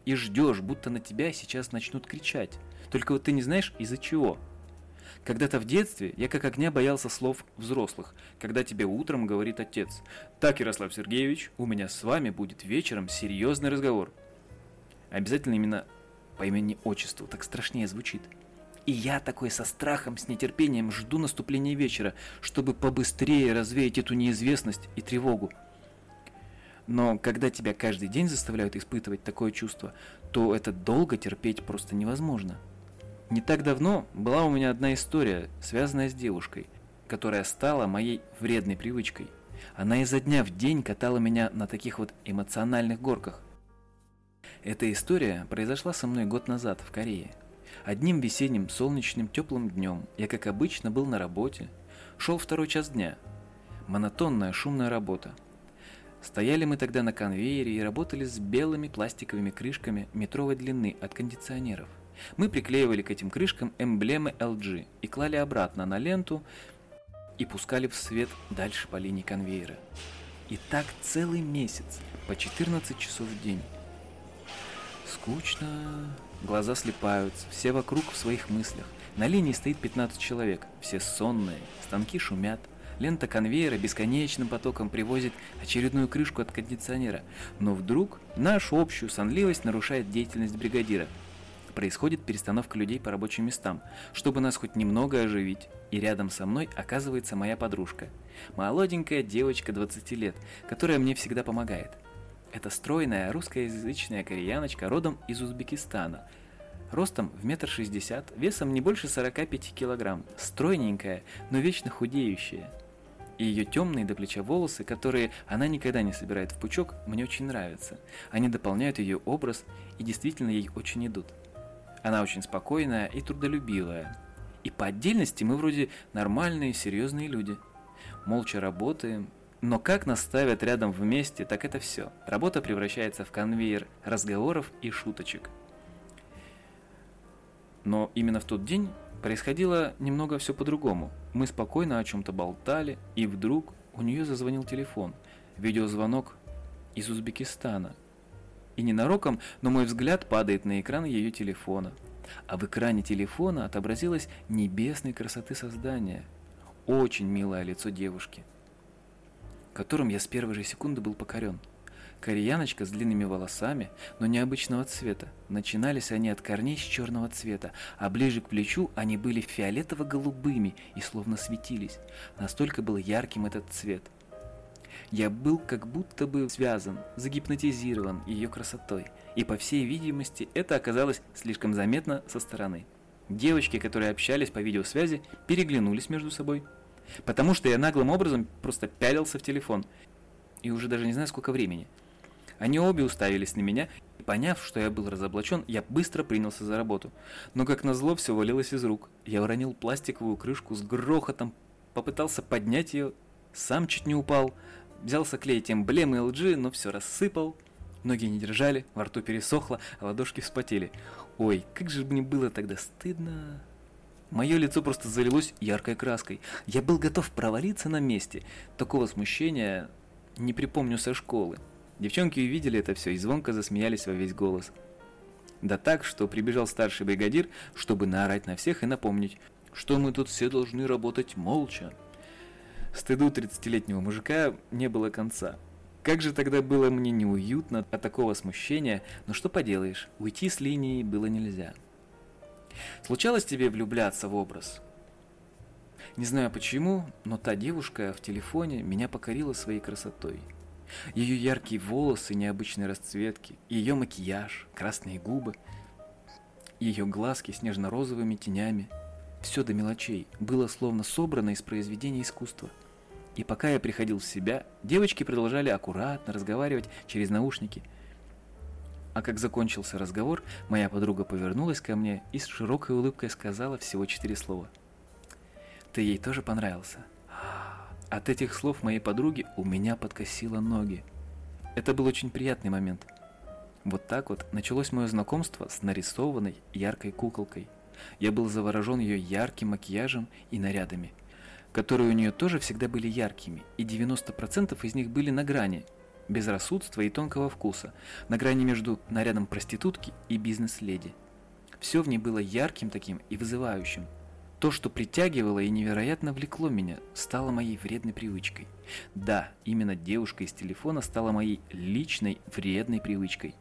S1: И ждешь, будто на тебя сейчас начнут кричать. Только вот ты не знаешь из-за чего – когда-то в детстве я как огня боялся слов взрослых, когда тебе утром говорит отец. Так, Ярослав Сергеевич, у меня с вами будет вечером серьезный разговор. Обязательно именно по имени-отчеству, так страшнее звучит. И я такой со страхом, с нетерпением жду наступления вечера, чтобы побыстрее развеять эту неизвестность и тревогу. Но когда тебя каждый день заставляют испытывать такое чувство, то это долго терпеть просто невозможно. Не так давно была у меня одна история, связанная с девушкой, которая стала моей вредной привычкой. Она изо дня в день катала меня на таких вот эмоциональных горках. Эта история произошла со мной год назад в Корее. Одним весенним солнечным теплым днем я, как обычно, был на работе. Шел второй час дня. Монотонная шумная работа. Стояли мы тогда на конвейере и работали с белыми пластиковыми крышками метровой длины от кондиционеров. Мы приклеивали к этим крышкам эмблемы LG и клали обратно на ленту и пускали в свет дальше по линии конвейера. И так целый месяц, по 14 часов в день. Скучно, глаза слепаются, все вокруг в своих мыслях. На линии стоит 15 человек, все сонные, станки шумят. Лента конвейера бесконечным потоком привозит очередную крышку от кондиционера. Но вдруг нашу общую сонливость нарушает деятельность бригадира – происходит перестановка людей по рабочим местам, чтобы нас хоть немного оживить. И рядом со мной оказывается моя подружка. Молоденькая девочка 20 лет, которая мне всегда помогает. Это стройная русскоязычная кореяночка родом из Узбекистана. Ростом в метр шестьдесят, весом не больше 45 килограмм. Стройненькая, но вечно худеющая. И ее темные до плеча волосы, которые она никогда не собирает в пучок, мне очень нравятся. Они дополняют ее образ и действительно ей очень идут. Она очень спокойная и трудолюбивая. И по отдельности мы вроде нормальные, серьезные люди. Молча работаем, но как нас ставят рядом вместе, так это все. Работа превращается в конвейер разговоров и шуточек. Но именно в тот день происходило немного все по-другому. Мы спокойно о чем-то болтали, и вдруг у нее зазвонил телефон. Видеозвонок из Узбекистана. И ненароком, но мой взгляд падает на экран ее телефона. А в экране телефона отобразилось небесной красоты создания. Очень милое лицо девушки, которым я с первой же секунды был покорен. Кореяночка с длинными волосами, но необычного цвета. Начинались они от корней с черного цвета, а ближе к плечу они были фиолетово-голубыми и словно светились. Настолько был ярким этот цвет – я был как будто бы связан, загипнотизирован ее красотой, и по всей видимости это оказалось слишком заметно со стороны. Девочки, которые общались по видеосвязи, переглянулись между собой, потому что я наглым образом просто пялился в телефон, и уже даже не знаю сколько времени. Они обе уставились на меня, и поняв, что я был разоблачен, я быстро принялся за работу. Но как назло все валилось из рук. Я уронил пластиковую крышку с грохотом, попытался поднять ее, сам чуть не упал, Взялся клеить эмблемы LG, но все рассыпал. Ноги не держали, во рту пересохло, а ладошки вспотели. Ой, как же мне было тогда стыдно. Мое лицо просто залилось яркой краской. Я был готов провалиться на месте. Такого смущения не припомню со школы. Девчонки увидели это все и звонко засмеялись во весь голос. Да так, что прибежал старший бригадир, чтобы наорать на всех и напомнить, что мы тут все должны работать молча. Стыду 30-летнего мужика не было конца. Как же тогда было мне неуютно от такого смущения, но что поделаешь, уйти с линии было нельзя. Случалось тебе влюбляться в образ? Не знаю почему, но та девушка в телефоне меня покорила своей красотой. Ее яркие волосы необычной расцветки, ее макияж, красные губы, ее глазки с нежно-розовыми тенями. Все до мелочей было словно собрано из произведения искусства. И пока я приходил в себя, девочки продолжали аккуратно разговаривать через наушники – а как закончился разговор, моя подруга повернулась ко мне и с широкой улыбкой сказала всего четыре слова. «Ты ей тоже понравился?» От этих слов моей подруги у меня подкосило ноги. Это был очень приятный момент. Вот так вот началось мое знакомство с нарисованной яркой куколкой. Я был заворожен ее ярким макияжем и нарядами, которые у нее тоже всегда были яркими, и 90% из них были на грани – безрассудства и тонкого вкуса, на грани между нарядом проститутки и бизнес-леди. Все в ней было ярким таким и вызывающим. То, что притягивало и невероятно влекло меня, стало моей вредной привычкой. Да, именно девушка из телефона стала моей личной вредной привычкой.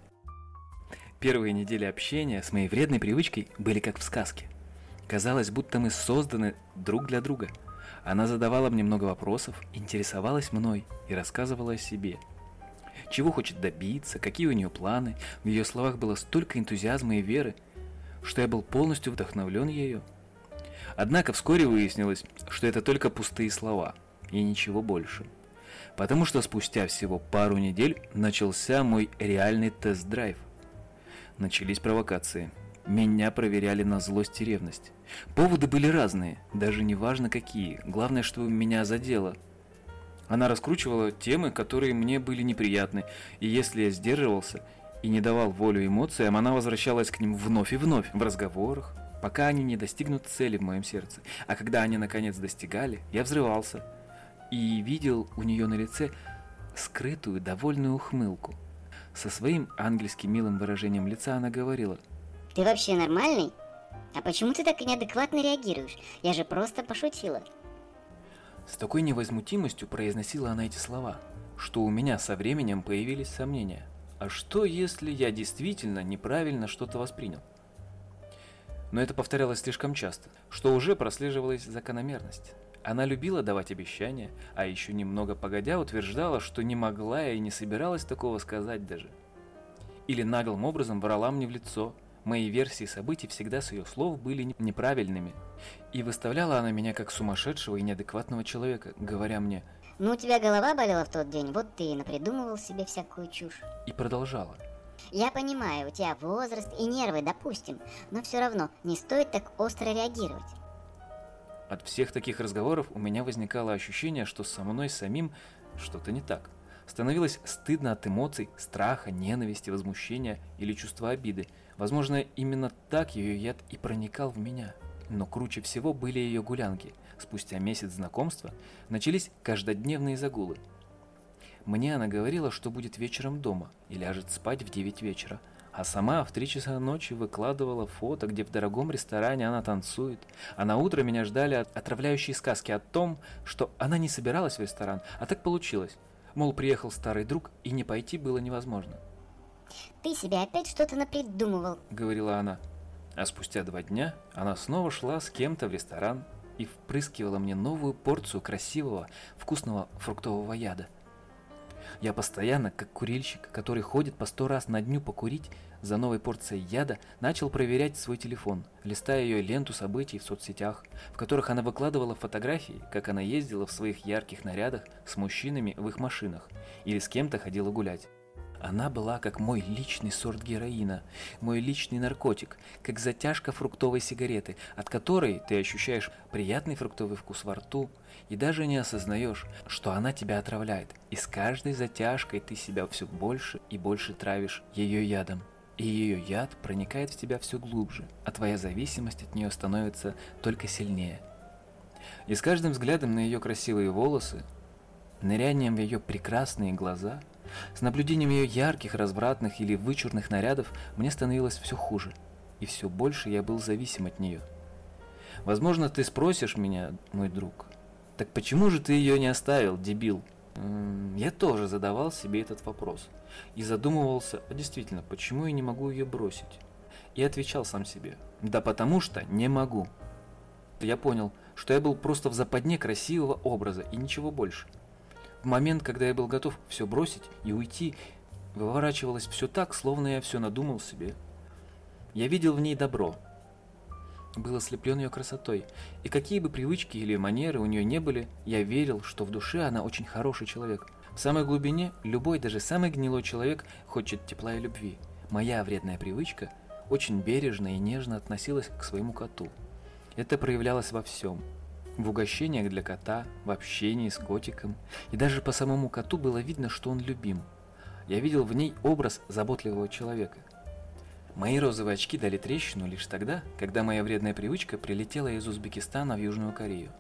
S1: Первые недели общения с моей вредной привычкой были как в сказке. Казалось, будто мы созданы друг для друга. Она задавала мне много вопросов, интересовалась мной и рассказывала о себе – чего хочет добиться, какие у нее планы. В ее словах было столько энтузиазма и веры, что я был полностью вдохновлен ею. Однако вскоре выяснилось, что это только пустые слова и ничего больше. Потому что спустя всего пару недель начался мой реальный тест-драйв. Начались провокации. Меня проверяли на злость и ревность. Поводы были разные, даже не важно какие. Главное, что меня задело – она раскручивала темы, которые мне были неприятны, и если я сдерживался и не давал волю эмоциям, она возвращалась к ним вновь и вновь в разговорах, пока они не достигнут цели в моем сердце. А когда они наконец достигали, я взрывался и видел у нее на лице скрытую довольную ухмылку. Со своим ангельским милым выражением лица она говорила.
S5: «Ты вообще нормальный? А почему ты так неадекватно реагируешь? Я же просто пошутила».
S1: С такой невозмутимостью произносила она эти слова, что у меня со временем появились сомнения. А что, если я действительно неправильно что-то воспринял? Но это повторялось слишком часто, что уже прослеживалась закономерность. Она любила давать обещания, а еще немного погодя утверждала, что не могла и не собиралась такого сказать даже. Или наглым образом врала мне в лицо – Мои версии событий всегда с ее слов были неправильными. И выставляла она меня как сумасшедшего и неадекватного человека, говоря мне
S5: «Ну, у тебя голова болела в тот день, вот ты и напридумывал себе всякую чушь».
S1: И продолжала.
S5: «Я понимаю, у тебя возраст и нервы, допустим, но все равно не стоит так остро реагировать».
S1: От всех таких разговоров у меня возникало ощущение, что со мной самим что-то не так. Становилось стыдно от эмоций, страха, ненависти, возмущения или чувства обиды. Возможно, именно так ее яд и проникал в меня. Но круче всего были ее гулянки. Спустя месяц знакомства начались каждодневные загулы. Мне она говорила, что будет вечером дома и ляжет спать в 9 вечера, а сама в 3 часа ночи выкладывала фото, где в дорогом ресторане она танцует. А на утро меня ждали отравляющие сказки о том, что она не собиралась в ресторан, а так получилось. Мол, приехал старый друг, и не пойти было невозможно.
S5: «Ты себе опять что-то напридумывал», —
S1: говорила она. А спустя два дня она снова шла с кем-то в ресторан и впрыскивала мне новую порцию красивого, вкусного фруктового яда — я постоянно, как курильщик, который ходит по сто раз на дню покурить, за новой порцией яда начал проверять свой телефон, листая ее ленту событий в соцсетях, в которых она выкладывала фотографии, как она ездила в своих ярких нарядах с мужчинами в их машинах или с кем-то ходила гулять. Она была как мой личный сорт героина, мой личный наркотик, как затяжка фруктовой сигареты, от которой ты ощущаешь приятный фруктовый вкус во рту и даже не осознаешь, что она тебя отравляет. И с каждой затяжкой ты себя все больше и больше травишь ее ядом. И ее яд проникает в тебя все глубже, а твоя зависимость от нее становится только сильнее. И с каждым взглядом на ее красивые волосы, нырянием в ее прекрасные глаза – с наблюдением ее ярких, развратных или вычурных нарядов мне становилось все хуже, и все больше я был зависим от нее. Возможно, ты спросишь меня, мой друг, так почему же ты ее не оставил, дебил? Я тоже задавал себе этот вопрос и задумывался, а действительно, почему я не могу ее бросить? И отвечал сам себе, да потому что не могу. Я понял, что я был просто в западне красивого образа и ничего больше – в момент, когда я был готов все бросить и уйти, выворачивалось все так, словно я все надумал себе. Я видел в ней добро. Был ослеплен ее красотой, и какие бы привычки или манеры у нее не были, я верил, что в душе она очень хороший человек. В самой глубине любой, даже самый гнилой человек хочет тепла и любви. Моя вредная привычка очень бережно и нежно относилась к своему коту. Это проявлялось во всем – в угощениях для кота, в общении с котиком. И даже по самому коту было видно, что он любим. Я видел в ней образ заботливого человека. Мои розовые очки дали трещину лишь тогда, когда моя вредная привычка прилетела из Узбекистана в Южную Корею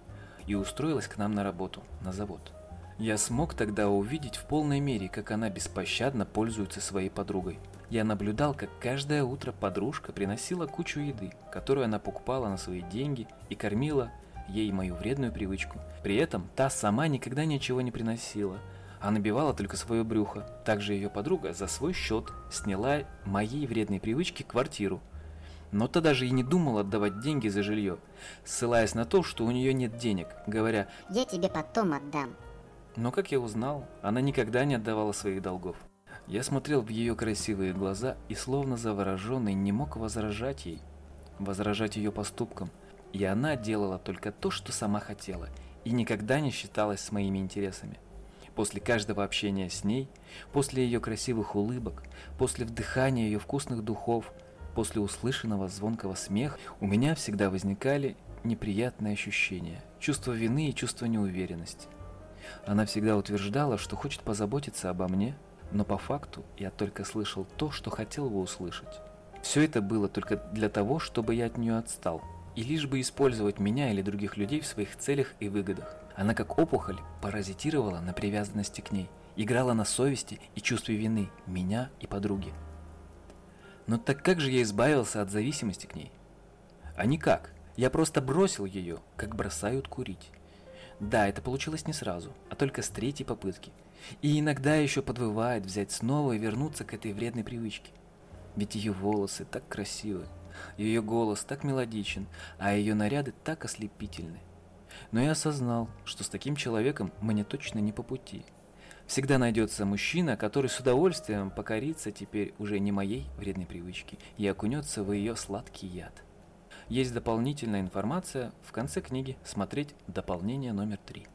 S1: и устроилась к нам на работу, на завод. Я смог тогда увидеть в полной мере, как она беспощадно пользуется своей подругой. Я наблюдал, как каждое утро подружка приносила кучу еды, которую она покупала на свои деньги и кормила ей мою вредную привычку. При этом та сама никогда ничего не приносила, а набивала только свое брюхо. Также ее подруга за свой счет сняла моей вредной привычки квартиру. Но та даже и не думала отдавать деньги за жилье, ссылаясь на то, что у нее нет денег, говоря
S5: «Я тебе потом отдам».
S1: Но, как я узнал, она никогда не отдавала своих долгов. Я смотрел в ее красивые глаза и словно завороженный не мог возражать ей, возражать ее поступкам – и она делала только то, что сама хотела, и никогда не считалась с моими интересами. После каждого общения с ней, после ее красивых улыбок, после вдыхания ее вкусных духов, после услышанного звонкого смеха, у меня всегда возникали неприятные ощущения, чувство вины и чувство неуверенности. Она всегда утверждала, что хочет позаботиться обо мне, но по факту я только слышал то, что хотел бы услышать. Все это было только для того, чтобы я от нее отстал – и лишь бы использовать меня или других людей в своих целях и выгодах. Она как опухоль паразитировала на привязанности к ней, играла на совести и чувстве вины меня и подруги. Но так как же я избавился от зависимости к ней? А никак. Я просто бросил ее, как бросают курить. Да, это получилось не сразу, а только с третьей попытки. И иногда еще подвывает взять снова и вернуться к этой вредной привычке. Ведь ее волосы так красивы, ее голос так мелодичен, а ее наряды так ослепительны. Но я осознал, что с таким человеком мне точно не по пути. Всегда найдется мужчина, который с удовольствием покорится теперь уже не моей вредной привычке и окунется в ее сладкий яд. Есть дополнительная информация в конце книги «Смотреть дополнение номер три».